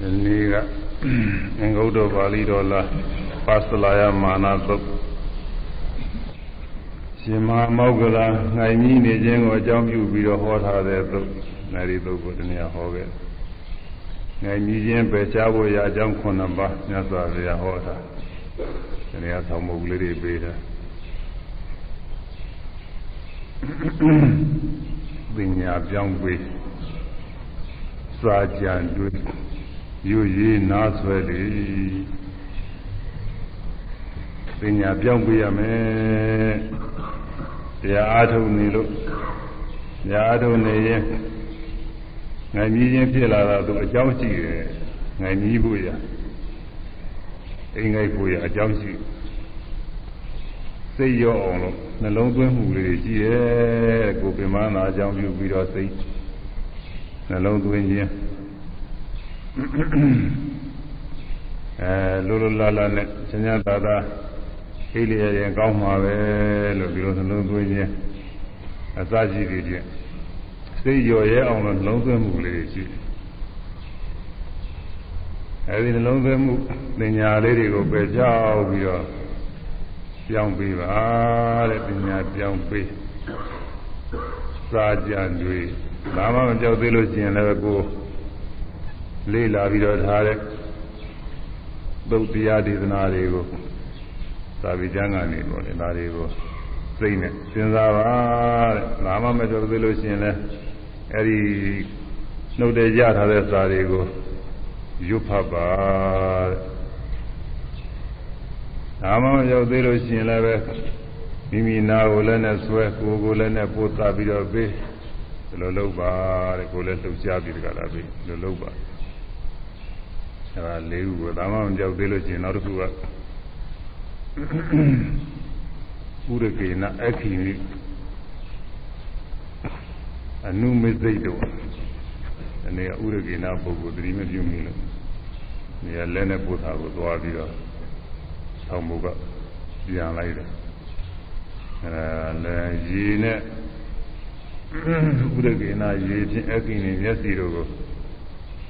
ဒီနေ့ကအင်္ဂုတ္တပါဠိတော်လားပါစလာယမာနသုတ်ရှင်မမောဂလငိုင်ကြီးနေခြင်းကိုအကြောင်းပြုပြီးတော့ဟောထားတဲ့သုတ်အဲဒီသုတ်ကိုတနည်းဟောခဲ့ငိုင်ကြီးခြင်းပဲချဖို့ရအကြောင်း9ပါးမြတ်စွာဘုရားဟောတာတနည်းဆောင်မှုလေးတွေပေးတာပညာပြောင်းပေးစာကြံတွေ ယူရည်နားဆွဲလေပညာပြောင်းပေးရမယ်တရားအားထုတ်နေလို့တရားအားထုတ်နေရင်ငိုင်မြည်ခြင်းဖြစ်လာတာသူအကြောင်းရှိတယ်ငိုင်မြည်ဖို့ရအိမ်ငိုက်ဖို့ရအကြောင်းရှိစိတ်ရောအောင်လို့နှလုံးသွင်းမှုလေးရှိရဲ့ကိုပင်မနာအကြောင်းပြုပြီးတော့စိတ်နှလုံးသွင်းခြင်း အဲလိုလိုလာလာနဲ့ဆင်းရဲသာသာခိလျက်ရင်ကောင်းမှာပဲလို့ဒီလိုနှလုံးသွင်းခြင်းအစရှိတွေဖြင့်စိတ်ရော်ရဲအောင်လို့နှလုံးသွင်းမှုလေးရှိတယ်အဲဒီနှလုံးသွင်းမှုပညာလေးတွေကိုပယ်ကြောက်ပြီးတော့ပြောင်းပေးပါတဲ့ပညာပြောင်းပေးစာကြံတွေဒါမှမကြောက်သေးလို့ရှိရင်လည်းကိုယ် လေးလာပြီးတော့ထားတဲ့သုတ်တရားဒေသနာတွေကိုသာဝိကျမ်းကနေပေါ့လေဒါတွေကိုစိတ်နဲ့စဉ်းစားပါတဲ့ဒါမှမကြောက်သေးလို့ရှိရင်လည်းအဲဒီနှုတ်တဲ့ကြထားတဲ့စာတွေကိုရွတ်ဖတ်ပါတဲ့ဒါမှမကြောက်သေးလို့ရှိရင်လည်းပဲမိမိနာကိုလည်းနဲ့ဆွဲကိုယ်ကိုလည်းနဲ့ပို့သပြီးတော့ပေးဒီလိုလုပ်ပါတဲ့ကိုယ်လည်းလှုပ်ရှားပြီးတကလားပေးဒီလိုလုပ်ပါ အဲဒါလေးခုကိုဒါမှမကြောက်သေးလို့ရှိရင်နောက်တစ်ခုကဥရကေနအခီနိအနုမသိတ်တော်ဒီနေ့ဥရကေနပုဂ္ဂိုလ်သတိမပြုမိလို့နေရာလဲနဲ့ပို့တာကိုသွားပြီးတော့ဆောင်းမှုကပြန်လိုက်တယ်အဲလည်းရေနဲ့ဥရကေနရေဖြင့်အခီနိမျက်စိတို့ကို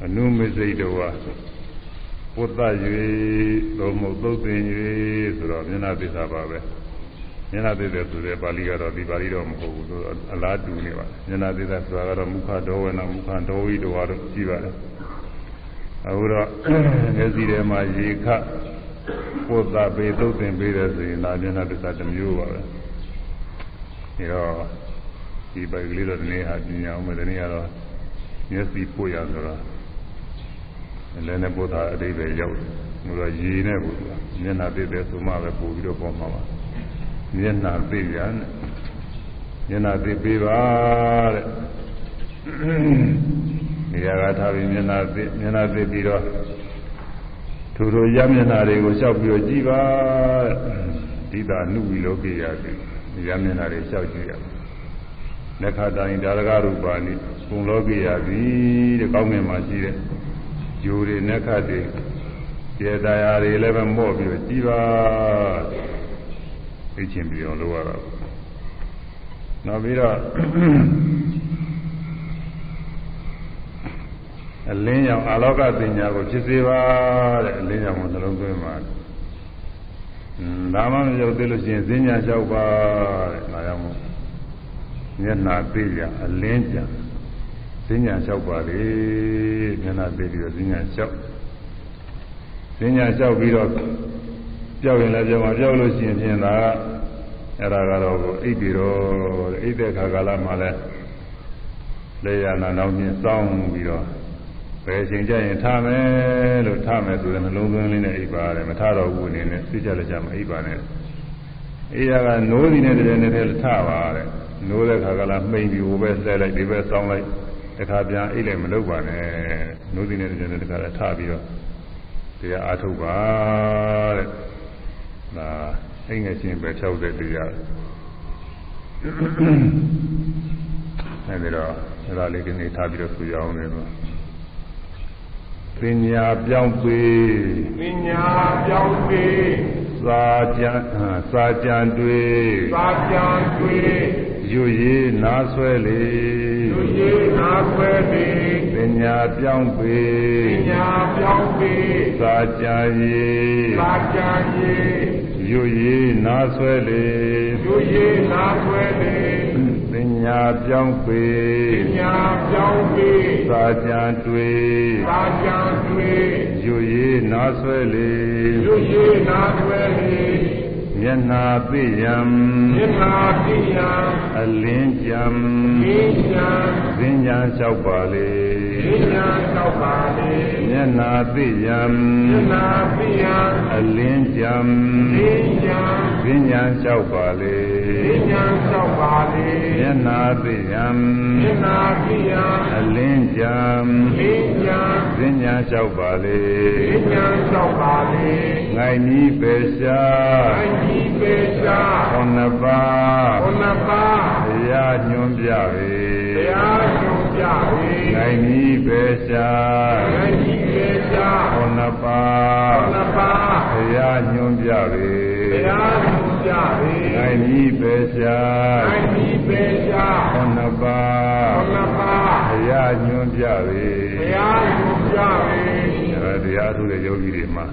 အနုမသိတ်တော်ဟာ ပုသ၍သို့မဟုတ်သုတ်သင်၍ဆိုတော့မျက်နှာသစ္စာပါပဲမျက်နှာသစ္စာဆိုတဲ့ပါဠိကတော့ဒီပါဠိတော့မဟုတ်ဘူးဆိုအလားတူနေပါမျက်နှာသစ္စာဆိုတာကတော့မုခတော်ဝေနမုခတော်ဝိတော်တော့ရှိပါတယ်အခုတော့မျက်စိထဲမှာရေခပုသပေသုတ်သင်ပေးတယ်ဆိုရင်ဒါမျက်နှာသစ္စာတစ်မျိုးပါပဲဒီတော့ဒီပိုက်ကလေးတော့ဒီနေ့ဟာပညာအောင်မယ်ဒီနေ့ကတော့မျက်စိပို့ရဆိုတော့ လည်းနဲ့ဘုရားအတိတ်ပဲရောက်တယ်။ဘုရားရေနဲ့ဘုရားမျက်နှာသိတဲ့ဆိုမှပဲပို့ပြီးတော့ပေါ်မှာပါ။မျက်နှာသိရနဲ့မျက်နှာသိပေးပါတဲ့။နေရာကထားပြီးမျက်နှာသိမျက်နှာသိပြီးတော့သူတို့ရမျက်နှာတွေကိုလျှောက်ပြီးတော့ကြည်ပါတဲ့။ဒီသာနှုတ်ပြီးလို့ကြရပြီ။ရမျက်နှာတွေလျှောက်ကြည့်ရ။လက်ခတိုင်းဒါရကရူပါနိပုံလောကိရပြီတဲ့ကောင်းငင်မှာရှိတဲ့ ဂျိုတွေနဲ့ခတ်တွေကျေတရားတွေလည်းပဲမော့ပြီးတော့ကြီးပါသိချင်းပြီးအောင်လုပ်ရတာနောက်ပြီးတော့အလင်းရောင်အာလောကပညာကိုဖြစ်စေပါတဲ့အလင်းရောင်ကိုနှလုံးသွင်းပါဒါမှမဟုတ်သေးလို့ရှိရင်ဈဉ္ညာလျှောက်ပါတဲ့ဒါကြောင့်မျက်နာသိကြအလင်းကြ ဈဉ္ညာလျှောက်ပါလေမျက်နှာသိပြီးတော့ဈဉ္ညာလျှောက်ဈဉ္ညာလျှောက်ပြီးတော့ကြောက်ရင်လည်းကြောက်မှာကြောက်လို့ရှိရင်ဖြင့်ဒါကအဲ့ဒါကတော့အိပ်ပြီးတော့အိပ်တဲ့ခါကာလမှာလဲလေယာနာနောက်ချင်းစောင်းပြီးတော့ဘယ်ချိန်ကျရင်ထားမယ်လို့ထားမယ်ဆိုတဲ့နှလုံးသွင်းလေးနဲ့အိပ်ပါတယ်မထားတော့ဘူးအနေနဲ့သိကြလက်ကြမအိပ်ပါနဲ့အေးရကနိုးစီနေတဲ့တည်းနဲ့ထားပါတဲ့နိုးတဲ့ခါကလာမှိန်ပြီးဟိုပဲလှဲလိုက်ဒီပဲစောင်းလိုက် တခါပြန်အိတ်လည်းမလုပ်ပါနဲ့နိုးသိနေတဲ့ကျန်တဲ့တခါလည်းထပြီးတော့တရားအားထုတ်ပါတဲ့ဒါအိမ်ငယ်ချင်းပဲဖြောက်တဲ့တရားအဲဒီတော့အဲဒါလေးကနေထားပြီးတော့ဆိုရအောင်လေတော့ပညာပြောင်းပေးပညာပြောင်းပေးစာကြံစာကြံတွေစာကြံတွေရွရည်နာဆွဲလေ ရွရည်နာဆွဲလေပညာပြောင်းပေပညာပြောင်းပေစာကြံရည်သာကြံရည်ရွရည်နာဆွဲလေသူရည်နာဆွဲလေပညာပြောင်းပေပညာပြောင်းပေစာကြံတွေ့သာကြံတွေရွရည်နာဆွဲလေသူရည်နာဆွဲလေ မျက်နာသိယံမျက်နာသိယံအလင်းကြံပညာဈဉ္ညာလျှောက်ပါလေပ ညာတော့ပါလေမျက်နာသိယံမျက်နာသိယံအလင်းကြံပညာဈဉ္ညာလျှောက်ပါလေပညာတော့ပါလေမျက်နာသိယံမျက်နာသိယံအလင်းကြံပညာဈဉ္ညာလျှောက်ပါလေပညာတော့ပါလေငိုင်နီးပေရှာအကြီးပေရှာခုနှစ်ပါးဘုနပါဘုရားညွှန်ပြပေတရားရှင်ပြပေ ငိုင်နီးပေရှာအကြီးပေရှာခုနှစ်ပါဘုနးပါဘုရားညွှန်ပြပေတရားရှင်ပြပေငိုင်နီးပေရှာအကြီးပေရှာခုနှစ်ပါဘုနးပါဘုရားညွှန်ပြပေတရားရှင်ပြပေအဲတရားထုတဲ့ယောဂီတွေမှာ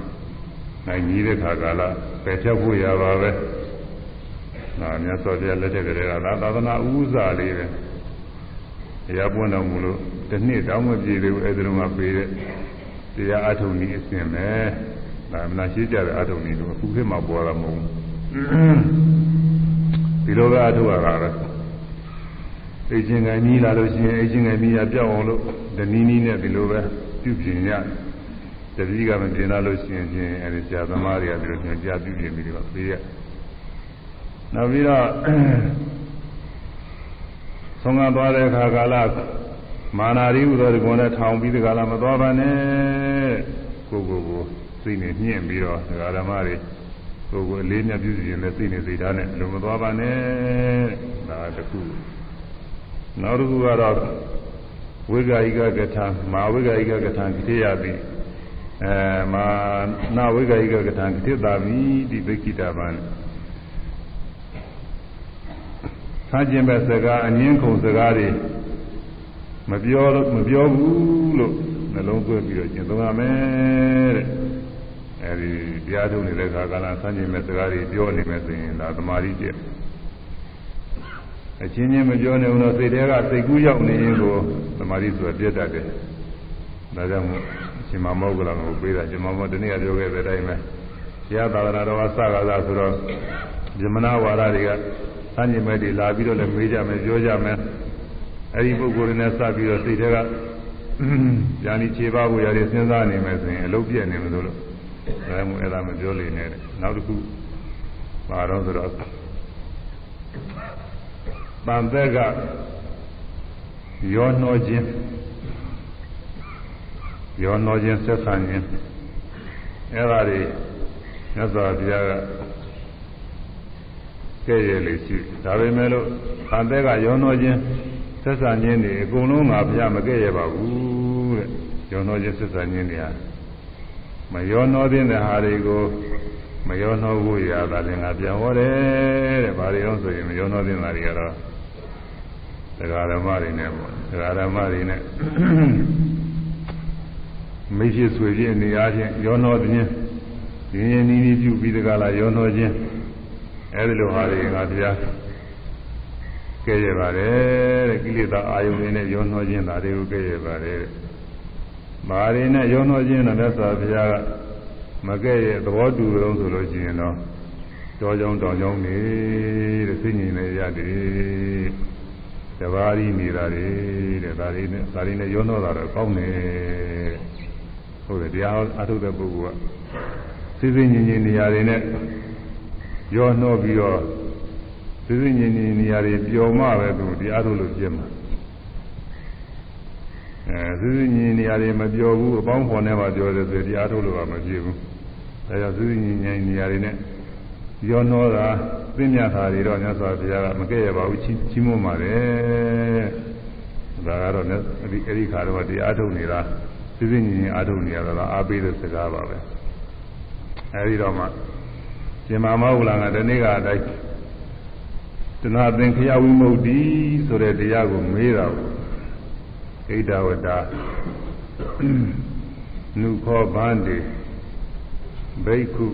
နိုင်ကြီးတဲ့ခါကာလပယ်ဖြတ်ဖို့ရပါပဲ။ဒါမြတ်စွာဘုရားလက်ထက်ကလေးကသာသာသနာဥစ္စာလေးပဲ။ တရားပွင့်တော်မူလို့တစ်နှစ်တောင်းမပြည့်သေးဘူးအဲဒီလိုမှပေးတဲ့တရားအထုံဤအစဉ်ပဲ။ဒါမှရှိကြတဲ့အထုံဤတို့အခုခေတ်မှာပေါ်လာမဟုတ်ဘူး။ဒီလိုပဲအထုရတာပဲ။အိချင်းငယ်ကြီးလာလို့ရှိရင်အိချင်းငယ်ကြီးရပြောက်အောင်လို့ဒနီးနီးနဲ့ဒီလိုပဲပြုပြင်ရတယ်။တတိကမပြင်လာလို့ရှိရင်ဖြင့်အဲဒီဆရာသမားတွေကဒီလိုညွှန်ကြားပြုပြင်ပြီးတော့ပေးရ။နောက်ပြီးတော့ ဆုံးခံသွားတဲ့အခါကာလမာနာရီဟူသောဒီကုန်းနဲ့ထောင်ပြီးဒီကလာမသွားပါနဲ့ကိုကိုကိုစိတ်နဲ့ညှင့်ပြီးတော့ဒကာဓမ္မတွေကိုကိုအလေးမြတ်ပြုစီရင်တဲ့စိတ်နဲ့စိတ်ဓာတ်နဲ့လုံမသွားပါနဲ့ဒါတခုနောက်တစ်ခုကတော့ဝိဂာယိကကထာမာဝိဂာယိကကထာကိရတိအဲမာနာဝိဂာယိကကထာကိတာမိဒီဘိကိတာဘာ ဆာကျင်ပဲစကားအငင်းခုံစကားတွေမပြောလို့မပြောဘူးလို့နှလုံးသွင်းပြီးတော့ကျင့်သုံးရမယ်တဲ့အဲဒီတရားထုတ်နေတဲ့အခါကလည်းဆန်းကျင်မဲ့စကားတွေပြောနေမယ်ဆိုရင်ဒါသမာဓိကျက်အချင်းချင်းမပြောနေဘူးတော့စိတ်ထဲကစိတ်ကူးရောက်နေရင်ကိုသမာဓိဆိုတာပြတ်တတ်တယ်ဒါကြောင့်မို့ရှင်မမောကလကိုပေးတာရှင်မမောတနေ့ကပြောခဲ့တဲ့အတိုင်းပဲတရားသာသနာတော်ကစကားသာဆိုတော့ဇမနာဝါဒတွေက ဆန်းကျင်မဲ့တွေလာပြီးတော့လည်းမေးကြမယ်ပြောကြမယ်အဲဒီပုဂ္ဂိုလ်တွေနဲ့စပြီးတော့စိတ်ထဲကဉာဏ်ဤခြေပါဖို့ရတယ်စဉ်းစားနေမယ်ဆိုရင်အလုပ်ပြည့်နေမလို့လို့ဒါမှမဟုတ်အဲ့ဒါမပြောလိမ့်နဲ့နောက်တစ်ခုပါတော့ဆိုတော့တန်သက်ကရောနှောခြင်းရောနှောခြင်းဆက်ဆံခြင်းအဲ့ဒါတွေမြတ်စွာဘုရားက ကဲ့ရဲ့လေရှိဒါပေမဲ့လို့တန်သက်ကရောနှောခြင်းဆက်ဆံခြင်းတွေအကုန်လုံးငါဘုရားမကဲ့ရဲ့ပါဘူးတဲ့ရောနှောခြင်းဆက်ဆံခြင်းတွေဟာမရောနှောတဲ့ဟာတွေကိုမရောနှောဖို့ရတာလည်းငါပြန်ဟောတယ်တဲ့ဘာတွေတော့ဆိုရင်မရောနှောတဲ့ဟာတွေကတော့တရားဓမ္မတွေနဲ့ပေါ့တရားဓမ္မတွေနဲ့မိဖြစ်ဆွေဖြစ်နေရာချင်းရောနှောခြင်းရင်းရင်းနီးနီးပြုပြီးတကလားရောနှောခြင်း အဲဒီလိုဟာတွေငါတရားကဲရပါတယ်တဲ့ကိလေသာအာယုန်တွေနဲ့ရောနှောခြင်းဒါတွေကိုကဲရပါတယ်တဲ့မာရီနဲ့ရောနှောခြင်းတော့မြတ်စွာဘုရားကမကဲ့ရဲ့သဘောတူလုံးဆိုလို့ရှိရင်တော့ကြောကြောင်းတောင်ကြောင်းနေတဲ့သိဉ္ဇဉ်နဲ့ရတယ်တဘာရီနေတာတွေတဲ့ဒါတွေနဲ့ဒါတွေနဲ့ရောနှောတာတော့ကောင်းတယ်ဟုတ်တယ်တရားအထုတ်တဲ့ပုဂ္ဂိုလ်ကသိသိဉ္ဇဉ်နေရာတွေနဲ့ ရောနှောပြီးတော့သိသိဉ္ဇဉ်နေရာတွေပျော်မှပဲသူတရားထုတ်လို့ပြည့်မှာအဲသိသိဉ္ဇဉ်နေရာတွေမပျော်ဘူးအပေါင်းဖော်နဲ့မှပြောတယ်ဆိုတရားထုတ်လို့ကမပြည့်ဘူးဒါကြောင့်သိသိဉ္ဇဉ်နေရာတွေနဲ့ရောနှောတာသိမြတ်တာတွေတော့မြတ်စွာဘုရားကမကဲ့ရပါဘူးချီးချီးမွမ်းပါတယ်ဒါကတော့အဲ့ဒီအဲ့ဒီခါတော့တရားထုတ်နေတာသိသိဉ္ဇဉ်အားထုတ်နေရတာအားပေးတဲ့စကားပါပဲအဲဒီတော့မှ ရှင်မမောဂလကတနေ့ကအတိုင်းတဏှာသင်္ခယဝိမု ക്തി ဆိုတဲ့တရားကိုမေးတာကို ဣဒဝတနုခောဗန္တိဘိက္ခု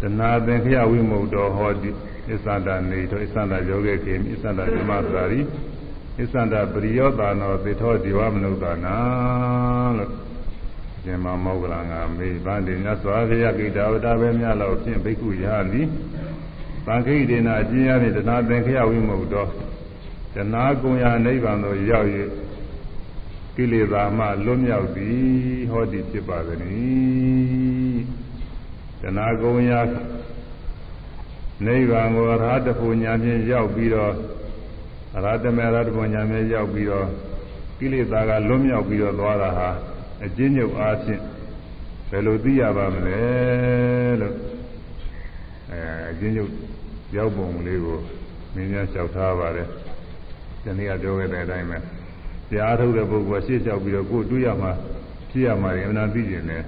တနာသင်္ခယဝိမု ക്ത ဟောတိဣသန္တာနေတောဣသန္တာယောဂေခေဣသန္တာဓမ္မသာရိဣသန္တာပရိယောတာနောသေထောဒီဝမနုဿာနာလို့ ရှင်မမောဂလငါမေဗန္တိမြတ်စွာဘုရားကိတဝတပဲမြတ်လို့ဖြင့်ဘိက္ခုယဟသည်သံခိဒေနာအကျဉ်းရဖြင့်တနာသင်္ခယဝိမု ക്ത တနာကုံရနိဗ္ဗာန်သို့ရောက်၍ကိလေသာမှလွတ်မြောက်သည်ဟောသည်ဖြစ်ပါသည်တနာကုံရနိဗ္ဗာန်ကိုရဟတဖို့ညာဖြင့်ရောက်ပြီးတော့ရဟတမေရဟတဖို့ညာဖြင့်ရောက်ပြီးတော့ကိလေသာကလွတ်မြောက်ပြီးတော့သွားတာဟာ အကျဉ်းချုပ်အားဖြင့်ဘယ်လိုသိရပါမလဲလို့အဲအကျဉ်းချုပ်ရောက်ပုံလေးကိုမင်းများလျှောက်ထားပါတယ်ဒီနေ့ကပြောခဲ့တဲ့အတိုင်းပဲတရားထုတ်တဲ့ပုဂ္ဂိုလ်ရှေ့လျှောက်ပြီးတော့ကိုယ်တွေ့ရမှာဖြစ်ရမှာအမှန်သိကျင်တယ်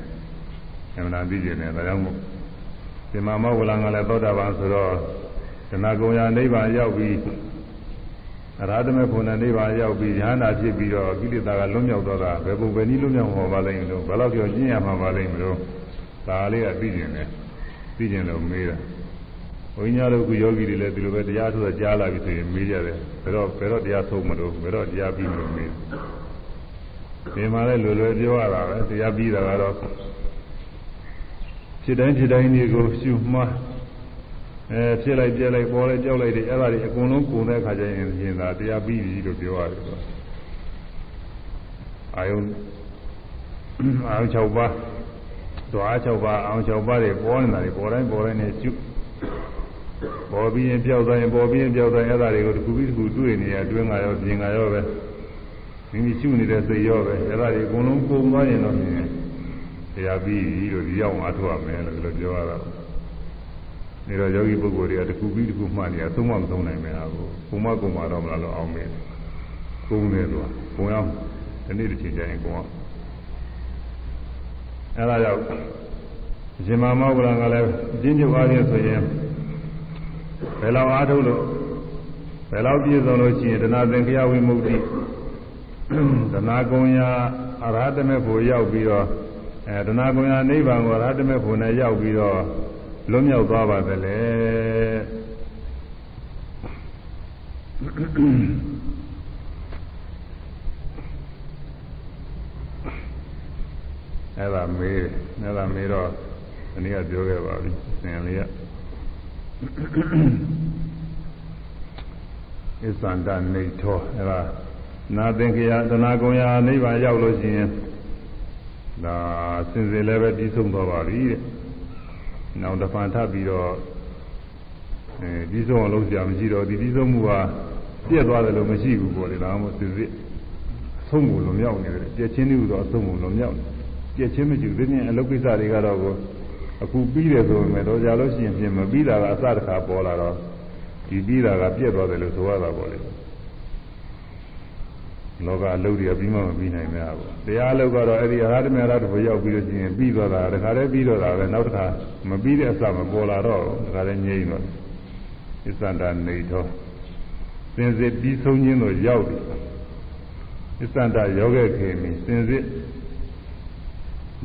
အမှန်သိကျင်တယ်ဒါကြောင့်မို့ဒီမှာမောဝလံကလည်းသောတာပန်ဆိုတော့တဏှာကုံရနိဗ္ဗာန်ရောက်ပြီး အရဟတမေဖို့နဲ့နိဗ္ဗာန်ရောက်ပြီးဉာဏ်သာဖြစ်ပြီးတော့ကိလေသာကလွတ်မြောက်တော့တာဘယ်ပုံပဲနည်းလွတ်မြောက်မှာပါလိမ့်မလို့ဘယ်တော့ပြောကျင့်ရမှာပါလိမ့်မလို့ဒါလေးကသိကျင်တယ်သိကျင်လို့မေးတာဘုန်းကြီးများတို့ကယောဂီတွေလည်းဒီလိုပဲတရားထုတ်ကြားလာပြီဆိုရင်မေးကြတယ်ဘယ်တော့ဘယ်တော့တရားထုတ်မလို့ဘယ်တော့တရားပြီးမလို့မေးဒီမှာလည်းလွယ်လွယ်ပြောရတာပဲတရားပြီးတာကတော့ဖြစ်တိုင်းဖြစ်တိုင်းတွေကိုရှုမှတ် အဲဖြစ်လိုက်ပြက်လိုက်ပေါ်လိုက်ကြောက်လိုက်တွေအဲ့ဒါတွေအကုန်လုံးကုန်တဲ့အခါကျရင်ရင်သာတရားပြီးပြီလို့ပြောရတယ်ဆိုအာယုံအာယုံ6ပါးဓွား6ပါးအာယုံ6ပါးတွေပေါ်နေတာတွေပေါ်တိုင်းပေါ်တိုင်းနဲ့ရှုပေါ်ပြီးရင်ပြောက်သွားရင်ပေါ်ပြီးရင်ပြောက်သွားရင်အဲ့ဒါတွေကိုတစ်ခုပြီးတစ်ခုတွေ့နေရအတွင်းကရောပြင်ကရောပဲမိမိရှုနေတဲ့စိတ်ရောပဲအဲ့ဒါတွေအကုန်လုံးပုံသွားရင်တော့မြင်တရားပြီးလို့ဒီရောက်အားထုတ်ရမယ်လို့ပြောပြောရတာ နေတော့ယောဂီပုဂ္ဂိုလ်တွေကတစ်ခုပြီးတစ်ခုမှတ်နေရသုံးမမသုံးနိုင်မယ်ဟာကိုပုံမကုံမတော့မလားလို့အောင်းမယ်ကုန်းတယ်လို့ကုံရောက်ဒီနေ့တစ်ချိန်ကျရင်ကုံအောင်အဲ့ဒါကြောင့်ရှင်မမောဂလံကလည်းအချင်းချုပ်အားဖြင့်ဆိုရင်ဘယ်လောက်အားထုတ်လို့ဘယ်လောက်ပြည့်စုံလို့ရှိရင်တဏှာသင်္ခယဝိမု ക്തി တဏှာကုံရာအရဟတမေဖို့ရောက်ပြီးတော့အဲတဏှာကုံရာနိဗ္ဗာန်ကိုအရဟတမေဖို့နဲ့ရောက်ပြီးတော့ လွတ်မြောက်သွားပါသလဲအဲ့ဒါမေးအဲ့ဒါမေးတော့ဒီနေ့ကပြောခဲ့ပါပြီသင်လေးကဣသန္တနေထောအဲ့ဒါနာသင်္ခယသနာကုံရာနိဗ္ဗာန်ရောက်လို့ရှိရင်ဒါစင်စစ်လည်းပဲပြီးဆုံးသွားပါပြီတဲ့ နောက်တစ်ဖန်ထပ်ပြီးတော့အဲပြီးဆုံးအောင်လုပ်ကြမရှိတော့ဒီပြီးဆုံးမှုကပြည့်သွားတယ်လို့မရှိဘူးပေါ့လေဒါမှမဟုတ်စင်စစ်ဆုံးမှုလွန်မြောက်နေတယ်ပြည့်ချင်းတွေတော့အဆုံးမှုလွန်မြောက်ပြည့်ချင်းမရှိဘူးဒီနေ့အလုပ်ကိစ္စတွေကတော့အခုပြီးတယ်ဆိုပေမဲ့တော့ကြာလို့ရှိရင်ပြင်မပြီးတာကအစတစ်ခါပေါ်လာတော့ဒီပြီးတာကပြည့်သွားတယ်လို့ဆိုရတာပေါ့လေ လောကအလုပ်တွေကပြီးမှမပြီးနိုင်များဘူးတရားအလုပ်ကတော့အဲ့ဒီအရဟတမေရတ္တဘုရောက်ပြီးလို့ရှိရင်ပြီးသွားတာတခါတည်းပြီးတော့တာပဲနောက်တစ်ခါမပြီးတဲ့အစမပေါ်လာတော့တခါတည်းငြိမ့်တော့ဣသန္တာနေတော့စင်စစ်ပြီးဆုံးခြင်းတို့ရောက်တယ်ဣသန္တာယောဂခေမိစင်စစ်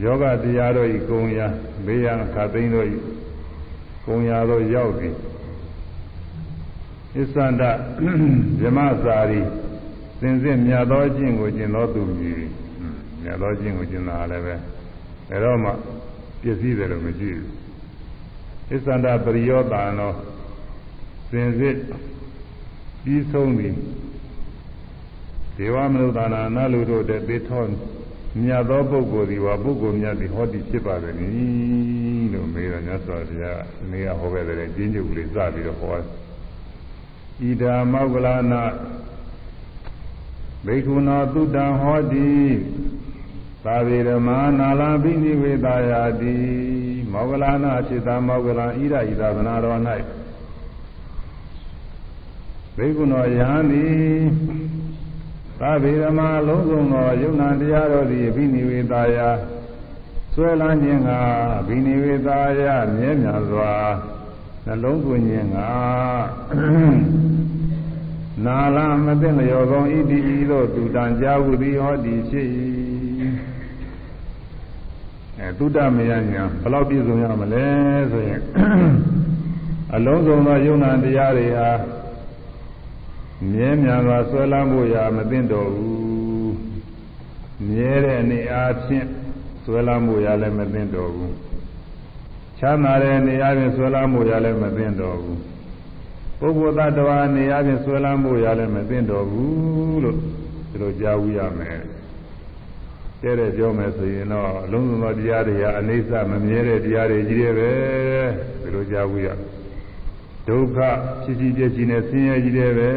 ယောဂတရားတို့ဤကုံရာဘေးရန်ခသိန်းတို့ဤကုံရာတို့ရောက်ပြီဣသန္တဇမစာရီ စင်စစ်မြတ်သောအကျင့်ကိုကျင့်သောသူမည်မြတ်သောအကျင့်ကိုကျင့်တာလည်းပဲဘယ်တော့မှပြည့်စည်တယ်လို့မရှိဘူးဣသန္တပရိယောတာနောစင်စစ်ပြီးဆုံးပြီဒေဝမနုဿာနာနလူတို့တဲ့သေထောမြတ်သောပုဂ္ဂိုလ်ဒီဝါပုဂ္ဂိုလ်မြတ်ဒီဟောတိဖြစ်ပါသည်လို့မေးတော့မြတ်စွာဘုရားအနေကဟောခဲ့တဲ့ကျင်းချုပ်ကလေးစပြီးတော့ဟောဣဒာမောဂလနာ ဘိက္ခုနောသုတံဟောတိသာဝေရမနာလံဘိနိဝေတာယာတိမောဂလနာစိတံမောဂလံဣရဣသသနာတော်၌ဘိက္ခုနောယဟန်သည်သာဗေဓမ္မာလုံးစုံသောယုံနာတရားတော်သည်ဘိနိဝေတာယာဆွဲလန်းခြင်းကဘိနိဝေတာယာမြဲမြံစွာနှလုံးသွင်းခြင်းက နာလမသိလျောကောင်းဣတိဤသို့သူတန်ကြာဟုသည်ဟောသည်ဖြစ်၏အဲသုတ္တမယညာဘယ်လောက်ပြည့်စုံရမလဲဆိုရင်အလုံးစုံသောယုံနာတရားတွေဟာမြဲမြံစွာဆွဲလန်းဖို့ရာမသိတော်ဘူးမြဲတဲ့အနေအားဖြင့်ဆွဲလန်းဖို့ရာလည်းမသိတော်ဘူးချမ်းသာတဲ့အနေအားဖြင့်ဆွဲလန်းဖို့ရာလည်းမသိတော်ဘူး ပုဂ္ဂိုလ်သတ္တဝါအနေအားဖြင့်ဆွဲလန်းဖို့ရာလည်းမသိတော်ဘူးလို့ဒီလိုကြားဝရမယ်တဲ့တဲ့ပြောမယ်ဆိုရင်တော့အလုံးစုံသောတရားတွေဟာအနိစ္စမမြဲတဲ့တရားတွေကြီးတယ်ပဲဒီလိုကြားဝရဒုက္ခဖြစ်ဖြစ်ပြည့်စုံတဲ့ဆင်းရဲကြီးတယ်ပဲ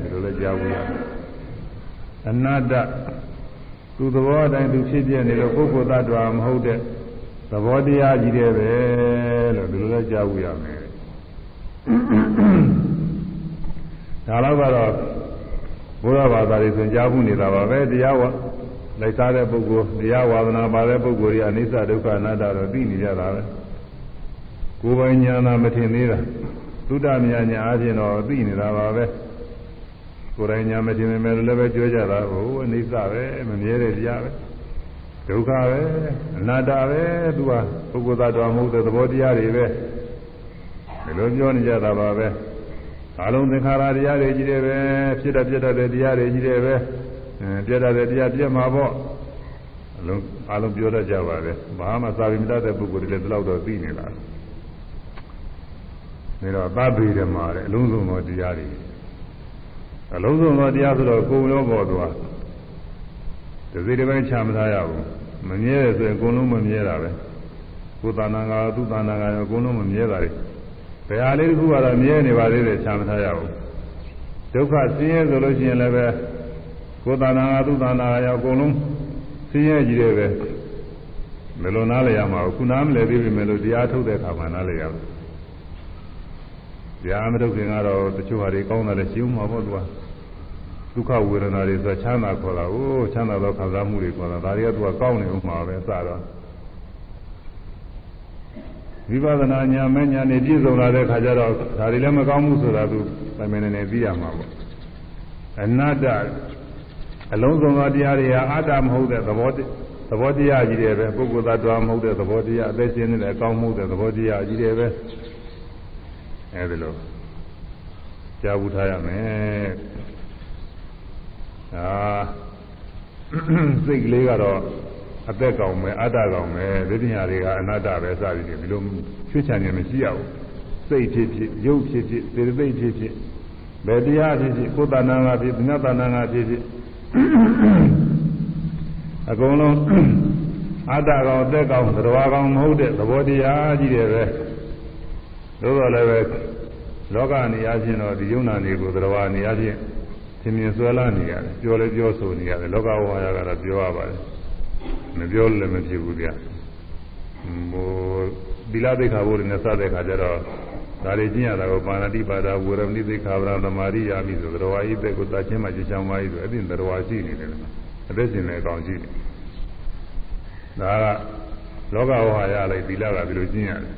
ဒီလိုလည်းကြားဝရအနတ္တသူသဘောအတိုင်းသူဖြစ်ပြနေလို့ပုဂ္ဂိုလ်သတ္တဝါမဟုတ်တဲ့သဘောတရားကြီးတယ်ပဲလို့ဒီလိုလည်းကြားဝရမယ် ဒါတော့ကတော့ဘုရားဘာသာတွေဆိုကြားမှုနေတာပါပဲတရားဝလိုက်စားတဲ့ပုဂ္ဂိုလ်တရားဝါဒနာပါတဲ့ပုဂ္ဂိုလ်တွေအနိစ္စဒုက္ခအနတ္တတော့သိနေကြတာပဲကိုယ်ပိုင်ဉာဏ်သာမထင်သေးတာသုဒ္ဓမြာညာအချင်းတော့သိနေတာပါပဲကိုယ်တိုင်ညာမထင်ပေမဲ့လည်းပဲကြွကြတာဟိုအနိစ္စပဲမမြဲတဲ့တရားပဲဒုက္ခပဲအနတ္တပဲသူကပုဂ္ဂိုလ်သတ္တဝါမဟုတ်တဲ့သဘောတရားတွေပဲ ဒီလိုပြောနေကြတာပါပဲအလုံးသင်္ခါရတရားတွေကြီးတယ်ပဲဖြစ်တဲ့ပြတ်တဲ့တရားတွေကြီးတယ်ပဲအဲပြတ်တဲ့တရားပြတ်မှာပေါ့အလုံးအလုံးပြောတတ်ကြပါပဲဘာမှသာဝိမတတ်တဲ့ပုဂ္ဂိုလ်တွေလည်းဒီလောက်တော့သိနေတာဒါတော့သဗ္ဗေဓမ္မာတဲ့အလုံးစုံသောတရားတွေအလုံးစုံသောတရားဆိုတော့ကိုယ်ရောပေါ်သွားဒီစိတ်တစ်ပိုင်းချမထားရဘူးမမြဲတယ်ဆိုရင်အကုန်လုံးမမြဲတာပဲကိုယ်တဏ္ဍာငါသူတဏ္ဍာငါရောအကုန်လုံးမမြဲတာတွေ ဘယ်ဟာလေးတစ်ခုကတော့မြဲနေပါသေးတယ်ချမထားရဘူးဒုက္ခဆင်းရဲဆိုလို့ရှိရင်လည်းပဲကိုယ်တဏ္ဍာငါသူတဏ္ဍာငါရောအကုန်လုံးဆင်းရဲကြီးတယ်ပဲမလွန်နားလေရမှာခုနားမလဲသေးပြီမယ်လို့တရားထုတ်တဲ့အခါမှာနားလေရမယ်တရားမထုတ်ခင်ကတော့တချို့ဟာတွေကောင်းတယ်လည်းရှင်းမှာပေါ့သူကဒုက္ခဝေဒနာတွေဆိုချမ်းသာခေါ်တာအိုးချမ်းသာသောခံစားမှုတွေခေါ်တာဒါတွေကသူကကောင်းနေဥမှာပဲစတော့ ဝိပဿနာညာမဲ့ညာနေပြည့်စုံလာတဲ့ခါကျတော့ဒါတွေလည်းမကောင်းဘူးဆိုတာသူပိုင်မနေနေသိရမှာပေါ့အနတ္တအလုံးစုံသောတရားတွေဟာအတ္တမဟုတ်တဲ့သဘောသဘောတရားကြီးတွေပဲပုဂ္ဂိုလ်သတ္တဝါမဟုတ်တဲ့သဘောတရားအသက်ရှင်နေတဲ့အကောင်းမှုတဲ့သဘောတရားကြီးတွေပဲအဲဒီလိုကြားဘူးထားရမယ်ဒါစိတ်ကလေးကတော့ အသက်ကောင်ပဲအတ္တကောင်ပဲဒိဋ္ဌိညာတွေကအနတ္တပဲစသည်ဖြင့်ဒီလိုချွတ်ချံနေမရှိရဘူးစိတ်ဖြစ်ဖြစ်ရုပ်ဖြစ်ဖြစ်စေတသိက်ဖြစ်ဖြစ်ဘယ်တရားဖြစ်ဖြစ်ကိုယ်တဏ္ဍာငါဖြစ်၊ညတဏ္ဍာငါဖြစ်ဖြစ်အကုန်လုံးအတ္တကောင်အသက်ကောင်သရဝါကောင်မဟုတ်တဲ့သဘောတရားကြီးတွေပဲသို့တော်လည်းပဲလောကနေအချင်းတော့ဒီယုံနာတွေကိုသရဝါနေအချင်းသင်မြင်ဆွဲလာနေရတယ်ပြောလဲပြောဆိုနေရတယ်လောကဝါယကတော့ပြောရပါတယ် မပြောလို့လည်းမဖြစ်ဘူးဗျဟိုသီလသိက္ခာဘုရားနဲ့စတဲ့ခါကျတော့ဒါတွေကျင့်ရတာကိုပါဏတိပါဒဝေရမဏိသိက္ခာပရသမာရိယာမိဆိုသရဝါဤတဲ့ကိုသာချင်းမှကြည်ချောင်းပါဤဆိုအဲ့ဒီသရဝါရှိနေတယ်အသက်ရှင်နေအကောင်ရှိနေဒါကလောကဝါယလိုက်သီလကဒီလိုကျင့်ရတယ်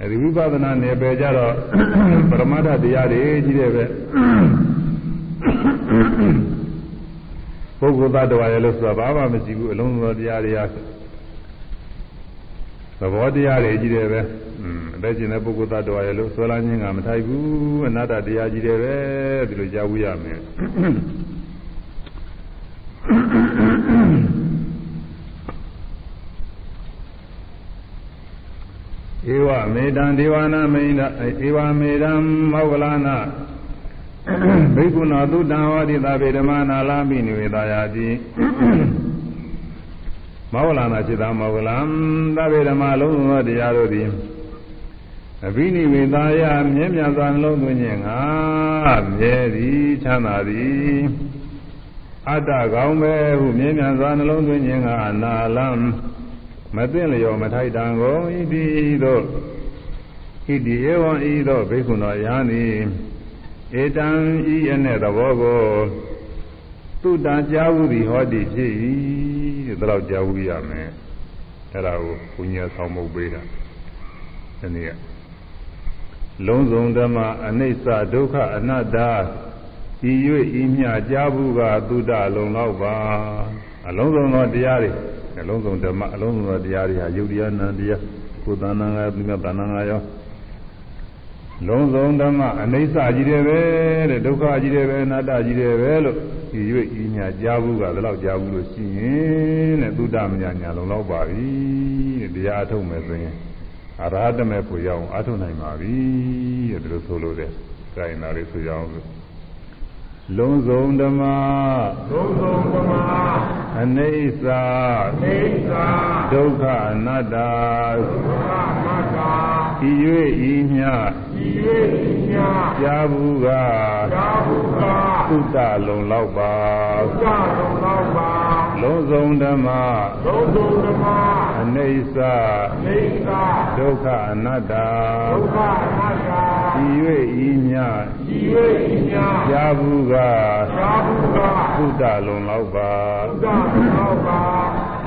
အဲဒီဝိပဿနာနယ်ပယ်ကြတော့ပရမတ္ထတရားတွေကြီးတယ်ပဲ ပုဂ္ဂိုလ်သတ္တဝါရဲ့လို့ဆိုတာဘာမှမရှိဘူးအလုံးစုံတရားတွေဟာသဘောတရားတွေကြီးတယ်ပဲอืมအသက်ရှင်တဲ့ပုဂ္ဂိုလ်သတ္တဝါရဲ့လို့ဆွဲလာခြင်းကမထိုက်ဘူးအနတ္တတရားကြီးတယ်ပဲဒီလိုကြားဝရမယ်ဧဝမေတံဒေဝနာမိန်ဧဝမေတံမောဂလနာ ဘိက္ခုနောသုတံဟောတိသဗေဓမ္မနာလာမိနိဝေသာယာတိမောဂလနာจิตာမောဂလံသဗေဓမ္မလုံးစုံသောတရားတို့သည်အဘိနိဝေသာယမြဲမြတ်စွာနှလုံးသွင်းခြင်းငါမြဲသည်ချမ်းသာသည်အတ္တကောင်းပဲဟုမြဲမြတ်စွာနှလုံးသွင်းခြင်းငါနာလံမသိလျော်မထိုက်တံကုန်ဣတိသောဣတိဧဝံဤသောဘိက္ခုနောယံသည် ဧတံဤအနဲ့သဘောကိုသူတံကြားဟုသည်ဟောတိဖြစ်၏တဲ့တော့ကြားဟုရမယ်အဲ့ဒါကိုဘုညာဆောင်မုတ်ပေးတာဒီနေ့ကလုံးစုံဓမ္မအနိစ္စဒုက္ခအနတ္တဤ၍ဤမြကြားဘူးကသုဒ္ဓလုံလောက်ပါအလုံးစုံသောတရားတွေအလုံးစုံဓမ္မအလုံးစုံသောတရားတွေဟာယုတ်တရားနံတရားကိုယ်တဏ္ဍာငါသူမြတ်တဏ္ဍာငါရော လုံးစုံဓမ္မအနိစ္စကြီးတယ်ပဲတဲ့ဒုက္ခကြီးတယ်ပဲအနတ္တကြီးတယ်ပဲလို့ဤ၍ဤမြကြားဘူးကဘယ်တော့ကြားဘူးလို့ရှိရင်တဲ့သုဒ္ဓမညာညာလုံလောက်ပါပြီတဲ့တရားအထုတ်မယ်ဆိုရင်အရဟတမေကိုရောက်အောင်အထုတ်နိုင်ပါပြီတဲ့ဒီလိုဆိုလို့တဲ့။ဒါရင်ဒါလေးဆိုကြအောင်လို့လုံးစုံဓမ္မသုံးသုံးဓမ္မအနိစ္စအိသာဒုက္ခအနတ္တဒုက္ခမတ္တာ ဤ၍ဤမြဤ၍ဤညာကြားဘူးကသာဘုရားသုတ္တလုံလောက်ပါသာတော်တော်ပါလုံးစုံဓမ္မသုံးသုံးဓမ္မအနိစ္စအိသာဒုက္ခအနတ္တဒုက္ခမတ္တာဤ၍ဤမြဤ၍ဤညာကြားဘူးကသာဘုရားသုတ္တလုံလောက်ပါသာတော်တော်ပါ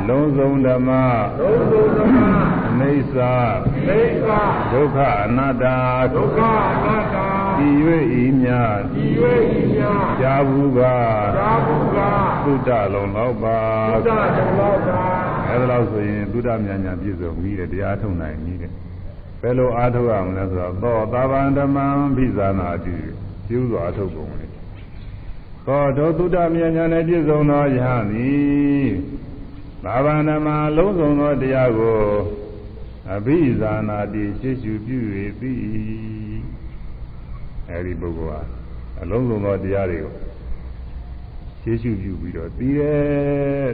လုံးစုံဓမ္မသုံးသုံးဓမ္မအနိစ္စအိသာဒုက္ခအနတ္တဒုက္ခမတ္တာဤ၍ဤမြဤ၍ဤညာကြားဘူးကသာဘုရားသုတ္တလုံလောက်ပါသာတော်တော်ပါအဲဒါလို့ဆိုရင်သုဒ္ဓမြညာပြည့်စုံပြီတဲ့တရားထုတ်နိုင်ပြီတဲ့ဘယ်လိုအားထုတ်ရမလဲဆိုတော့သောတာပန်ဓမ္မံဘိဇာနာတိကျူးစွာအားထုတ်ပုံလေသောတောသုဒ္ဓမြညာနဲ့ပြည့်စုံသောယဟန်သည်သာဗန္ဓမ္မာလုံးစုံသောတရားကို အဘိဇာနာတိရှေ့ရှုပြု၍ပြီးအဲဒီပုဂ္ဂိုလ်ဟာအလုံးစုံသောတရားတွေကိုရှေ့ရှုပြုပြီးတော့ပြီးတယ်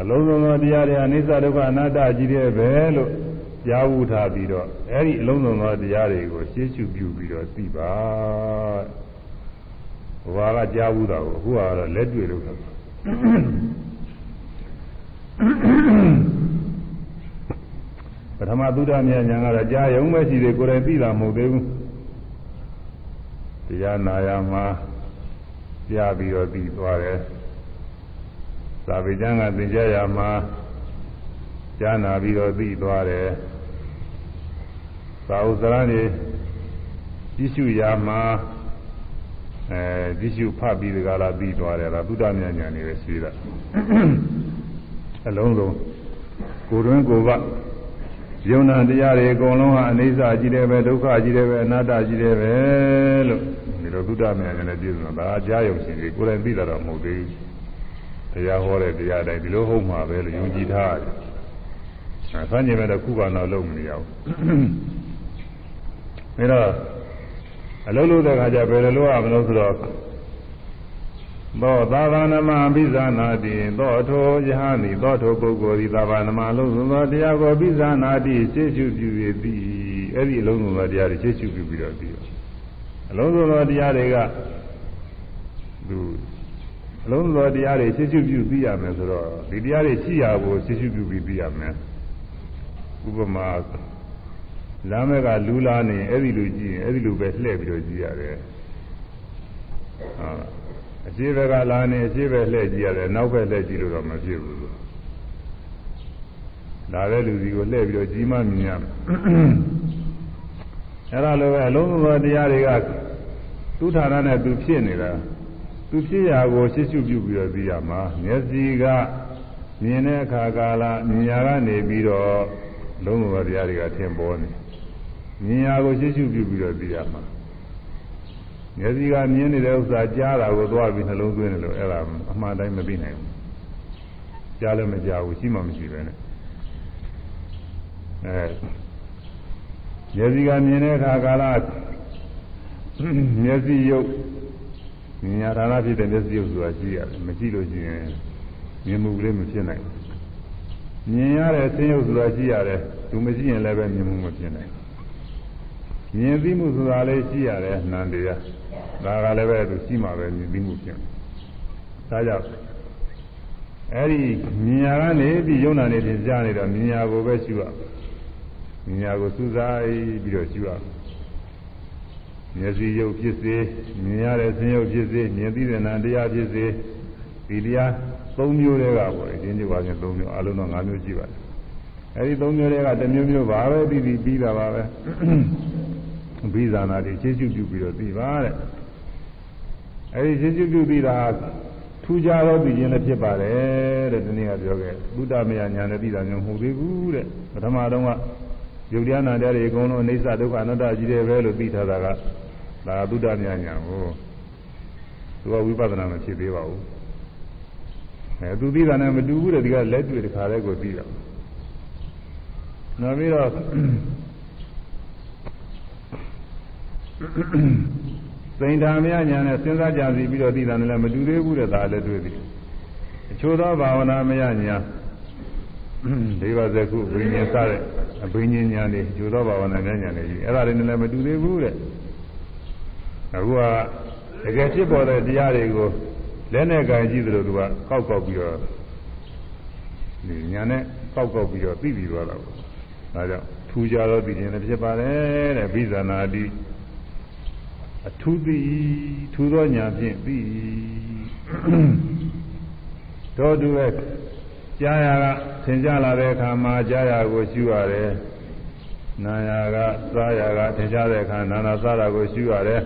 အလုံးစုံသောတရားတွေအနိစ္စဒုက္ခအနတ္တကြီးတဲ့ပဲလို့ကြားဝူထားပြီးတော့အဲဒီအလုံးစုံသောတရားတွေကိုရှင်းရှုပြုပြီးတော့သိပါဘဝကကြားဝူတာကိုအခုကတော့လက်တွေ့လို့ဆိုပ ထမသုဒ္ဓမြတ်ညာကတော့ကြားရုံပဲရှိသေးကိုယ်တိုင်သိတာမဟုတ်သေးဘူးတရားနာရမှာကြားပြီးတော့သိသွားတယ်သာဝေကျမ်းကသင်ကြားရမှာကြားနာပြီးတော့သိသွားတယ်သာဥစရနေကြည့်ရှုရမှာအဲကြည့်ရှုဖတ်ပြီးဒီကလာသိသွားတယ်ဒါသုဒ္ဓမြတ်ညာနေပဲရှိတာအလုံးစုံကိုယ်တွင်ကိုယ်က ယုံနာတရားတွေအကုန်လုံးဟာအနိစ္စကြီးတယ်ပဲဒုက္ခကြီးတယ်ပဲအနတ္တကြီးတယ်ပဲလို့ဒီလိုသုဒ္ဓမြတ်ညာနဲ့ပြည့်စုံတာဒါအကြားယုံရှင်တွေကိုယ်တိုင်သိတာတော့မဟုတ်သေးဘူးတရားဟောတဲ့တရားတိုင်းဒီလိုဟုတ်မှာပဲလို့ယုံကြည်ထားတယ်။အဲဆန်းကျင်မဲ့တော့ခုကတော့လုံးမနေရဘူး။အဲတော့အလုံးလို့တဲ့ခါကျဘယ်လိုလုပ်ရမလို့ဆိုတော့ သောသာသနာမအဘိဇာနာတိသောထောယဟန်ဤသောထောပုဂ္ဂိုလ်ဤသာသနာမအလုံးစုံသောတရားကိုအဘိဇာနာတိရှေ့ရှုပြု၍သည်အဲ့ဒီအလုံးစုံသောတရားတွေရှေ့ရှုပြုပြီးတော့ပြီးတော့အလုံးစုံသောတရားတွေကသူအလုံးစုံတရားတွေရှင်းရှုပြုပြီးရမယ်ဆိုတော့ဒီတရားတွေရှိရဖို့ရှင်းရှုပြုပြီးပြီးရမယ်ဥပမာလမ်းမဲ့ကလူလာနေအဲ့ဒီလိုကြည့်ရင်အဲ့ဒီလိုပဲလှည့်ပြီးတော့ကြည့်ရတယ်ဟာ အရှိဘက်ကလာနေအရှိဘက်လှည့်ကြည့်ရတယ်နောက်ဘက်လှည့်ကြည့်လို့တော့မဖြစ်ဘူးဒါပဲလူစီကိုလှည့်ပြီးတော့ကြီးမှမြင်ရမယ်အဲ့ဒါလိုပဲအလုံးစုံတရားတွေကသူ့ဌာနနဲ့သူဖြစ်နေတာသူဖြစ်ရာကိုရှင်းရှုပြုပြီးတော့သိရမှာမျက်စိကမြင်တဲ့အခါကာလမြင်ရကနေပြီးတော့လုံးဝတရားတွေကထင်ပေါ်နေမြင်ရာကိုရှင်းရှုပြုပြီးတော့သိရမှာ မျက်စိကမြင်နေတဲ့ဥစ္စာကြားတာကိုသွားပြီးနှလုံးသွင်းတယ်လို့အဲ့ဒါအမှန်တိုင်းမသိနိုင်ဘူးကြားလည်းမကြားဘူးရှိမှမရှိပဲနဲ့အဲမျက်စိကမြင်တဲ့အခါကာလမျက်စိရုပ်မြင်ရတာလားဖြစ်တဲ့မျက်စိရုပ်ဆိုတာရှိရတယ်မရှိလို့ရှိရင်မြင်မှုကလေးမဖြစ်နိုင်မြင်ရတဲ့ဆင်းရုပ်ဆိုတာရှိရတယ်သူမရှိရင်လည်းပဲမြင်မှုမဖြစ်နိုင် မြင်သိမှုဆိုတာလည်းရှိရတယ်နန္တရားဒါကလည်းပဲသူရှိမှပဲမြင်သိမှုဖြစ်ဒါကြောင့်အဲ့ဒီမြင်ရကနေပြီးယုံနာနေတင်ကြားနေတော့မြင်ရကိုပဲရှုရမြင်ရကိုစူးစိုက်ပြီးတော့ရှုရမျက်စိရုပ်ဖြစ်စေမြင်ရတဲ့ဆင်းရုပ်ဖြစ်စေမြင်သိတဲ့နာတရားဖြစ်စေဒီတရား၃မျိုးတည်းကပေါ့ဒီနေ့ပါချင်း၃မျိုးအလုံးတော့၅မျိုးရှိပါတယ်အဲဒီ၃မျိုးတည်းကတစ်မျိုးမျိုးပါပဲပြီးပြီးပြီးတာပါပဲ ဘိဇာနာတွေခြေရှုပြုပြီးတော့သိပါတဲ့အဲဒီခြေရှုပြုပြီးတာထူးခြားသောသိခြင်းလည်းဖြစ်ပါတယ်တဲ့ဒီနေ့ကပြောခဲ့သုတမယညာနဲ့သိတာမျိုးမဟုတ်သေးဘူးတဲ့ပထမတော့ကယုတ်တရားနာတရားတွေအကုန်လုံးအိဋ္ဌဒုက္ခအနတ္တကြီးတယ်ပဲလို့သိထားတာကဒါသုတမယညာကိုသူကဝိပဿနာမဖြစ်သေးပါဘူးအဲသူသိတာနဲ့မတူဘူးတဲ့ဒီကလက်တွေ့တစ်ခါတည်းကိုသိတာနောက်ပြီးတော့ စိန်ဓာမယညာနဲ့စဉ်းစားကြစီပြီးတော့သိတာနဲ့လည်းမတူသေးဘူးတဲ့ဒါလည်းတွေ့ပြီအချို့သောဘာဝနာမယညာဒေဝဇကုဘိညာဉ်စတဲ့အဘိညာဉ်ညာတွေအချို့သောဘာဝနာမယညာတွေကြီးအဲ့ဒါတွေနဲ့လည်းမတူသေးဘူးတဲ့အခုကတကယ်ဖြစ်ပေါ်တဲ့တရားတွေကိုလက်နဲ့ကင်ကြည့်သလိုသူကကောက်ကောက်ပြီးတော့ဒီညာနဲ့ကောက်ကောက်ပြီးတော့သိပြီးသွားတာပေါ့ဒါကြောင့်ထူကြတော့သိခြင်းလည်းဖြစ်ပါတယ်တဲ့ဘိဇာနာတိ အထူးသိထူသောညာဖြင့်သိတို့တူရဲ့ကြားရကသင်ကြလာတဲ့အခါမှာကြားရကိုရှုရတယ်နာရကစားရကသင်ကြတဲ့အခါနာနာစားတာကိုရှုရတယ်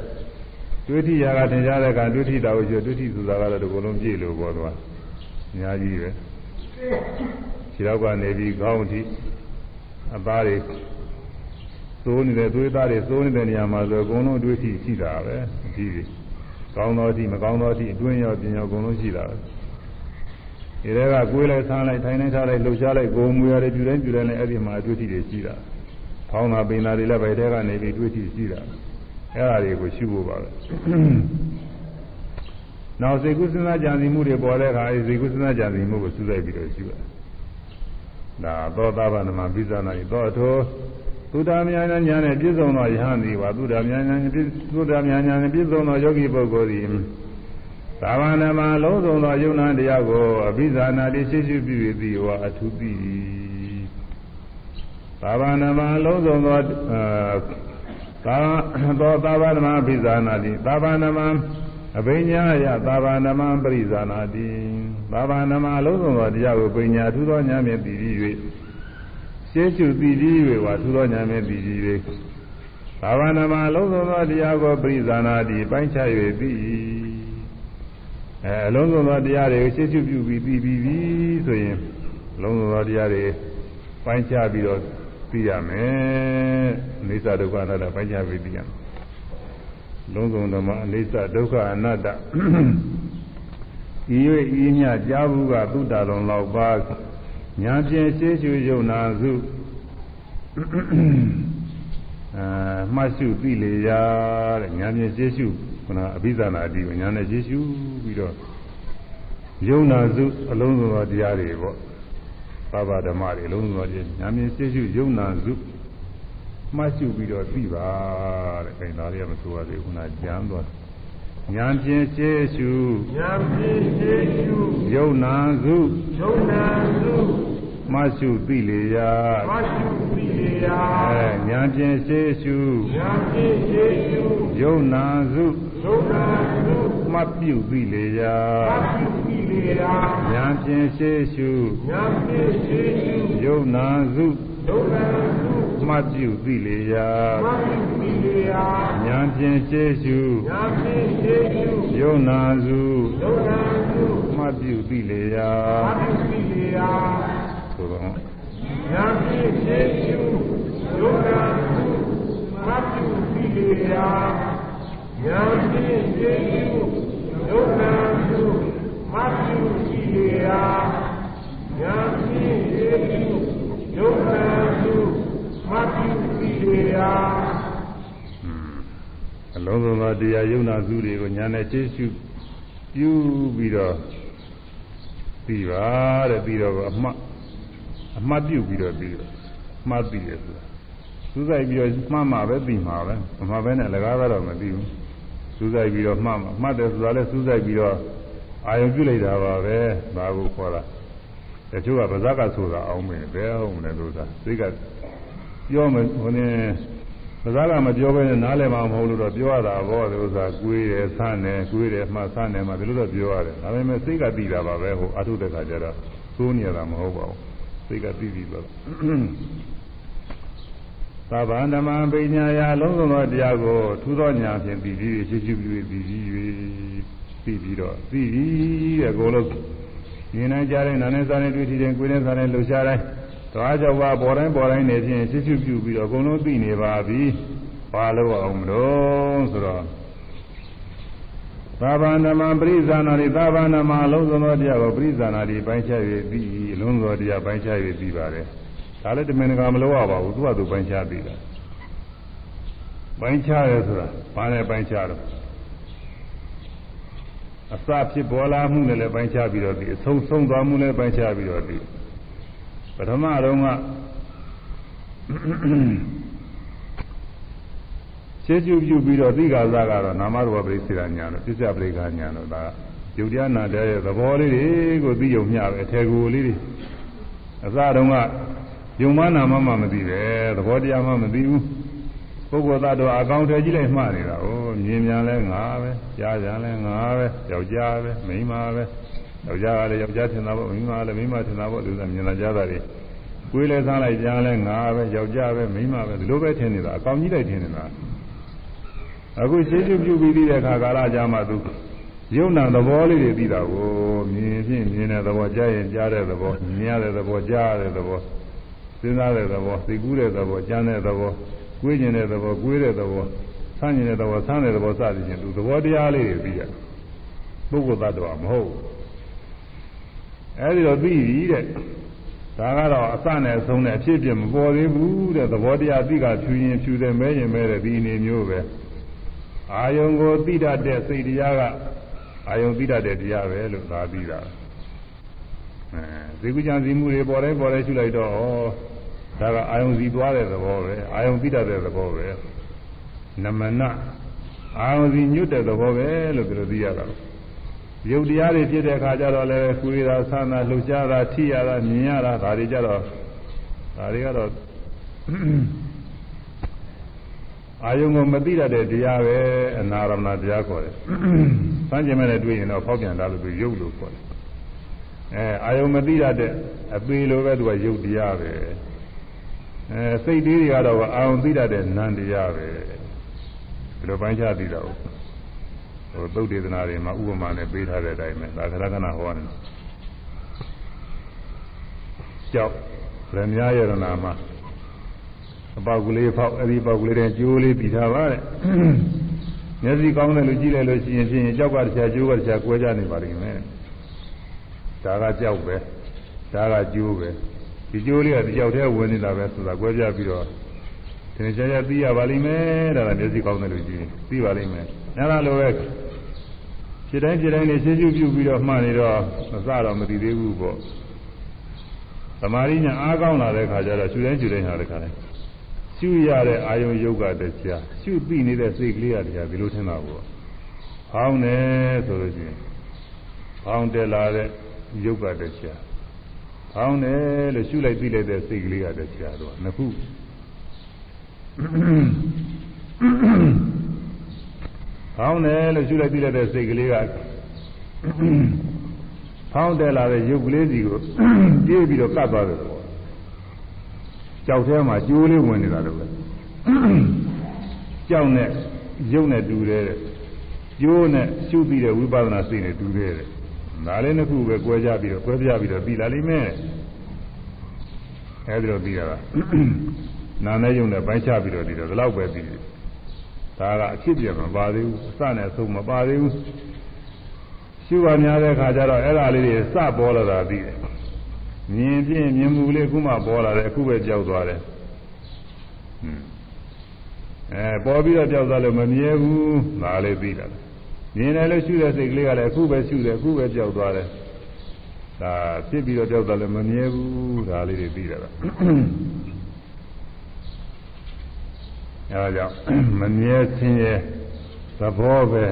တွေ့ထိရာကသင်ကြတဲ့အခါတွေ့ထိတာကိုရှုတွေ့ထိဆိုတာကတော့ဒီကုလုံးပြည့်လို့ပေါ်သွားအများကြီးပဲခြေတော့ကနေပြီးခေါင်းထိအသားတွေ သိုးနေတဲ့သွေးသားတွေသိုးနေတဲ့နေရာမှာဆိုအကုန်လုံးအတွေ့အထိရှိတာပဲအကြည့်တွေကောင်းသောအထိမကောင်းသောအထိအတွင်းရောပြင်ရောအကုန်လုံးရှိတာပဲဒီထဲကကိုယ်လိုက်ဆန်းလိုက်ထိုင်နေထားလိုက်လှုပ်ရှားလိုက်ကိုယ်မူရတယ်ပြူတိုင်းပြူတိုင်းလည်းအဲ့ဒီမှာအတွေ့အထိတွေရှိတာဖောင်းတာပင်တာတွေလည်းဗိုက်ထဲကနေပြီးတွေ့အထိရှိတာအဲ့ဒါတွေကိုရှုဖို့ပါပဲနောက်စေကုသနာကြံစီမှုတွေပေါ်တဲ့အခါအဲစေကုသနာကြံစီမှုကိုစူးစိုက်ပြီးတော့ရှုရဒါသောတာပန်မှာပိဇာနာဤသောအထော သုဒ္ဓမြာဏညာနဲ့ပြည့်စုံသောယဟန်သည်ပါသုဒ္ဓမြာဏနဲ့သုဒ္ဓမြာဏနဲ့ပြည့်စုံသောယောဂီပုဂ္ဂိုလ်သည်သာဝနာမှာလုံးစုံသောယုံနာတရားကိုအပိဇာနာတိရှိရှိပြု၍သည်ဟောအထုတိသာဝနာမှာလုံးစုံသောသာသောသာဝနာအပိဇာနာတိသာဝနာမှာအဘိညာယသာဝနာမပရိဇာနာတိသာဝနာမှာလုံးစုံသောတရားကိုပညာထူသောဉာဏ်ဖြင့်သိပြီး၍ ရှင်းကျူသိပြီး၍ဝါထူသောဉာဏ်ဖြင့်သိပြီး၍သာဝနာမှာလုံးစုံသောတရားကိုပရိဇာနာတိပိုင်းခြား၍သိအဲအလုံးစုံသောတရားတွေကိုရှင်းကျူပြုပြီးသိပြီးပြီဆိုရင်အလုံးစုံသောတရားတွေပိုင်းခြားပြီးတော့သိရမယ်အိသဒုက္ခအနတ္တပိုင်းခြားပြီးသိရမယ်လုံးစုံဓမ္မအိသဒုက္ခအနတ္တဤ၍ဤမြကြားဘူးကသုတ္တလုံးလောက်ပါ ညာဖြင့်ရှေးရှုယုံနာစုအာမှတ်ရှုသိလေရတဲ့ညာဖြင့်ရှေးရှုခုနအဘိဇာနာအတိကိုညာနဲ့ရှေးရှုပြီးတော့ယုံနာစုအလုံးစုံသောတရားတွေပေါ့သဗ္ဗဓမ္မတွေအလုံးစုံသောတရားညာဖြင့်ရှေးရှုယုံနာစုမှတ်ရှုပြီးတော့သိပါတဲ့ခိုင်သားလေးကမဆိုရသေးဘူးခုနကြမ်းသွား ညာဖြင့်ရှေးရှုညာဖြင့်ရှေးရှုယုံနာစုယုံနာစုမှရှုသိလေရာမှရှုသိလေရာအဲညာဖြင့်ရှေးရှုညာဖြင့်ရှေးရှုယုံနာစုယုံနာစုမှပြုသိလေရာမှပြုသိလေရာညာဖြင့်ရှေးရှုညာဖြင့်ရှေးရှုယုံနာစု ယုံနာစုမှပြုသိလေရာမှပြုသိလေရာညာဖြင့်ရှေးရှုညာဖြင့်ရှေးရှုယုံနာစုယုံနာစုမှပြုသိလေရာမှပြုသိလေရာဆိုတော့ညာဖြင့်ရှေးရှုယုံနာစုမှပြုသိလေရာညာဖြင့်ရှေး တရားယုံနာစုတွေကိုညာနဲ့ရှေးရှုပြုပြီးတော့ပြီးပါတဲ့ပြီးတော့အမှတ်အမှတ်ပြုပြီးတော့ပြီးတော့မှတ်ပြီးတယ်ဆိုတာစူးစိုက်ပြီးတော့မှတ်မှပဲပြီးမှာပဲမမှတ်ဘဲနဲ့လကားကတော့မပြီးဘူးစူးစိုက်ပြီးတော့မှတ်မှမှတ်တယ်ဆိုတာလည်းစူးစိုက်ပြီးတော့အာယုံပြုလိုက်တာပါပဲဒါကိုခေါ်တာတချို့ကဗဇက်ကဆိုတာအောင်မယ်ဘယ်ဟုတ်မလဲလို့သာစိတ်ကပြောမယ်ဟိုနေ ဗဇက်ကမပြောဘဲနဲ့နားလည်မှာမဟုတ်လို့တော့ပြောရတာဘောဒီဥစ္စာကွေးတယ်ဆန်းတယ်ကွေးတယ်မှဆန်းတယ်မှဒီလိုတော့ပြောရတယ်ဒါပေမဲ့စိတ်ကသိတာပါပဲဟိုအထုတဲ့ခါကျတော့သိုးနေရတာမဟုတ်ပါဘူးစိတ်ကသိပြီးတော့သဗ္ဗန္ဓမံပိညာယလုံးစုံသောတရားကိုထူသောညာဖြင့်ပြီးပြီးရှိရှိပြီးပြီးပြီးပြီးပြီးတော့ပြီးပြီးတဲ့ကိုလို့မြင်နိုင်ကြတဲ့နာနဲ့စားနဲ့တွေ့ထီတဲ့ကိုယ်နဲ့စားနဲ့လှူရှားတိုင်း သွားကြောက်ပါပေါ်တိုင်းပေါ်တိုင်းနေဖြင့်ရှိရှိပြုပြီးတော့အကုန်လုံးသိနေပါပြီဘာလို့အောင်မလို့ဆိုတော့သာဘာနမပရိဇာနာတိသာဘာနမအလုံးစုံသောတရားကိုပရိဇာနာတိပိုင်းခြား၍ပြီးအလုံးစုံသောတရားပိုင်းခြား၍ပြီးပါတယ်ဒါလည်းတမင်ကမလို့ရပါဘူးသူကသူပိုင်းခြားပြီးတာပိုင်းခြားရဆိုတာဘာနဲ့ပိုင်းခြားတော့အစဖြစ်ပေါ်လာမှုနဲ့လည်းပိုင်းခြားပြီးတော့ဒီအဆုံးဆုံးသွားမှုနဲ့ပိုင်းခြားပြီးတော့ဒီ ပထမတော့ကရှင်းကျူပြုပြီးတော့သိက္ခာစကတော့နာမရူပပရိစ္ဆေဒညာလို့ပြစ္ဆပရိက္ခညာလို့ဒါယုတ်တရားနာတဲ့သဘောလေးတွေကိုသိယုံမျှပဲအထေကိုလေးတွေအစတုန်းကယုံမနာမမှမသိပဲသဘောတရားမှမသိဘူးပုဂ္ဂိုလ်သားတော်အကောင်ထဲကြီးလိုက်မှနေတာ哦မြင်မြန်လဲငါပဲကြားကြလဲငါပဲယောက်ျားပဲမိန်းမပဲ ယောက်ျားကလည်းယောက်ျားထင်တာပေါ့မိန်းမကလည်းမိန်းမထင်တာပေါ့လူသားမြင်လာကြတာတွေကိုယ်လည်းစားလိုက်ကြားလဲငါပဲယောက်ျားပဲမိန်းမပဲဒီလိုပဲထင်နေတာအကောင်ကြီးလိုက်ထင်နေတာအခုရှင်းရှင်းပြုပြီးပြီးတဲ့အခါကာလကြာမှသူယုံနာသဘောလေးတွေသိတာကိုမြင်ဖြင့်မြင်တဲ့သဘောကြားရင်ကြားတဲ့သဘောမြင်ရတဲ့သဘောကြားရတဲ့သဘောစဉ်းစားတဲ့သဘောသိကူးတဲ့သဘောကြားတဲ့သဘောကိုယ်ကျင်တဲ့သဘောကိုယ်တဲ့သဘောဆန်းကျင်တဲ့သဘောဆန်းတဲ့သဘောစသည်ဖြင့်သူသဘောတရားလေးတွေသိရတယ်ပုဂ္ဂိုလ်သတ္တဝါမဟုတ် အဲဒီတော့သိပြီတဲ့ဒါကတော့အစနဲ့အဆုံးနဲ့အဖြစ်အပျက်မပေါ်သေးဘူးတဲ့သဘောတရားသိကဖြူရင်ဖြူတယ်မဲရင်မဲတယ်ဒီအနေမျိုးပဲအာယုံကိုသိတတ်တဲ့စိတ်တရားကအာယုံသိတတ်တဲ့တရားပဲလို့သာပြီးတာအဲဇေကုချံစီမှုတွေပေါ်တိုင်းပေါ်တိုင်းရှုလိုက်တော့ဩဒါကအာယုံစီသွားတဲ့သဘောပဲအာယုံသိတတ်တဲ့သဘောပဲနမနအာယုံစီညွတ်တဲ့သဘောပဲလို့ပြောသိရတာ ရုပ်တရားတွေဖြစ်တဲ့အခါကျတော့လည်းကိုယ်ရတာဆန္ဒလှုပ်ရှားတာထိရတာမြင်ရတာဒါတွေကြတော့ဒါတွေကတော့အာယုံကိုမသိတတ်တဲ့တရားပဲအနာရမဏတရားခေါ်တယ်။စမ်းကြင်မဲ့နဲ့တွေ့ရင်တော့ဖောက်ပြန်တာလို့သူရုပ်လို့ခေါ်တယ်။အဲအာယုံမသိတတ်တဲ့အပေလိုပဲသူကရုပ်တရားပဲ။အဲစိတ်သေးတွေကတော့အာယုံသိတတ်တဲ့နံတရားပဲ။ဒီလိုပိုင်းခြားသိတာဟုတ်။ ဟိုသုတ်ဒေသနာတွေမှာဥပမာနဲ့ပေးထားတဲ့အတိုင်းပဲသာခရကနာဟောတယ်။ကြောက်ဗရမ ्या ယရနာမှာအပေါက်ကလေးဖောက်အဲ့ဒီပေါက်ကလေးတဲ့ကျိုးလေးပြီးထားပါတဲ့မျက်စိကောင်းတယ်လို့ကြည့်လိုက်လို့ရှိရင်ဖြင့်ကြောက်ကတစ်ချက်ကျိုးကတစ်ချက်ကွဲကြနေပါလိမ့်မယ်ဒါကကြောက်ပဲဒါကကျိုးပဲဒီကျိုးလေးကဒီကြောက်တဲ့ဝင်နေတာပဲဆိုတာကွဲပြပြီးတော့ သင်္ချာရသိရပါလိမ့်မယ်ဒါကမျက်စိကောင်းတယ်လို့ကြည့်သိပါလိမ့်မယ်အဲဒါလိုပဲဖြစ်တိုင်းဖြစ်တိုင်းနေရှင်းရှင်းပြုပြီးတော့မှန်နေတော့မစတော့မသိသေးဘူးပေါ့သမာဓိညာအားကောင်းလာတဲ့ခါကျတော့ရှူတိုင်းရှူတိုင်းဟာတခါလဲရှုရတဲ့အာယုံယုတ်ကတရားရှုပြီးနေတဲ့စိတ်ကလေးကတရားဒီလိုထင်တာပေါ့။ဖောင်းတယ်ဆိုလို့ရှိရင်ဖောင်းတယ်လာတဲ့ယုတ်ကတရားဖောင်းတယ်လို့ရှုလိုက်ပြီးလိုက်တဲ့စိတ်ကလေးကတရားတော့နှစ်ခု ဖောင်းတယ်လို့ရှုလိုက်ပြီးလိုက်တဲ့စိတ်ကလေးကဖောင်းတယ်လာတဲ့ယုတ်ကလေးစီကိုပြေးပြီးတော့ကပ်သွားတယ်ပေါ့ကြောက်ထဲမှာကျိုးလေးဝင်နေတာလို့ပဲကြောက်နဲ့ရုပ်နဲ့တူတယ်ကျိုးနဲ့ရှုပြီးတဲ့ဝိပဿနာစိတ်နဲ့တူတယ်ဒါလေးနှစ်ခုပဲ꿰ကြပြီးတော့꿰ပြပြီးတော့ပြီးလာလိမ့်မယ်အဲဒီတော့ပြီးတာက နာနဲ့ယုံနဲ့ပိုင်းခြားပြီးတော့ဒီတော့ဒီလောက်ပဲပြီးတယ်ဒါကအဖြစ်ပြမပါသေးဘူးအစနဲ့အဆုံးမပါသေးဘူးရှုပါများတဲ့ခါကျတော့အဲ့ဒါလေးတွေစပေါ်လာတာပြီးတယ်မြင်ဖြင့်မြင်မှုလေးခုမှပေါ်လာတယ်အခုပဲကြောက်သွားတယ်ဟွန်းအဲပေါ်ပြီးတော့ကြောက်သွားလို့မမြဲဘူးဒါလေးပြီးတာမြင်တယ်လို့ရှုတဲ့စိတ်ကလေးကလည်းအခုပဲရှုတယ်အခုပဲကြောက်သွားတယ်ဒါဖြစ်ပြီးတော့ကြောက်သွားလို့မမြဲဘူးဒါလေးတွေပြီးတာ အဲဒါကြောင့်မမြဲခြင်းရဲ့သဘောပဲ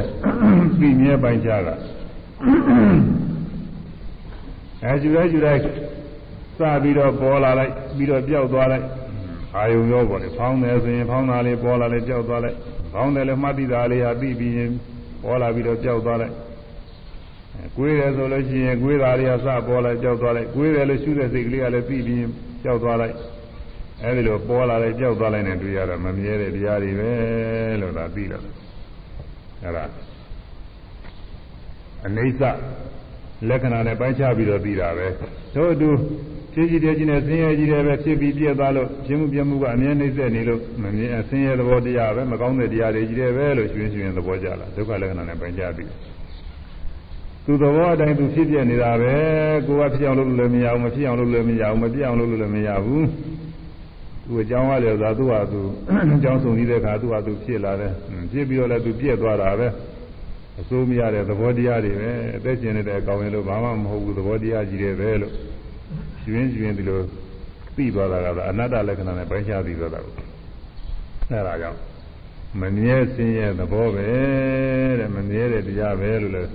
ပြီးမြဲပိုင်းခြားတာအဲယူလိုက်ယူလိုက်စပြီးတော့ပေါ်လာလိုက်ပြီးတော့ပြောက်သွားလိုက်အာယုံရောပေါ်တယ်ဖောင်းတယ်ဆိုရင်ဖောင်းတာလေးပေါ်လာလိုက်ပြောက်သွားလိုက်ဖောင်းတယ်လည်းမှတ်သိတာလေးဟာပြီးပြီးရင်ပေါ်လာပြီးတော့ပြောက်သွားလိုက်ကွေးတယ်ဆိုလို့ရှိရင်ကွေးတာလေးဟာစပေါ်လာပြောက်သွားလိုက်ကွေးတယ်လို့ရှုတဲ့စိတ်ကလေးကလည်းပြီးပြီးရင်ပြောက်သွားလိုက် အဲဒီလိုပေါ်လာတဲ့ကြောက်သွားလိုက်တဲ့တွေ့ရတော့မမြဲတဲ့တရားတွေပဲလို့သာသိတော့အဲဒါအနိစ္စလက္ခဏာနဲ့ပိုင်းခြားပြီးတော့သိတာပဲတို့အတူဖြစ်ကြည့်တဲ့ချင်းနဲ့ဆင်းရဲကြီးတယ်ပဲဖြစ်ပြီးပြည့်သွားလို့ဖြစ်မှုပြမှုကအမြဲနှိမ့်ဆက်နေလို့မမြဲဆင်းရဲသဘောတရားပဲမကောင်းတဲ့တရားတွေကြီးတယ်ပဲလို့ရှင်ရှင်သဘောကြလားဒုက္ခလက္ခဏာနဲ့ပိုင်းခြားပြီးသူသဘောအတိုင်းသူဖြစ်ပြနေတာပဲကိုယ်ကဖြစ်အောင်လုပ်လို့လည်းမရဘူးမဖြစ်အောင်လုပ်လို့လည်းမရဘူးမပြအောင်လုပ်လို့လည်းမရဘူး သူအကြောင်းကလည်းသာသူ့ဟာသူအကြောင်းဆုံးပြီးတဲ့အခါသူ့ဟာသူဖြစ်လာတယ်ဖြစ်ပြီးတော့လည်းသူပြည့်သွားတာပဲအစိုးမရတဲ့သဘောတရားတွေပဲအသက်ရှင်နေတဲ့အကောင်ရင်လို့ဘာမှမဟုတ်ဘူးသဘောတရားကြီးတွေပဲလို့ကျွင်းကျွင်းဒီလိုသိသွားတာကတော့အနတ္တလက္ခဏာနဲ့ပိုင်းခြားပြီးသွားတာကိုအဲဒါကြောင့်မမြဲစင်းရဲ့သဘောပဲတဲ့မမြဲတဲ့တရားပဲလို့လည်း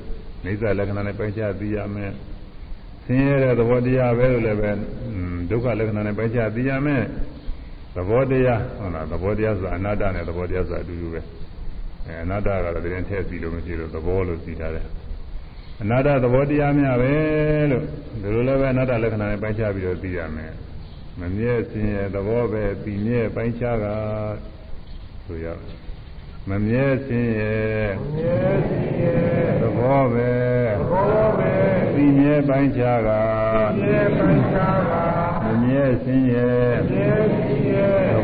နေသလက္ခဏာနဲ့ပိုင်းခြားသိရမယ်ဆင်းရဲတဲ့သဘောတရားပဲလို့လည်းပဲဒုက္ခလက္ခဏာနဲ့ပိုင်းခြားသိရမယ် သဘောတရားဟုတ်လားသဘောတရားဆိုတာအနတ္တနဲ့သဘောတရားဆိုတာအတူတူပဲအဲအနတ္တကတော့တရင်ထည့်စီလို့မရှိလို့သဘောလို့စီထားတယ်အနတ္တသဘောတရားများပဲလို့ဒီလိုလည်းပဲအနတ္တလက္ခဏာနဲ့ပိုင်းခြားပြီးတော့သိရမယ်မမြဲစင်ရဲ့သဘောပဲပြီးမြဲပိုင်းခြားကဆိုရမမြဲစင်ရဲ့မြဲစင်ရဲ့သဘောပဲသဘောပဲပြီးမြဲပိုင်းခြားကမြဲပိုင်းခြားကမမြဲစင်ရဲ့မြဲစင်ရဲ့သ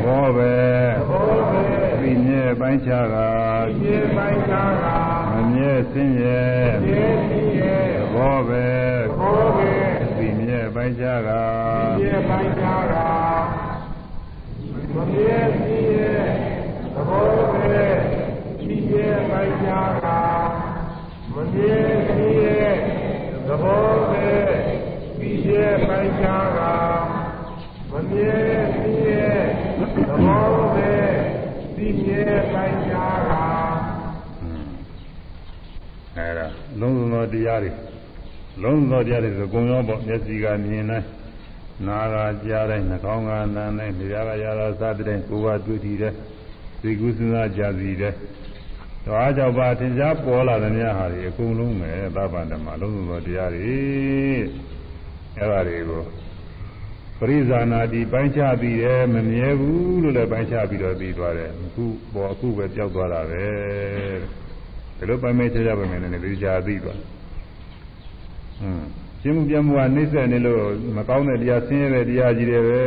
ဘောပဲသဘောပဲပြီးမြဲပိုင်းခြားကမြဲပိုင်းခြားကမမြဲစင်ရဲ့မြဲစင်ရဲ့သဘောပဲသဘောပဲပြီးမြဲပိုင်းခြားကမြဲပိုင်းခြားကမမြဲစင်ရဲ့သဘောပဲပြီးမြဲပိုင်းခြားကမမြဲစင်ရဲ့သဘောပဲပြီးမြဲပိုင်းခြားက မမြဲစင်ရဲ့သဘောပဲပြီးမြဲပိုင်းခြားကအဲဒါလုံးစုံသောတရားတွေလုံးစုံသောတရားတွေဆိုကုံရောပေါ့မျက်စိကမြင်တိုင်းနားကကြားတိုင်းနှာခေါင်းကနားတိုင်းနေရာကရာသာစသဖြင့်ကိုယ်ကတွေ့ထီတဲ့သိကုစဉ်းစားကြစီတဲ့သွားကြောက်ပါသင်္ချာပေါ်လာတဲ့များဟာဒီအကုန်လုံးပဲသဗ္ဗန္တမလုံးစုံသောတရားတွေအဲဒါတွေကို ပရိဇာနာတိပိုင်းခြားပြီးတယ်မမြဲဘူးလို့လည်းပိုင်းခြားပြီးတော့ပြီးသွားတယ်အခုပေါ်အခုပဲကြောက်သွားတာပဲဒီလိုပိုင်းမဲချကြပါမယ်နဲ့ဒီကြာသိသွားဟွန်းရှင်းမှုပြမှုကနှိမ့်ဆက်နေလို့မကောင်းတဲ့တရားဆင်းရဲတဲ့တရားကြီးတွေပဲ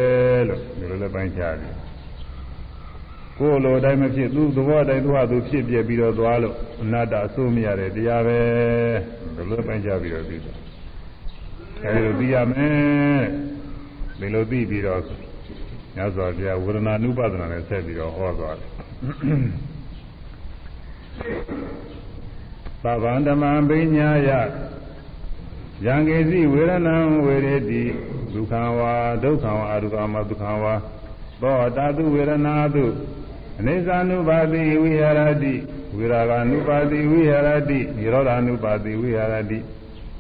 လို့ဒီလိုလည်းပိုင်းခြားတယ်ကိုယ်လိုတိုင်းမဖြစ်သူသဘောတိုင်းသူဟာသူဖြစ်ပြပြီးတော့သွားလို့အနတ္တအစိုးမရတဲ့တရားပဲဒီလိုပိုင်းခြားပြီးတော့ပြီးသွားအဲဒီလိုသိရမယ် ဒီလိုသိပြီးတော့ညစွာဘုရားဝေဒနာနုပဒနာနဲ့ဆက်ပြီးတော့ဟောသွားတယ်သဗ္ဗံဓမ္မပညာယယံကေစီဝေရဏံဝေရတိဒုက္ခဝါဒုက္ခဝါအရုကမဒုက္ခဝါသောတာတုဝေရဏာတုအနေဇာနုပါတိဝိဟရတိဝိရာဂ ानु ပါတိဝိဟရတိនិရောဓ ानु ပါတိဝိဟရတိ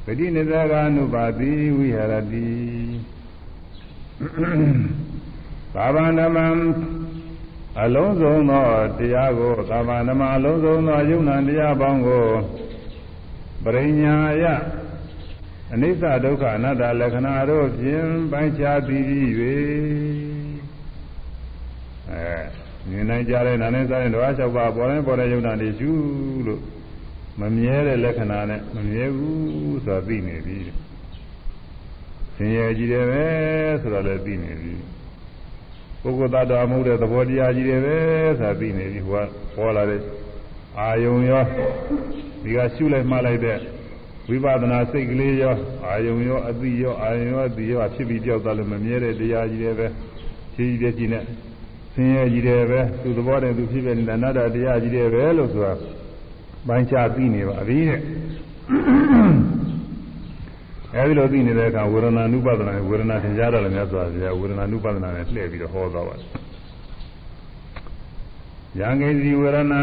ပတိနိဒဂ ानु ပါတိဝိဟရတိ သာဗန္ဓမံအလုံးစုံသောတရားကိုသာဗန္ဓမအလုံးစုံသောယုံနာတရားပေါင်းကိုပရိညာယအနိစ္စဒုက္ခအနတ္တလက္ခဏာတို့ဖြင့်ပိုင်းခြားပြီး၍အဲမြင်နိုင်ကြတဲ့နာနဲ့စားတဲ့ဓဝါ၆ပါးပေါ်တိုင်းပေါ်တဲ့ယုံနာတွေရှုလို့မမြဲတဲ့လက္ခဏာနဲ့မမြဲဘူးဆိုတာသိနေပြီဆ င်းရဲကြီးတယ်ပဲဆိုတော့လည်းသိနေပြီပုဂ္ဂိုလ်သတ္တဝါမဟုတ်တဲ့သဘောတရားကြီးတယ်ပဲဆိုတာသိနေပြီဟိုကပေါ်လာတဲ့အာယုံရောဒီကရှုလိုက်မှလိုက်တဲ့ဝိပဿနာစိတ်ကလေးရောအာယုံရောအသိရောအာယုံရောအသိရောဖြစ်ပြီးကြောက်သွားလို့မမြဲတဲ့တရားကြီးတွေပဲဖြည်းဖြည်းချင်းနဲ့ဆင်းရဲကြီးတယ်ပဲသူသဘောတည်းသူဖြစ်ဖြစ်နေတာနတ္တတရားကြီးတယ်ပဲလို့ဆိုတာပိုင်းခြားသိနေပါပြီတဲ့ အဲဒီလိုသိနေတဲ့အခါဝေဒနာနုပါဒနာဝေဒနာသင်ကြားတော့လည်းမြတ်စွာဘုရားဝေဒနာနုပါဒနာနဲ့လှည့်ပြီးတော့ဟောသွားပါတယ်ယံကေစီဝေဒနာ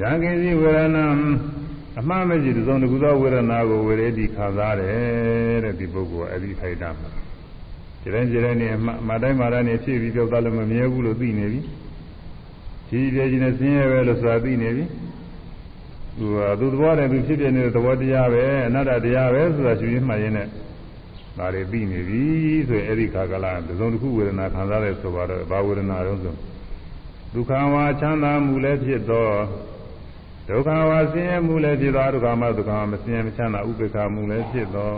ယံကေစီဝေဒနာအမှားမရှိတဲ့သုံးတကူသောဝေဒနာကိုဝေရတိခံစားတယ်တဲ့ဒီပုဂ္ဂိုလ်အဲဒီခိုက်တာမှာခြေတိုင်းခြေတိုင်းနဲ့မတိုင်းမတိုင်းနဲ့ဖြည့်ပြီးကြောက်သားလို့မမြဲဘူးလို့သိနေပြီဒီပြည့်ချင်းနဲ့ဆင်းရဲပဲလို့ဆိုတာသိနေပြီ သူကသူသဘောတည်းသူဖြစ်ပြနေတဲ့သဘောတရားပဲအနတ္တတရားပဲဆိုတာရှင်ရင်းမှတ်ရင်းနဲ့ဒါတွေပြီးနေပြီဆိုရင်အဲ့ဒီခါကလာသုံးတစ်ခုဝေဒနာခံစားတဲ့ဆိုတော့ဘာဝေဒနာတော့ဆိုဒုက္ခဝါချမ်းသာမှုလည်းဖြစ်သောဒုက္ခဝါဆင်းရဲမှုလည်းဖြစ်သောဒုက္ခမဒုက္ခမဆင်းရဲမချမ်းသာဥပေက္ခမှုလည်းဖြစ်သော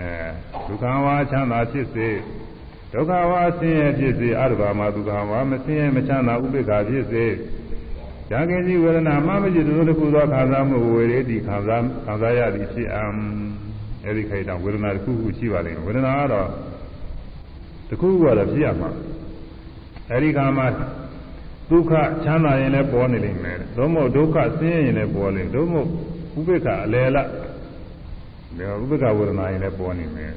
အဲဒုက္ခဝါချမ်းသာဖြစ်စေဒုက္ခဝါဆင်းရဲဖြစ်စေအဒုက္ခမဒုက္ခဝါမဆင်းရဲမချမ်းသာဥပေက္ခဖြစ်စေ ဇာကိစီဝေဒနာမမရှိသူတို့တစ်ခုသောခံစားမှုဝေရတိခံစားခံစားရသည်ဖြစ်အံအဲ့ဒီခိုက်တော့ဝေဒနာတစ်ခုခုရှိပါလိမ့်မယ်ဝေဒနာကတော့တစ်ခုခုကတော့ဖြစ်ရမှာအဲ့ဒီခါမှာဒုက္ခချမ်းသာရင်လည်းပေါ်နေလိမ့်မယ်သို့မဟုတ်ဒုက္ခဆင်းရဲရင်လည်းပေါ်လိမ့်သို့မဟုတ်ဥပိ္ပခအလယ်လဒါဥပိ္ပခဝေဒနာရင်လည်းပေါ်နေမယ်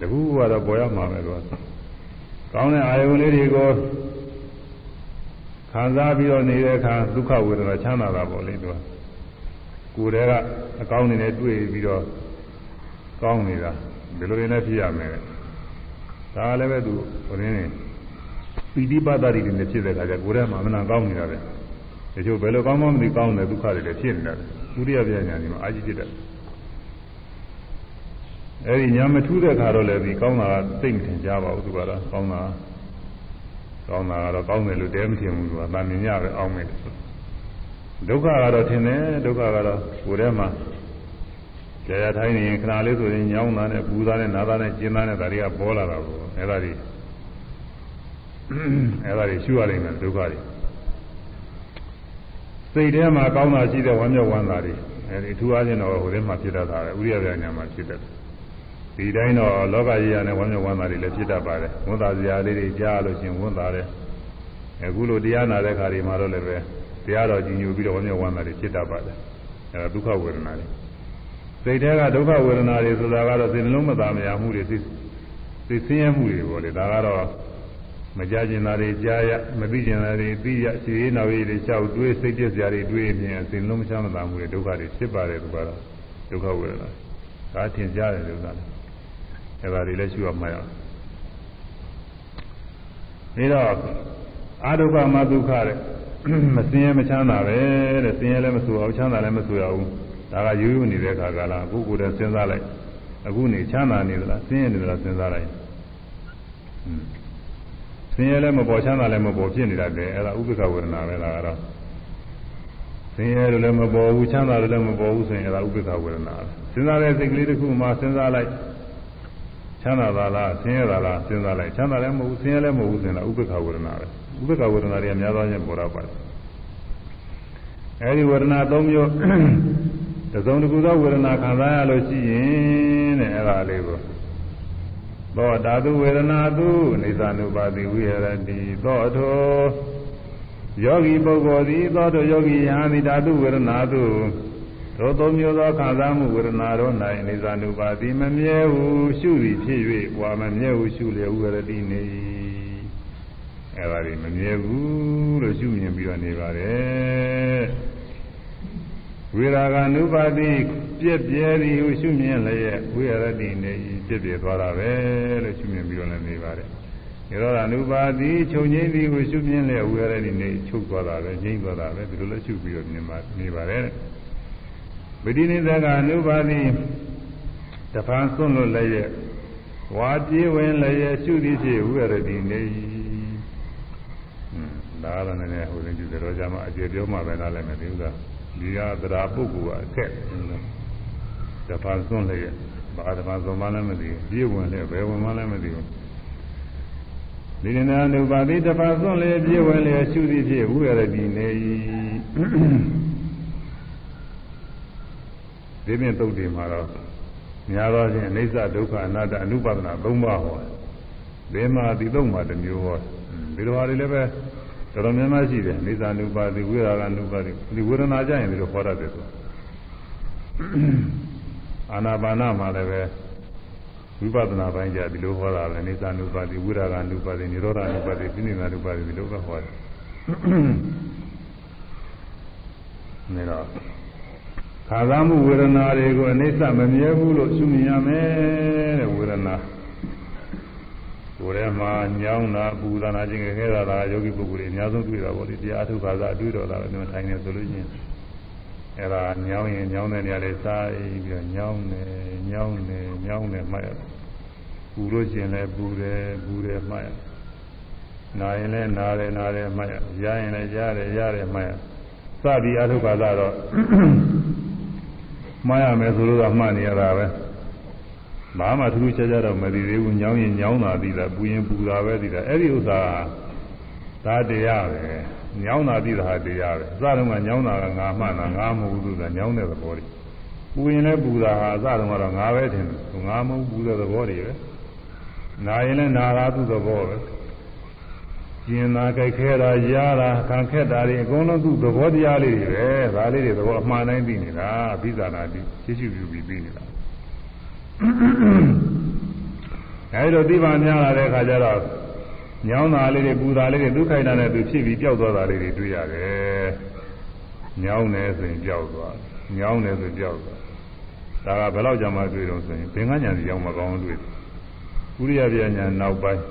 တခုခုကတော့ပေါ်ရမှာပဲတော့ကောင်းတဲ့အာယုန်လေးတွေကို ခံစားပြီးတော့နေတဲ့အခါဒုက္ခဝေဒနာချမ်းသာတာပေါ့လေသူကကိုယ်တည်းကအကောင်းနေနဲ့တွေ့ပြီးတော့ကောင်းနေတာဒီလိုရင်းနဲ့ဖြစ်ရမယ်ဒါလည်းပဲသူဟိုရင်းနေပီတိပါဒရီတွေနဲ့ဖြစ်တဲ့အခါကျကိုယ်တည်းမှာမနာကောင်းနေတာပဲတချို့ဘယ်လိုကောင်းမှမသိကောင်းတယ်ဒုက္ခတွေလည်းဖြစ်နေတာဥရိယပြညာဒီမှာအာကြီးဖြစ်တယ်အဲဒီညာမထူးတဲ့ခါတော့လည်းဒီကောင်းတာကသိမထင်ကြပါဘူးသူကတော့ကောင်းတာ ကောင်းတာကတော့ကောင်းတယ်လို့တဲမထင်ဘူးသူကတာမြင်ရပဲအောင်းမယ်ဒုက္ခကတော့ထင်တယ်ဒုက္ခကတော့ကိုယ်ထဲမှာကြာရထိုင်းနေရင်ခဏလေးဆိုရင်ညောင်းတာနဲ့ပူတာနဲ့နာတာနဲ့ကျင်းတာနဲ့ဒါတွေကပေါ်လာတာပေါ့အဲဒါတွေအဲဒါတွေရှုရနိုင်တယ်ဒုက္ခတွေစိတ်ထဲမှာကောင်းတာရှိတဲ့ဝမ်းမြောက်ဝမ်းသာတွေအဲဒီအထူးအားဖြင့်တော့ဟိုထဲမှာဖြစ်တတ်တာဥရိယပြညာမှာဖြစ်တတ်တယ် ဒီတိုင်းတော့လောကကြီးရနဲ့ဝမ်းမြောက်ဝမ်းသာတွေလည်းဖြစ်တတ်ပါတယ်ဝန်သာစရာလေးတွေကြားလို့ရှိရင်ဝန်သာတယ်အခုလိုတရားနာတဲ့ခါဒီမှာတော့လည်းပဲတရားတော်ကြီးညိုပြီးတော့ဝမ်းမြောက်ဝမ်းသာတွေဖြစ်တတ်ပါတယ်အဲဒါဒုက္ခဝေဒနာတွေစိတ်ထဲကဒုက္ခဝေဒနာတွေဆိုတာကတော့စိတ်နှလုံးမသာမယာမှုတွေစိတ်စိတ်ဆင်းရဲမှုတွေပေါ့လေဒါကတော့မကြကျင်တာတွေကြားရမသိကျင်တာတွေသိရရှိရေးနောက်ရေးတွေလျှောက်တွေးစိတ်ပြည့်စရာတွေတွေးမြင်စိတ်နှလုံးမချမ်းသာမှုတွေဒုက္ခတွေဖြစ်ပါတယ်သူကတော့ဒုက္ခဝေဒနာဒါထင်ရှားတယ်ဒုက္ခတွေ အဲဒါတွေလည်းရှိရမှာရပြီးတော့အာဒုက္ခမဒုက္ခတဲ့မစင်းရဲမချမ်းသာပဲတဲ့စင်းရဲလည်းမဆိုအောင်ချမ်းသာလည်းမဆိုရဘူးဒါကရိုးရိုးနေတဲ့ခါကလာအခုကိုယ်တည်းစဉ်းစားလိုက်အခုနေချမ်းသာနေသလားစင်းရဲနေသလားစဉ်းစားလိုက်ဆင်းရဲလည်းမပေါ်ချမ်းသာလည်းမပေါ်ဖြစ်နေတာတယ်အဲ့ဒါဥပ္ပခဝေဒနာပဲလားကတော့ဆင်းရဲလည်းမပေါ်ဘူးချမ်းသာလည်းမပေါ်ဘူးဆိုရင်အဲ့ဒါဥပ္ပခဝေဒနာပဲစဉ်းစားတဲ့စိတ်ကလေးတစ်ခုမှစဉ်းစားလိုက် ချမ်းသာတာလားဆင်းရဲတာလားစဉ်းစားလိုက်ချမ်းသာလည်းမဟုတ်ဘူးဆင်းရဲလည်းမဟုတ်ဘူးဆိုရင်ဥပ္ပခဝေဒနာပဲဥပ္ပခဝေဒနာတွေအများသောအားဖြင့်ပေါ်တော့ပါတယ်အဲဒီဝေဒနာ၃မျိုးတစ်စုံတစ်ခုသောဝေဒနာခံစားရလို့ရှိရင်တဲ့အဲ့ဒါလေးကိုသောဓာတုဝေဒနာတုအိသ ानु ပါတိဝိဟရတိသောထောယောဂီပုဂ္ဂိုလ်သည်သောတောယောဂီယဟန်သည်ဓာတုဝေဒနာတု သောသုံးမျိုးသောခံစားမှုဝေဒနာတို့၌အိသ ानु ပါတိမမြဲဟုရှုသည်ဖြစ်၍ဘဝမမြဲဟုရှုလျက်ဝိဟရတိနေအဲ့ဒါတွေမမြဲဘူးလို့ရှုမြင်ပြီးတော့နေပါတယ်ဝေရာဂ ानु ပါတိပြည့်ပြဲသည်ဟုရှုမြင်လျက်ဝိရတိနေပြည့်ပြဲသွားတာပဲလို့ရှုမြင်ပြီးတော့လည်းနေပါတယ်။ဒါတော့အနုပါတိချုပ်ငိမ့်သည်ဟုရှုမြင်လျက်ဝိရတိနေချုပ်သွားတာပဲငြိမ့်သွားတာပဲဒီလိုလည်းရှုပြီးတော့မြင်ပါနေပါတယ်။ ဗိတိနိသကအနုပါတိတဖန်ဆွန့်လွတ်လျက်ဝါပြေးဝင်လျက်ရှုသည်ဖြစ်ဝိရတိနေ။ဒါကတော့လည်းဟိုရင်ကျတော့ကြမှာအကျေပြောမှပဲနားလည်မယ်ဒီဥစ္စာဒီဟာသရာပုဂ္ဂိုလ်ကအခက်တဖန်စွန့်လျက်ဘာတဖန်စွန့်မှလည်းမသိဘူးပြေးဝင်လျက်ဘယ်ဝင်မှလည်းမသိဘူးဒီနေ့နာနုပါတိတဖန်စွန့်လျက်ပြေးဝင်လျက်ရှုသည်ဖြင့်ဝိရတိနေ၏ ဒီပြင်သုတ်တွေမှာတော့များသောဖြင့်အိဋ္ဌဒုက္ခအနတ္တအနုပါဒနာ၃ပါးဟောဒီမှာဒီသုံးမှာတစ်မျိုးဟောဒီလိုဟာတွေလည်းပဲတော်တော်များများရှိတယ်အိဋ္ဌအနုပါတိဝိရာဂအနုပါတိဒီဝေဒနာကြရင်ဒီလိုဟောတတ်တယ်ဆိုအာနာပါနမှာလည်းပဲဝိပဿနာပိုင်းကြဒီလိုဟောတာပဲအိဋ္ဌအနုပါတိဝိရာဂအနုပါတိនិရောဓအနုပါတိပြိနိနာအနုပါတိဒီလိုပဲဟောတယ်နေတော့ ခါသာမှုဝေဒနာတွေကိုအနိစ္စမမြဲဘူးလို့ရှုမြင်ရမယ်တဲ့ဝေဒနာကိုယ်ထဲမှာညောင်းတာပူတာနာခြင်းခဲတာဒါယောဂီပုဂ္ဂိုလ်တွေအများဆုံးတွေ့တာပေါ့ဒီတရားထုခါသာအတွေ့တော်တာလည်းဒီမှာထိုင်နေဆိုလို့ချင်းအဲ့ဒါညောင်းရင်ညောင်းတဲ့နေရာလေးစားပြီးတော့ညောင်းနေညောင်းနေညောင်းနေမှတ်ရပူလို့ရှိရင်လည်းပူတယ်ပူတယ်မှတ်ရနာရင်လည်းနာတယ်နာတယ်မှတ်ရရရင်လည်းရတယ်ရတယ်မှတ်ရစသည်အထုပါဒတော့ မှားရမယ်ဆိုလို့ကမှတ်နေရတာပဲဘာမှထူးထူးခြားခြားတော့မသိသေးဘူးညောင်းရင်ညောင်းတာသိတာပူရင်ပူတာပဲသိတာအဲ့ဒီဥစ္စာဒါတရားပဲညောင်းတာသိတာဟာတရားပဲအစတုန်းကညောင်းတာကငါမှန်တာငါမဟုတ်ဘူးသူကညောင်းတဲ့သဘောတွေပူရင်လည်းပူတာဟာအစတုန်းကတော့ငါပဲထင်တယ်ငါမဟုတ်ဘူးတဲ့သဘောတွေပဲနာရင်လည်းနာတာသူ့သဘောပဲ ကျင်သာကြိုက်ခဲတာရတာခံခက်တာတွေအကုန်လုံးသူ့သဘောတရားလေးတွေပဲဒါလေးတွေသဘောအမှန်တိုင်းသိနေတာအဘိဇာနာတိရှင်းရှင်းပြပြီးပြီးနေတာအဲဒီတော့သိပါများလာတဲ့အခါကျတော့ညောင်းတာလေးတွေပူတာလေးတွေဒုက္ခိုက်တာနဲ့သူဖြစ်ပြီးပျောက်သွားတာလေးတွေတွေ့ရတယ်။ညောင်းတယ်ဆိုရင်ပျောက်သွား။ညောင်းတယ်ဆိုပျောက်သွား။ဒါကဘယ်တော့ကြာမှတွေ့တော့ဆိုရင်ဘင်္ဂညာစီရောက်မကောင်းတွေ့။ဥရိယပြညာနောက်ပိုင်း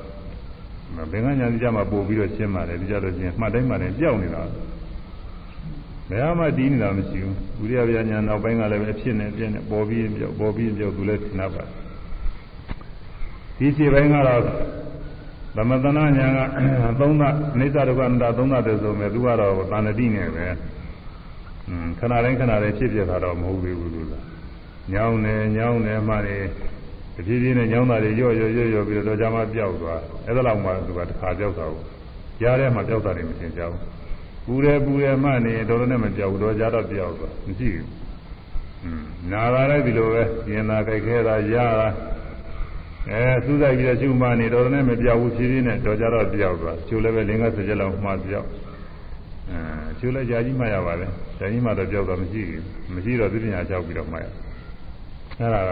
ဘင်္ဂညာစီကြမှာပို့ပြီးတော့ရှင်းပါတယ်ဒီကြတော့ချင်းမှတ်တိုင်းမှတိုင်းပျောက်နေတာ။ဘယ်မှတည်နေတာမရှိဘူး။ဥရိယပြညာနောက်ပိုင်းကလည်းပဲအဖြစ်နဲ့ပြည့်နဲ့ပေါ်ပြီးပျောက်ပေါ်ပြီးပျောက်သူလည်းနားပါဒီစီပိုင်းကတော့သမတနာညာကသုံးသအိဋ္ဌဒုက္ခအနတ္တသုံးသတဲ့ဆိုမဲ့သူကတော့သန္တိနဲ့ပဲอืมခဏတိုင်းခဏတိုင်းဖြစ်ပြတာတော့မဟုတ်သေးဘူးလို့ညောင်းနေညောင်းနေမှနေ တဖြည်းဖြည်းနဲ့ညောင်းတာတွေရော့ရော့ရော့ရော့ပြီးတော့ကြာမှပျောက်သွားအဲ့ဒါလောက်မှသူကတစ်ခါပျောက်တာကိုကြားထဲမှာပျောက်တာတွေမသင်ကြဘူးပူတယ်ပူတယ်မှနေတော်တော်နဲ့မပျောက်ဘူးတော့ကြာတော့ပျောက်သွားမရှိဘူးอืมနာတာလည်းဒီလိုပဲရင်သာကြိုက်ခဲတာရတာအဲစူးစိုက်ပြီးတော့ရှုမှနေတော်တော်နဲ့မပြောက်ဘူးဖြည်းဖြည်းနဲ့တော်ကြတော့ပြောက်သွားကျိုးလည်းပဲလင်္ကာဆက်ချက်လောက်မှပြောက်အဲကျိုးလည်းကြာကြီးမှရပါတယ်ကြာကြီးမှတော့ပြောက်တော့မရှိဘူးမရှိတော့သိပညာကြောက်ပြီးတော့မှရအဲဒါက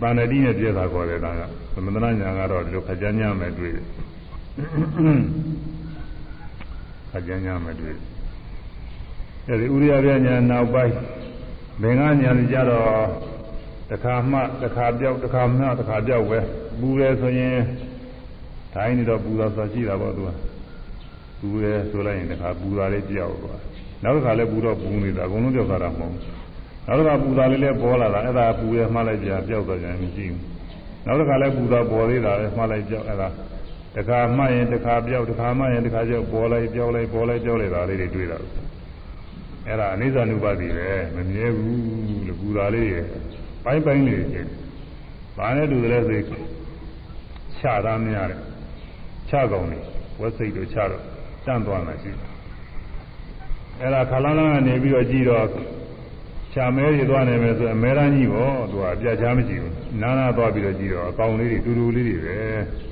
တဏ္ဍတိနဲ့ပြည့်တာခေါ်တယ်ဒါကသမန္တနာညာကတော့ဒီလိုခကြမ်းညာမယ်တွေ့တယ်ခကြမ်းညာမယ်တွေ့တယ်အဲဒီဥရိယပြညာနောက်ပိုင်းဘင်္ဂညာကြတော့တခါမှတခါပြောက်တခါမှတခါပြောက်ပဲပူရဲဆိုရင်တိုင်းနေတော့ပူတာဆိုရှိတာပေါ့သူကပူရဲဆိုလိုက်ရင်တခါပူတာလေးပြောက်သွားနောက်တစ်ခါလည်းပူတော့ပူနေတာအကုန်လုံးပြောက်သွားတာမဟုတ်ဘူး နောက်တစ်ခါပူတာလေးလည်းပေါ်လာတာအဲ့ဒါပူရဲမှလိုက်ကြပြောက်သွားကြရင်မရှိဘူးနောက်တစ်ခါလည်းပူတာပေါ်သေးတာလည်းမှလိုက်ပြောက်အဲ့ဒါတခါမှရင်တခါပြောက်တခါမှရင်တခါပြောက်ပေါ်လိုက်ပြောက်လိုက်ပေါ်လိုက်ပြောက်လိုက်တာလေးတွေတွေ့တာအဲ့ဒါအနိစ္စ ानु ပါတိပဲမမြဲဘူးလို့ပူတာလေးရဲ့ပိုင်းပိုင်းလေးကျင်း။ဘာနဲ့တူတယ်လဲဆိုခြာသားများတယ်။ခြာကောင်နေဝက်စိတ်တို့ခြာတော့တန့်သွားမှရှိတယ်။အဲ့ဒါခလာလန်းကနေပြီးတော့ကြည့်တော့ ခြာမဲတွေသွားနေမယ်ဆိုအမဲရန်ကြီးပေါ့သူကအပြတ်ချားမရှိဘူး။နားနာသွားပြီးတော့ကြည့်တော့အကောင်လေးတွေတူတူလေးတွေပဲ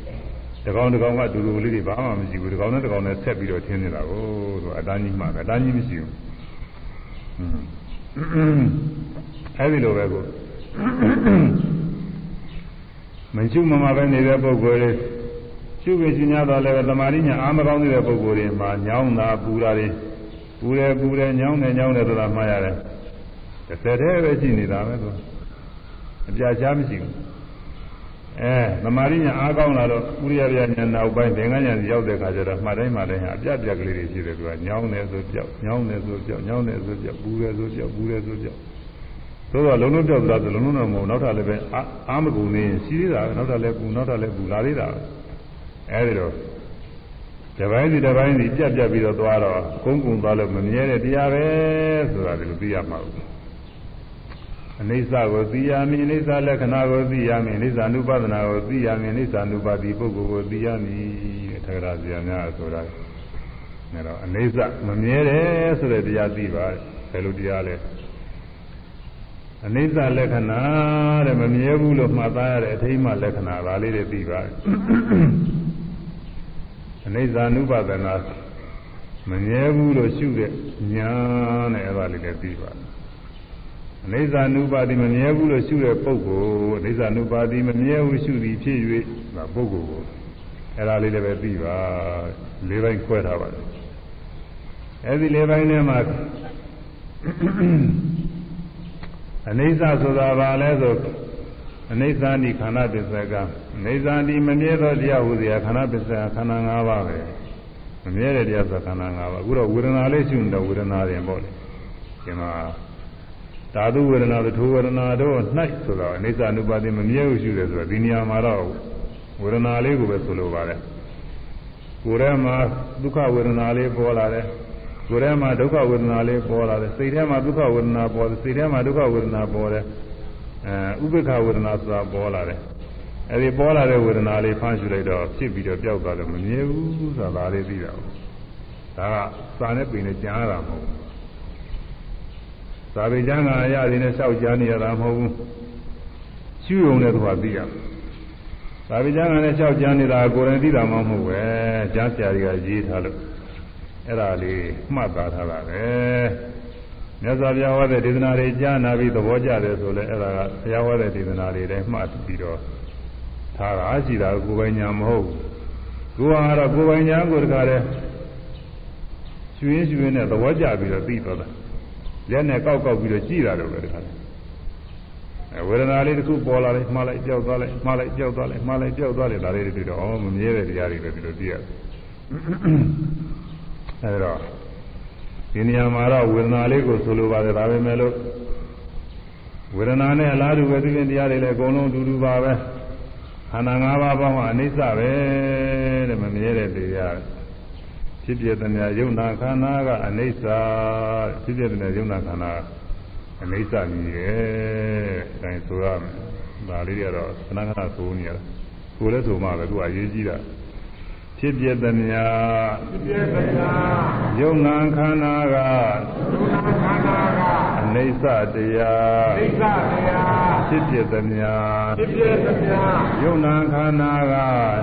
။တကောင်တကောင်ကတူတူလေးတွေဘာမှမရှိဘူး။တကောင်နဲ့တကောင်နဲ့ဆက်ပြီးတော့ထင်းနေတာကိုသူအတန်းကြီးမှပဲအတန်းကြီးမရှိဘူး။อืมအဲဒီလိုပဲကိုမရှုမမပဲနေတဲ့ပုဂ္ဂိုလ်တွေရှုပြီးရှင်းရတော့လည်းသမာဓိညာအာမကောင်းတဲ့ပုဂ္ဂိုလ်တွေမှာညောင်းတာပူတာတွေပူတယ်ပူတယ်ညောင်းတယ်ညောင်းတယ်ဆိုတာမှားရတယ် တစ်ဆက်တည်းပဲရှိနေတာပဲသူအပြာချားမရှိဘူးအဲသမာဓိညာအားကောင်းလာတော့ဥရိယပြညာနောက်ပိုင်းသင်္ကန်းညာရောက်တဲ့ခါကျတော့မှတ်တိုင်းမှတိုင်းဟာအပြတ်ပြက်ကလေးတွေရှိတယ်သူကညောင်းတယ်ဆိုပြောက်ညောင်းတယ်ဆိုပြောက်ညောင်းတယ်ဆိုပြောက်ပူတယ်ဆိုပြောက်ပူတယ်ဆိုပြောက်သို့တော့လုံးလုံးပြောက်သလားဆိုလုံးလုံးတော့မဟုတ်နောက်ထပ်လည်းပဲအာမကူနေရှိသေးတာနောက်ထပ်လည်းပူနောက်ထပ်လည်းပူလာသေးတာအဲဒီတော့တပိုင်းစီတပိုင်းစီပြတ်ပြတ်ပြီးတော့သွားတော့ကုန်းကုန်းသွားလို့မမြဲတဲ့တရားပဲဆိုတာဒီလိုသိရမှာဘူး အနိစ္စကိုသိရမည်အနိစ္စလက္ခဏာကိုသိရမည်အနိစ္စ అను ပဒနာကိုသိရမည်အနိစ္စ అను ပါတိပုဂ္ဂိုလ်ကိုသိရမည်ထက္ကရာဇာများဆိုတာအဲတော့အနိစ္စမမြဲတယ်ဆိုတဲ့တရားသိပါဘယ်လိုတရားလဲအနိစ္စလက္ခဏာတဲ့မမြဲဘူးလို့မှတ်သားရတဲ့အထိမ့်မှလက္ခဏာဒါလေးတွေသိပါအနိစ္စ అను ပဒနာမမြဲဘူးလို့ရှုတဲ့ညာနဲ့အဲဒါလေးတွေသိပါ အနိစ္စ ानु ပါတိမမြဲဘူးလို့ရှုတဲ့ပုဂ္ဂိုလ်အနိစ္စ ानु ပါတိမမြဲဘူးရှုသည်ဖြစ်၍ဒါပုဂ္ဂိုလ်ကိုအဲဒါလေးလည်းပဲသိပါလေးပိုင်းခွဲထားပါတယ်အဲဒီလေးပိုင်းထဲမှာအနိစ္စဆိုတာဘာလဲဆိုအနိစ္စနိခန္ဓာပစ္စကအနိစ္စတိမမြဲသောတရားဟူသည်ခန္ဓာပစ္စကခန္ဓာ၅ပါးပဲမမြဲတဲ့တရားဆိုခန္ဓာ၅ပါးအခုတော့ဝေဒနာလေးရှုနေတော့ဝေဒနာရင်ပေါ့လေဒီမှာ ဓာတုဝေဒနာသထိုဝေဒနာတို့၌ဆိုတော့အိစ္ဆာနုပါတိမမြဲဘူးရှိတယ်ဆိုတော့ဒီနေရာမှာတော့ဝေဒနာလေးကိုပဲဆိုလိုပါတယ်ကိုယ်ထဲမှာဒုက္ခဝေဒနာလေးပေါ်လာတယ်ကိုယ်ထဲမှာဒုက္ခဝေဒနာလေးပေါ်လာတယ်စိတ်ထဲမှာဒုက္ခဝေဒနာပေါ်တယ်စိတ်ထဲမှာဒုက္ခဝေဒနာပေါ်တယ်အဲဥပိ္ပခဝေဒနာဆိုတာပေါ်လာတယ်အဲဒီပေါ်လာတဲ့ဝေဒနာလေးဖမ်းရှုလိုက်တော့ဖြစ်ပြီးတော့ပျောက်သွားတယ်မမြဲဘူးဆိုတာဒါလေးသိတာပေါ့ဒါကစာနဲ့ပင်နဲ့ကြားရတာမဟုတ်ဘူး သာဝေကျမ်းဂန်အရာတွေနဲ့လျှောက်ကြားနေရတာမဟုတ်ဘူးရှုုံနဲ့သူကသိရသာဝေကျမ်းဂန်နဲ့လျှောက်ကြားနေတာကိုယ်တိုင်သိတာမှမဟုတ်ပဲကြားဆရာတွေကရေးထားလို့အဲ့ဒါလေးမှတ်သားထားတာပဲမြတ်စွာဘုရားဟောတဲ့ဒေသနာတွေကြားနာပြီးသဘောကျတယ်ဆိုလဲအဲ့ဒါကဘုရားဟောတဲ့ဒေသနာတွေလည်းမှတ်ပြီးတော့ထားတာရှိတာကိုယ်ပိုင်ညာမဟုတ်ဘူးကိုယ်ကတော့ကိုယ်ပိုင်ညာကိုတခါတည်းကျွင်းကျွင်းနဲ့သဘောကျပြီးတော့သိတော့တာ လက်နဲ့ကောက်ကောက်ပြီးတော့ကြည်တာတော့ပဲတခါတည်းအဲဝေဒနာလေးတစ်ခုပေါ်လာလိုက်မှားလိုက်ကြောက်သွားလိုက်မှားလိုက်ကြောက်သွားလိုက်မှားလိုက်ကြောက်သွားလိုက်ဒါလေးတွေတော့အော်မမြဲတဲ့တရားတွေပဲဒီလိုသိရတယ်အဲဒါဒီနေရာမှာတော့ဝေဒနာလေးကိုဆိုလိုပါတယ်ဒါပဲမဲ့လို့ဝေဒနာနဲ့အလားတူပဲသိတဲ့တရားတွေလည်းအကုန်လုံးအတူတူပါပဲခန္ဓာ၅ပါးပေါင်းကအနိစ္စပဲတဲ့မမြဲတဲ့တရား ဖြစ်ပြတဲ့နေရာယုံနာခန္ဓာကအနိစ္စဖြစ်ပြတဲ့နေရာယုံနာခန္ဓာအနိစ္စကြီးရဲ့အဲဒါဆိုရမယ်ဒါလေးတွေကတော့ခဏခဏဆိုနေရတာကိုယ်လည်းဆိုမှပဲသူကအရေးကြီးတာဖြစ်ပြတဲ့နေရာဖြစ်ပြတဲ့နေရာယုံနာခန္ဓာကယုံနာခန္ဓာကအနိစ္စတရားအနိစ္စတရားဖြစ်ပြတဲ့နေရာဖြစ်ပြတဲ့နေရာယုံနာခန္ဓာက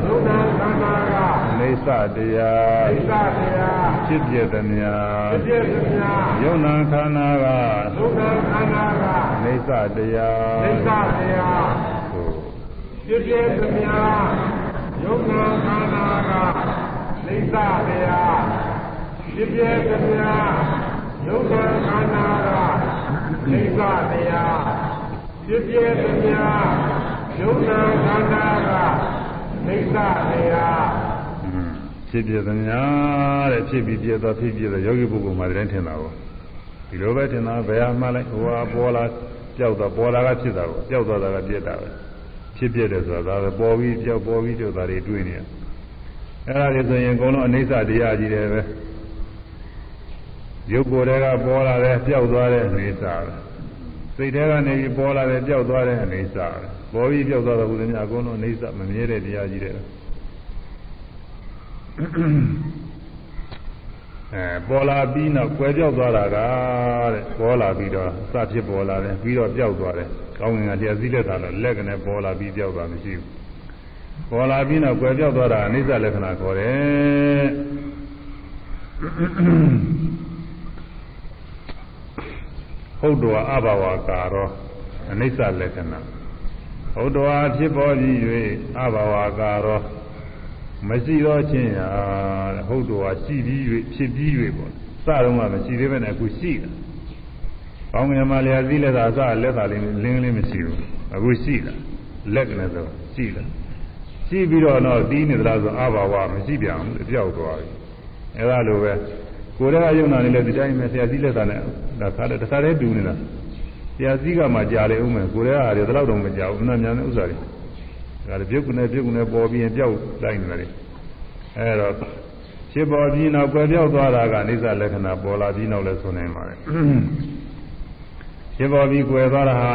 ယုံနာခန္ဓာက အနိစ္စတရားအနိစ္စတရားဖြစ်ပြတဲ့နေရာဖြစ်ပြတဲ့နေရာယုံနာခန္ဓာကယုံနာခန္ဓာကအနိစ္စတရားအနိစ္စတရားဖြစ်ပြတဲ့နေရာယုံနာခန္ဓာကလိစ္ဆတရားဖြစ်ပြတရားယုံနာခန္ဓာကလိစ္ဆတရားဖြစ်ပြတရားယုံနာခန္ဓာကလိစ္ဆတရား ဖြစ်ပြသညာတဲ့ဖြစ်ပြီးပြတော့ဖြစ်ပြတော့ယောဂီပုဂ္ဂိုလ်မှတည်းထင်တာပေါ့ဒီလိုပဲထင်တာဘယ်ဟာမှလိုက်ဟိုဟာပေါ်လာကြောက်တော့ပေါ်လာကဖြစ်တာပေါ့ကြောက်သွားတာကပြက်တာပဲဖြစ်ပြတယ်ဆိုတာဒါပဲပေါ်ပြီးကြောက်ပေါ်ပြီးကြောက်တာတွေတွေ့နေတယ်အဲ့ဒါတွေဆိုရင်အကုန်လုံးအနိစ္စတရားကြီးတယ်ပဲရုပ်ကိုယ်တွေကပေါ်လာတယ်ပျောက်သွားတဲ့အနေစာပဲစိတ်ထဲကနေပြီးပေါ်လာတယ်ပျောက်သွားတဲ့အနေစာပဲပေါ်ပြီးပျောက်သွားတဲ့ဘုရားများအကုန်လုံးအနေစာမမြဲတဲ့တရားကြီးတယ် အဲပေါ်လာပြီးနောက်ကွယ်ပြောက်သွားတာကတဲ့ပေါ်လာပြီးတော့စဖြစ်ပေါ်လာတယ်ပြီးတော့ပြောက်သွားတယ်ကောင်းငင်ကတရားစည်းလက်တာတော့လက်ကနေပေါ်လာပြီးပြောက်သွားမရှိဘူးပေါ်လာပြီးနောက်ကွယ်ပြောက်သွားတာအနိစ္စလက္ခဏာခေါ်တယ်ဟုတ်တော်အဘဝကာရောအနိစ္စလက္ခဏာဟုတ်တော်ဖြစ်ပေါ်ပြီး၍အဘဝကာရော မရှိတော့ခြင်းဟာဟုတ်တော်ရှိပြီး၍ဖြစ်ပြီး၍ပေါ့စတော့မှမရှိသေးပဲနဲ့အခုရှိတယ်။ကောင်းငယ်မှာလျာစည်းလက်သာအစလက်သာလေးလင်းလေးမရှိဘူး။အခုရှိတာလက်ကနေဆိုရှိတယ်။ရှိပြီးတော့တော့တီးနေသလားဆိုအဘာဝမရှိပြန်ဘူးပြောက်သွားပြီ။အဲလိုပဲကိုယ်တည်းကယုံနာနေလဲဒီတိုင်းပဲဆရာစည်းလက်သာနဲ့ဒါခါတဲ့တစ်ခါတည်းတူနေတာ။ဆရာစည်းကမှကြာလေဦးမယ်ကိုယ်တည်းကဟာတွေတော့တော့မကြောက်ဘူး။နာမြန်တဲ့ဥစ္စာတွေ။ ဒါလည်းပြုတ်ကနေပြုတ်ကနေပေါ်ပြီးရင်ပြောက်တိုင်းနေတယ်။အဲတော့ဖြစ်ပေါ်ပြီးနောက်ကွယ်ပြောက်သွားတာကအိဋ္ဌလက္ခဏာပေါ်လာပြီးနောက်လဲဆိုနိုင်ပါတယ်။ဖြစ်ပေါ်ပြီးကွယ်သွားတာဟာ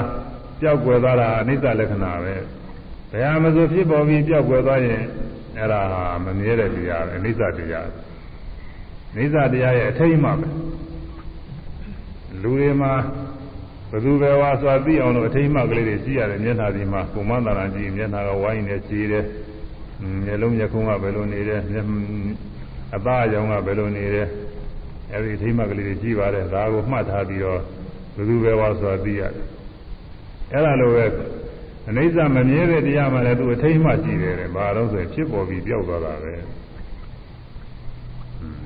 ပျောက်ကွယ်သွားတာအိဋ္ဌလက္ခဏာပဲဘယ်ဟာမဆိုဖြစ်ပေါ်ပြီးပျောက်ကွယ်သွားရင်အဲ့ဒါဟာမမြဲတဲ့တရားပဲအိဋ္ဌတရားအိဋ္ဌတရားရဲ့အထိတ်မှပဲလူတွေမှာ ဘယ်သူပဲဝါဆိုသိအောင်လို့အထိတ်မှကလေးတွေရှိရတယ်မျက်နှာဒီမှာပုံမှန်တရာကြည့်မျက်နှာကဝိုင်းနေခြေတယ်မျက်လုံးမျက်ခုံးကဘယ်လိုနေတယ်အသားအရောင်ကဘယ်လိုနေတယ်အဲဒီအထိတ်မှကလေးတွေကြည့်ပါတယ်ဒါကိုမှတ်ထားပြီးတော့ဘယ်သူပဲဝါဆိုတာသိရတယ်အဲ့ဒါလိုပဲအနိစ္စမမြဲတဲ့တရားမှလည်းသူအထိတ်မှကြည့်တယ်တဲ့ဘာလို့ဆိုရင်ဖြစ်ပေါ်ပြီးပျောက်သွားတာပဲ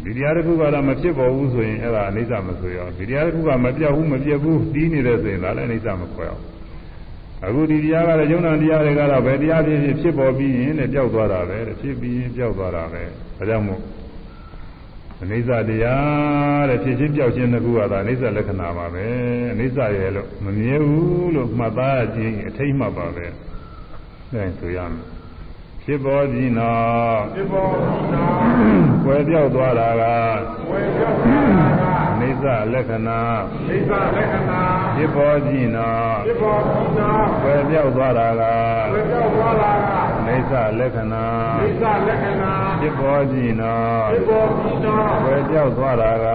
ဒီတရားတစ်ခုကတော့မဖြစ်ပေါ်ဘူးဆိုရင်အဲ့ဒါအနိစ္စမဆိုရအောင်ဒီတရားတစ်ခုကမပြောက်ဘူးမပြတ်ဘူးတီးနေတဲ့ဆိုရင်ဒါလည်းအနိစ္စမခေါ်အောင်အခုဒီတရားကလည်းယုံနာတရားတွေကတော့ဘယ်တရားဖြစ်ဖြစ်ဖြစ်ပေါ်ပြီးရင်လည်းပျောက်သွားတာပဲတဲ့ဖြစ်ပြီးရင်ပျောက်သွားတာပဲဒါကြောင့်မို့အိဋ္ဌတရားတဲ့ဖြစ်ချင်းပြောက်ချင်းတစ်ခုကသာအိဋ္ဌလက္ခဏာပါပဲအိဋ္ဌရဲ့လို့မမြဲဘူးလို့မှတ်သားခြင်းအထိတ်မှတ်ပါပဲအဲဆိုရမယ် ဖြစ်ပေါ်ပြီးနောက်ဖြစ်ပေါ်ပြီးနောက်ကွယ်ပြောက်သွားတာကဝေပြောက်လာတာကအိဋ္ဌလက္ခဏာအိဋ္ဌလက္ခဏာဖြစ်ပေါ်ပြီးနောက်ဖြစ်ပေါ်ပြီးနောက်ကွယ်ပြောက်သွားတာကဝေပြောက်သွားတာကအိဋ္ဌလက္ခဏာအိဋ္ဌလက္ခဏာဖြစ်ပေါ်ပြီးနောက်ဖြစ်ပေါ်ပြီးနောက်ကွယ်ပြောက်သွားတာက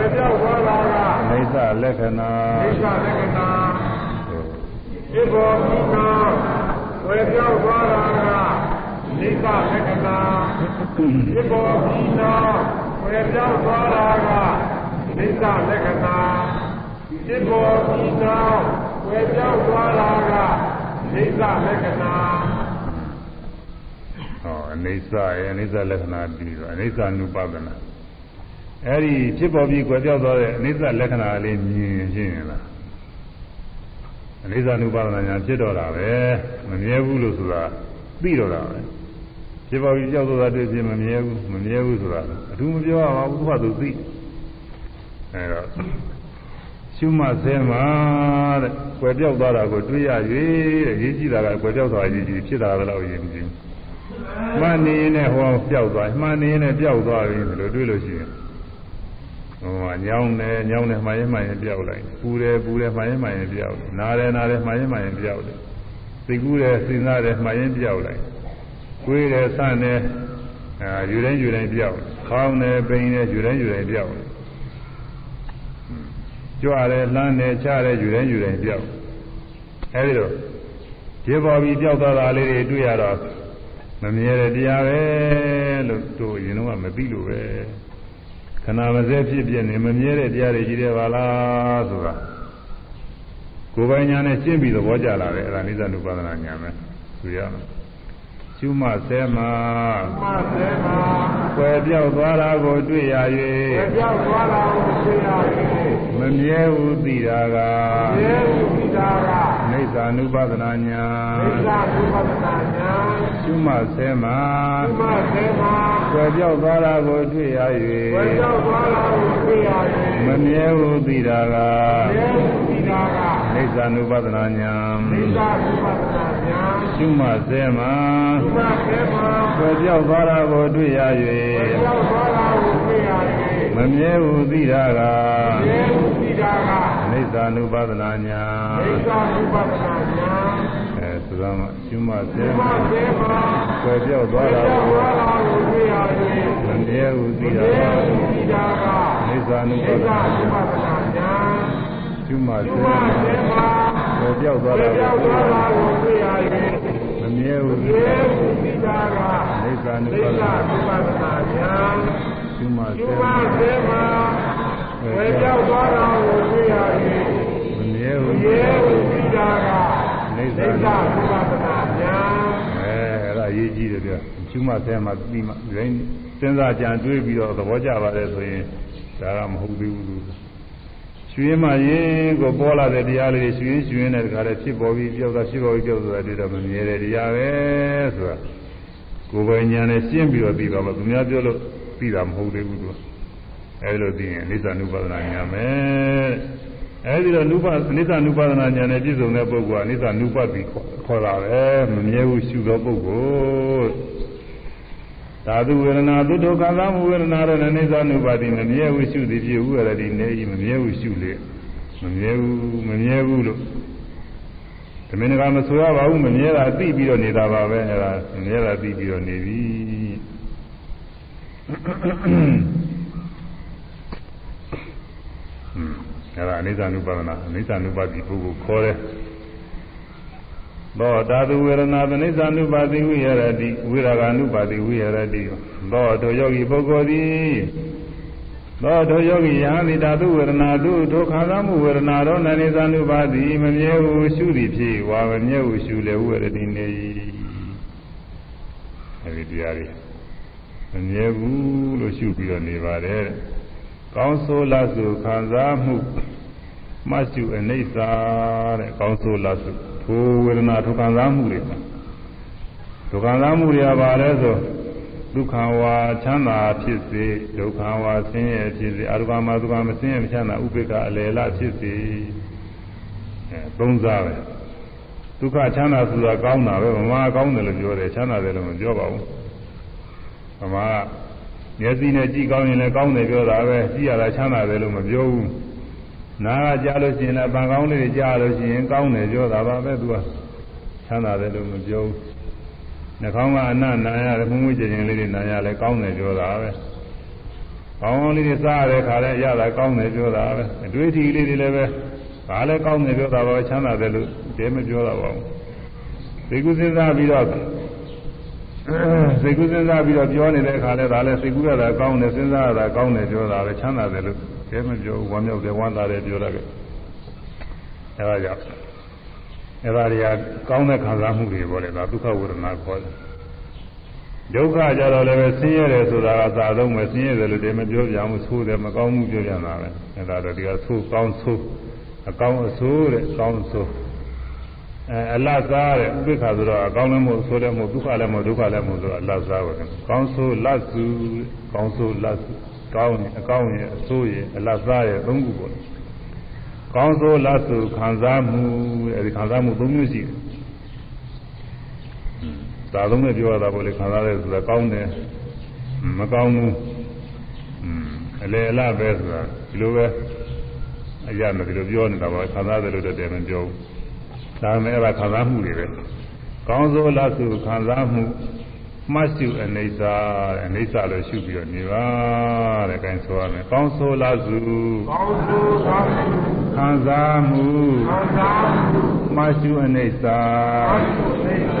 ဝေပြောက်သွားတာကအိဋ္ဌလက္ခဏာအိဋ္ဌလက္ခဏာဖြစ်ပေါ်ပြီးနောက်ဝေပြောက်သွားတာက အိဋ္ဌလက္ခဏာဖြစ်ပေါ်ပြီးနောက်ဝေပြောက်သွားတာကအိဋ္ဌလက္ခဏာဖြစ်ပေါ်ပြီးနောက်ဝေပြောက်သွားတာကအိဋ္ဌလက္ခဏာဟောအိဋ္ဌရဲ့အိဋ္ဌလက္ခဏာပြီးတော့အိဋ္ဌနုပါဒနာအဲ့ဒီဖြစ်ပေါ်ပြီးကွယ်ပြောက်သွားတဲ့အိဋ္ဌလက္ခဏာလေးမြင်ရှင်းရင်လားအိဋ္ဌနုပါဒနာညာဖြစ်တော့တာပဲမမြဲဘူးလို့ဆိုတာသိတော့တာပဲ ဖြစ်ပေါ်ပြီးကြောက်သွားတဲ့ဖြစ်မမြဲဘူးမမြဲဘူးဆိုတာအထူးမပြောရပါဘူးသူကသူသိအဲ့တော့ရှုမှတ်ဆဲမှာတဲ့ကွယ်ပြောက်သွားတာကိုတွေးရ၍တဲ့ရေးကြည့်တာကကွယ်ပြောက်သွားရေးကြည့်ဖြစ်တာလည်းတော့ရေးကြည့်မှန်နေရင်လည်းဟောပျောက်သွားမှန်နေရင်လည်းပျောက်သွားပြီလို့တွေးလို့ရှိရင်ဟိုမှာညောင်းတယ်ညောင်းတယ်မှန်ရင်မှန်ရင်ပျောက်လိုက်ပူတယ်ပူတယ်မှန်ရင်မှန်ရင်ပျောက်တယ်နားတယ်နားတယ်မှန်ရင်မှန်ရင်ပျောက်တယ်သိကူးတယ်စဉ်းစားတယ်မှန်ရင်ပျောက်လိုက် ကိုယ်တယ်ဆန့်တယ်အာယူတိုင်းယူတိုင်းပျောက်တယ်ခေါင်းတယ်ပိန်တယ်ယူတိုင်းယူတိုင်းပျောက်တယ်ကြွတယ်လှမ်းတယ်ချတယ်ယူတိုင်းယူတိုင်းပျောက်အဲဒီတော့ဒီပေါ်ပြီးပျောက်သွားတာလေးတွေတွေ့ရတော့မမြဲတဲ့တရားပဲလို့တို့ရင်တော့မသိလို့ပဲခဏမစဲဖြစ်ဖြစ်နေမမြဲတဲ့တရားတွေကြီးတယ်ပါလားဆိုတာကိုယ်ပိုင်ညာနဲ့ရှင်းပြီးသဘောကျလာတယ်အဲ့ဒါနိစ္စနုပါဒနာညာပဲဆိုရမယ် ရှုမှဆဲမှာမှတ်စေမှာကွယ်ပြောက်သွားတာကိုတွေ့ရဝေ၍ပြောက်သွားတာကိုသိရ၍မမြဲဘူးသိတာကသေဝိတာကနိစ္စနုပါဒနာညာဣဇာသုပဒနာညာရှုမှဆဲမှာသုမသေမာကွယ်ပြောက်သွားတာကိုတွေ့ရဝေ၍ပြောက်သွားတာကိုသိရမ၍မြဲဘူးသိတာကသေဝိတာကနိစ္စနုပါဒနာညာဣဇာသုပဒနာညာ ရှုမှဆဲမှာသုမသေမာကွယ်ပြောက်သွားတာကိုတွေ့ရဝေ၍ပြောက်သွားတာကိုသိရမမြဲဘူးသိတာက၍သေဝိတာကနိစ္စနုပါဒနာညာဣဇာသုပဒနာညာအဲဆိုတော့မှရှုမှဆဲသုမမှာသေမာကွယ်ပြောက်သွားဝေတာပြောက်ကိုသွားတာကိုသိရမ၍မြဲဘူးသိတာသေကဝိတာကနိစ္စနုဣပါဒဇာနာသုပဒနာညာရှုမှသုဆဲမသေမာ ကွယ်ပြောက်သွားဝေတာပြောက်ကိုသွားတာကိုသိရမမြဲဘူး၍သိသေတာကဝိတာကနိစ္စနုသိပါဒက္ခာနာသုပဒနာညာရှုမှဆဲသုမသေမာဝေပြောက်သွားတာကိုသိရမမြဲ၍ဘူးသေဝိတာကနိစ္စသိက္ခာသုပဒနာညာအဲအဲ့ဒါရေးကြည့်တယ်ပြရှုမှဆဲမှပြီးမှဒီတိုင်းစဉ်းစားကြံတွေးပြီးတော့သဘောကျပါတယ်ဆိုရင်ဒါကမဟုတ်သေးဘူးလို့ ရွှေမှရင်ကိုပေါ်လာတဲ့တရားလေးတွေရွှေရွှေနဲ့တခါတည်းဖြစ်ပေါ်ပြီးပြောက်တာဖြစ်ပေါ်ပြီးပြောက်သွားတယ်တော့မမြဲတဲ့တရားပဲဆိုတာကိုယ်ပိုင်ဉာဏ်နဲ့ရှင်းပြီးတော့ပြီးပါမှသူများပြောလို့ပြီးတာမဟုတ်သေးဘူးသူအဲဒီလိုသိရင်အနိစ္စနုပါဒနာဉာဏ်ပဲအဲဒီတော့နုပါအနိစ္စနုပါဒနာဉာဏ်နဲ့ပြည့်စုံတဲ့ပုဂ္ဂိုလ်ကအနိစ္စနုပတိခေါ်တာပဲမမြဲဘူးရှုသောပုဂ္ဂိုလ် သာဓုဝေဒနာသုတ္တခံစားမှုဝေဒနာတော့အနိစ္စနုပါတိမမြဲဘူးရှုသည်ဖြစ်ဥရတိနေဤမမြဲဘူးရှုလေမမြဲဘူးမမြဲဘူးလို့ဓမင်းကမဆိုရပါဘူးမမြဲတာသိပြီးတော့နေတာပါပဲအဲဒါမမြဲတာသိပြီးတော့နေပြီအဲဒါအနိစ္စ ानु ပါဒနာအနိစ္စ ानु ပါတိပုဂ္ဂိုလ်ခေါ်တယ် သောဓာတုဝေဒနာသနိစ္စ ानु ပါတိဝိရတိဝိရာဂ ानु ပါတိဝိရတိသောတို့ယောဂီပုဂ္ဂိုလ်သည်သောတို့ယောဂီယဟန်ဒီဓာတုဝေဒနာတို့တို့ခံစားမှုဝေဒနာတော့နနိစ္စ ानु ပါတိမမြဲဘူးရှုသည်ဖြစ်ဝါမမြဲဘူးရှုလေဝိရတိနေအဲဒီတရားတွေမမြဲဘူးလို့ရှုပြီးတော့နေပါတယ်တဲ့ကောင်းဆိုးလားဆိုခံစားမှုမှတ်ရှုအနိစ္စတဲ့ကောင်းဆိုးလားဆို ထိုဝေဒနာထိုခံစားမှုတွေမှာထိုခံစားမှုတွေကဘာလဲဆိုဒုက္ခဝါချမ်းသာဖြစ်စေဒုက္ခဝါဆင်းရဲဖြစ်စေအရုပမှာဒုက္ခမဆင်းရဲမချမ်းသာဥပေက္ခအလယ်လဖြစ်စေအဲသုံးစားပဲဒုက္ခချမ်းသာဆိုတာကောင်းတာပဲဗမာကောင်းတယ်လို့ပြောတယ်ချမ်းသာတယ်လို့မပြောပါဘူးဗမာကမျက်စိနဲ့ကြည့်ကောင်းရင်လည်းကောင်းတယ်ပြောတာပဲကြည့်ရတာချမ်းသာတယ်လို့မပြောဘူး နားကကြားလို့ရှိရင်လည်းဗန်ကောင်းလေးတွေကြားလို့ရှိရင်ကောင်းတယ်ပြောတာပါပဲသူကချမ်းသာတယ်လို့မပြောဘူးနှာခေါင်းကအနနာရတယ်မှုမှုကျင်ကျင်လေးတွေနာရလဲကောင်းတယ်ပြောတာပဲကောင်းကောင်းလေးတွေစားရတဲ့ခါလဲရတာကောင်းတယ်ပြောတာပဲအတွေ့အထိလေးတွေလည်းပဲဘာလဲကောင်းတယ်ပြောတာပါချမ်းသာတယ်လို့တဲမပြောတာပါဘူးသိကုစဉ်းစားပြီးတော့စိတ်ကူးစဉ်းစားပြီးတော့ပြောနေတဲ့အခါလဲဒါလည်းစိတ်ကူးရတာကောင်းတယ်စဉ်းစားရတာကောင်းတယ်ပြောတာပဲချမ်းသာတယ်လို့ တဲမပြောဘူးဝမ်းမြောက်တယ်ဝမ်းသာတယ်ပြောတာကအဲဒါကြောင့်အဲဒါတွေကကောင်းတဲ့ခံစားမှုတွေပေါ့လေဒါဒုက္ခဝေဒနာခေါ်တယ်ဒုက္ခကြတော့လည်းပဲဆင်းရဲတယ်ဆိုတာကသာဆုံးပဲဆင်းရဲတယ်လို့တဲမပြောပြမှုဆိုးတယ်မကောင်းမှုပြောပြတာပဲအဲဒါတော့ဒီကဆိုးကောင်းဆိုးအကောင်းအဆိုးတဲ့ကောင်းဆိုးအဲအလတ်စားတဲ့ဥပိ္ပခါဆိုတော့အကောင်းလည်းမဟုတ်ဆိုးလည်းမဟုတ်ဒုက္ခလည်းမဟုတ်ဒုက္ခလည်းမဟုတ်ဆိုတော့အလတ်စားပဲကောင်းဆိုးလတ်စုကောင်းဆိုးလတ်စု ကောင်းရင်အကောင်းရင်အဆိုးရင်အလတ်စားရဲ့သုံးခုပေါ့ကောင်းဆိုးလတ်စုခံစားမှုအဲဒီခံစားမှုသုံးမျိုးရှိတယ်သာသုံးနဲ့ပြောရတာပေါ့လေခံစားတယ်ဆိုတာကောင်းတယ်မကောင်းဘူးအလေအလပဲဆိုတာဒီလိုပဲအရမယ်ဒီလိုပြောနေတာပါခံစားတယ်လို့တည်းမပြောဘူးဒါနဲ့အဲ့ဒါခံစားမှုတွေပဲကောင်းစိုးလားဆိုခံစားမှု မှတ်စုအနိစ္စအနိစ္စလို့ရှုပြီးတော့နေပါတဲ့အဲဒါဆိုရမယ်ကောင်းစိုးလားစုကောင်းစိုးလားစုခံစားမှုခံစားမှုမှတ်စုအနိစ္စမှတ်စုအနိစ္စ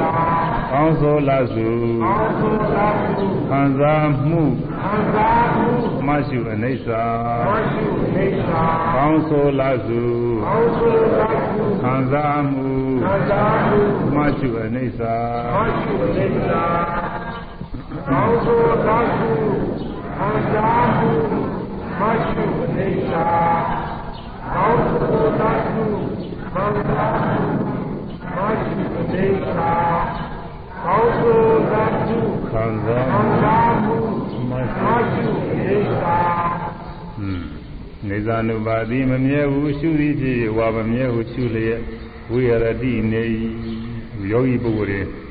ကောင်းစိုးလားစုကောင်းစိုးလားစုခံစားမှုခံစားမှုမှတ်စုအနိစ္စမှတ်စုအနိစ္စကောင်းစိုးလားစုကောင်းစိုးလားစုခံစားမှုခံစားမှုမှတ်စုအနိစ္စမှတ်စုအနိစ္စ ကောင်းသောသာစုခံစားမှုမရှိနေသာကောင်းသောသာစုခံစားမှုမရှိနေသာကောင်းသောသာစုခံစားမှုမရှိနေသာဟွန်းနေဇာနုပါတိမမြဲဘူးရှုသည်ဖြစ်ဝါမမြဲဘူးရှုလျက်ဝိရတိနေယောဂီပုဂ္ဂိုလ်တွေ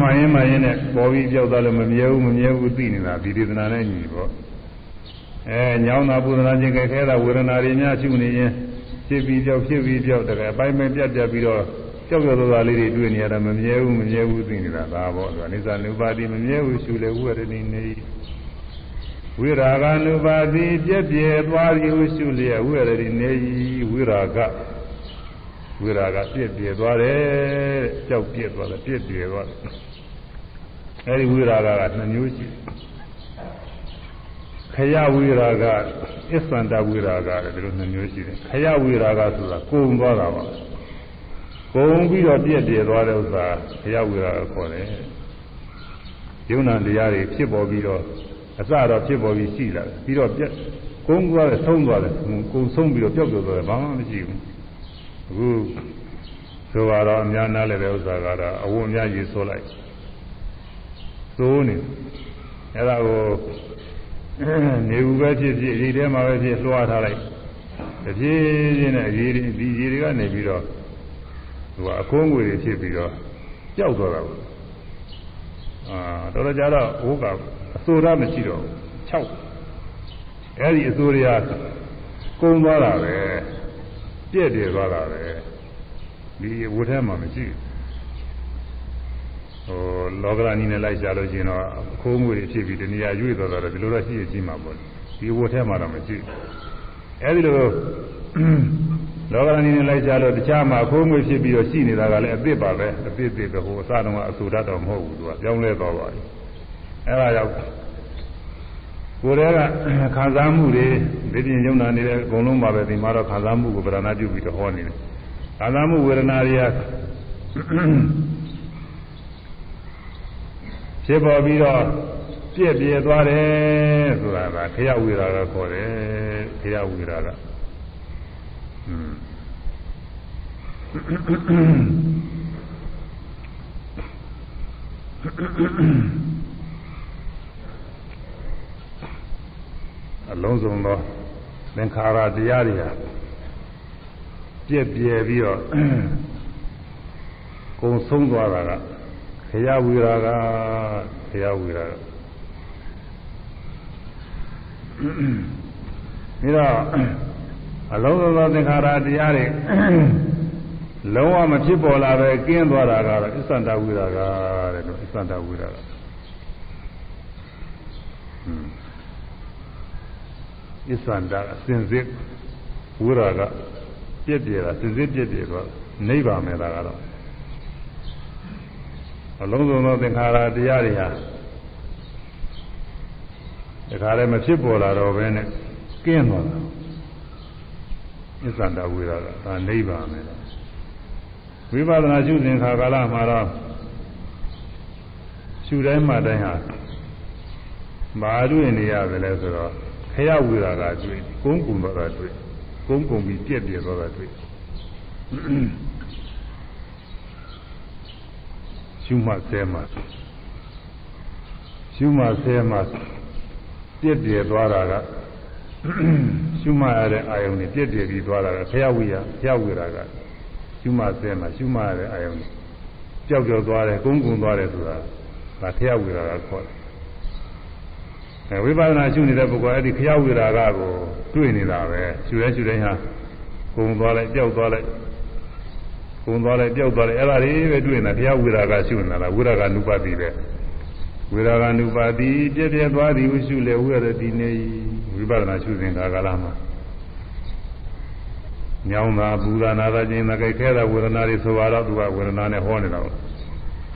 မှန်ရင်မှန်ရင်နဲ့ပေါ်ပြီးကြောက်သွားလို့မမြဲဘူးမမြဲဘူးသိနေတာဒီဒေသနာနဲ့ညီပေါ့အဲညောင်းတာပူဇနာခြင်းကြခဲတာဝေဒနာတွေများရှုနေရင်ဖြစ်ပြီးကြောက်ဖြစ်ပြီးကြောက်တကယ်အပိုင်းပိုင်းပြတ်ပြတ်ပြီးတော့ကြောက်ကြောက်သွားလေးတွေတွေ့နေရတာမမြဲဘူးမမြဲဘူးသိနေတာဒါပေါ့သူအိသနုပါတိမမြဲဘူးရှုလေဝရဏိနေဝိရာဂ ानु ပါတိပြည့်ပြည့်သွားပြီးရှုလျက်ဝိရဏိနေဝိရာဂ ဝိရာကပြည့်ပြည့်သွားတယ်ကြောက်ပြည့်သွားတယ်ပြည့်ပြည့်သွားတယ်အဲဒီဝိရာကကနှစ်မျိုးရှိခရဝိရာကအစ္ဆန္တဝိရာကတဲ့ဒီလိုနှစ်မျိုးရှိတယ်ခရဝိရာကဆိုတာကုံသွားတာပါကုံပြီးတော့ပြည့်ပြည့်သွားတဲ့ဥစ္စာခရဝိရာကခေါ်တယ်ယုံနာတရားတွေဖြစ်ပေါ်ပြီးတော့အစတော့ဖြစ်ပေါ်ပြီးရှိလာတယ်ပြီးတော့ပြက်ကုန်းသွားတယ်ဆုံးသွားတယ်ကုံဆုံးပြီးတော့ပျောက်သွားတယ်ဘာမှမရှိဘူး အခုဆိုတော့အများနားလည်းတဲ့ဥစ္စာကတော့အဝတ်အများကြီးဆိုလိုက်သိုးနေအဲ့ဒါကိုနေဘူးပဲဖြစ်ဖြစ်ဒီထဲမှာပဲဖြစ်လွှားထားလိုက်တပြေးချင်းနဲ့ရေတွေဒီရေတွေကနေပြီးတော့သူကအကုန်းငွေတွေဖြစ်ပြီးတော့ကြောက်သွားတာပေါ့အာတော်တော်ကြတော့ဝုတ်ကအစိုးရမရှိတော့ဘူး6အဲ့ဒီအစိုးရကုန်းသွားတာပဲ ပြည့်တယ်သွားတာပဲဒီဝတ်ထဲမှာမရှိဟိုလောကရဏီနဲ့လိုက်ရှာလို့ရှိရင်တော့အခိုးငွေတွေဖြစ်ပြီးတနည်းရွေ့သွားတာဒီလိုတော့ရှိရရှိမှာပေါ့ဒီဝတ်ထဲမှာတော့မရှိအဲဒီလိုလောကရဏီနဲ့လိုက်ရှာလို့တခြားမှာအခိုးငွေဖြစ်ပြီးတော့ရှိနေတာကလည်းအသစ်ပါပဲအသစ်အသစ်ပဲဟိုအစတုန်းကအဆူတတ်တော့မဟုတ်ဘူးသူကပြောင်းလဲသွားပါပြီအဲဒါကြောင့် ကိုယ်တည်းကခံစားမှုတွေဒီပြင်ယုံနာနေတဲ့အကုန်လုံးပါပဲဒီမှာတော့ခံစားမှုကိုဗရဏပြုပြီးတော့ဟောနေတယ်ခံစားမှုဝေဒနာတွေကဖြစ်ပေါ်ပြီးတော့ပြည့်ပြည့်သွားတယ်ဆိုတာကခရဝေရာကခေါ်တယ်ခရဝေရာကอื มလုံးစုံသောသင်္ခါရတရားတွေဟာပြည့်ပြည့်ပြီးတော့ကုံဆုံးသွားတာကခရဝိရာကခရဝိရာကပြီးတော့အလုံးစုံသောသင်္ခါရတရားတွေလုံးဝမဖြစ်ပေါ်လာပဲကင်းသွားတာကတော့အစ္ဆန္ဒဝိရာကတဲ့လို့အစ္ဆန္ဒဝိရာက အစ္ဆန္ဒအစင်စစ်ဝိရာကပြည့်ပြည့်တာစင်စစ်ပြည့်ပြည့်တော့နိဗ္ဗာန်မဲ့တာကတော့အလုံးစုံသောသင်္ခါရတရားတွေဟာတခါလည်းမဖြစ်ပေါ်လာတော့ဘဲနဲ့ကင်းသွားတာအစ္ဆန္ဒဝိရာကဒါနိဗ္ဗာန်မဲ့ဝိပဿနာရှုသင်္ခါကာလမှာတော့ရှုတိုင်းမှတိုင်းဟာမာတွေ့နေရတယ်လဲဆိုတော့ ခရဝိရာကတွေ့ကုန်းကုံတော့တာတွေ့ကုန်းကုံပြီးပြက်ပြက်တော့တာတွေ့ရှုမှဆဲမှရှုမှဆဲမှပြက်ပြက်သွားတာကရှုမှရတဲ့အာယုန်နဲ့ပြက်ပြက်ပြီးသွားတာကခရဝိရာခရဝိရာကရှုမှဆဲမှရှုမှရတဲ့အာယုန်ကြောက်ကြောက်သွားတယ်ကုန်းကုံသွားတယ်ဆိုတာဒါခရဝိရာကခေါ်တယ်အဲ ဝိပဿနာရှုနေတဲ့ပုဂ္ဂိုလ်အဲ့ဒီခရဝိရာဂကိုတွေ့နေတာပဲရှုရဲရှုတိုင်းဟာကုံသွားလိုက်ပျောက်သွားလိုက်ကုံသွားလိုက်ပျောက်သွားလိုက်အဲ့ဒါတွေပဲတွေ့နေတာခရဝိရာဂရှုနေတာလားဝိရာဂ ानु ပါတိပဲဝိရာဂ ानु ပါတိပြည့်ပြည့်သွားသည်ဟုရှုလေဝိရတိနေဝိပဿနာရှုစဉ်ကာလမှာညောင်းတာပူတာနာတာခြင်းသကိခဲတာဝေဒနာတွေဆိုတော့သူကဝေဒနာနဲ့ဟောနေတာပေါ့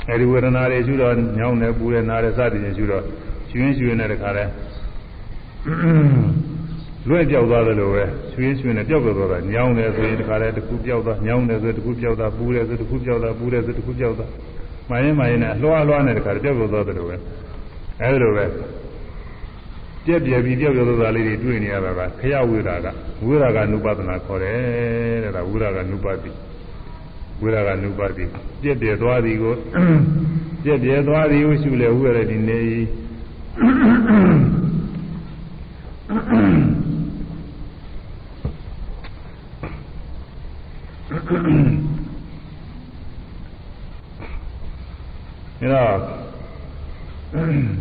အဲဒီဝေဒနာတွေရှုတော့ညောင်းတယ်ပူတယ်နာတယ်စသည်ဖြင့်ရှုတော့ ရွှင်ရွှင်နဲ့တခါလဲလွဲ့ပြောက်သွားတယ်လို့ပဲရွှင်ရွှင်နဲ့ပြောက်ပြောက်သွားတာညောင်းတယ်ဆိုရင်တခါလဲတစ်ခုပြောက်သွားညောင်းတယ်ဆိုတစ်ခုပြောက်သွားပူတယ်ဆိုတစ်ခုပြောက်သွားပူတယ်ဆိုတစ်ခုပြောက်သွားမှန်ရင်မှန်ရင်နဲ့လွှားလွှားနဲ့တခါပြောက်ပြောက်သွားတယ်လို့ပဲအဲဒီလိုပဲပြက်ပြက်ပြီးပြောက်ပြောက်သွားတာလေးတွေတွေ့နေရတာကခရဝိရာကဝိရာကနုပဒနာခေါ်တယ်တဲ့ဒါဝိရာကနုပတိဝိရာကနုပတိပြက်ပြက်သွားသည်ကိုပြက်ပြက်သွားသည်ကိုရှုလေဝိရတိနေ အဲတော့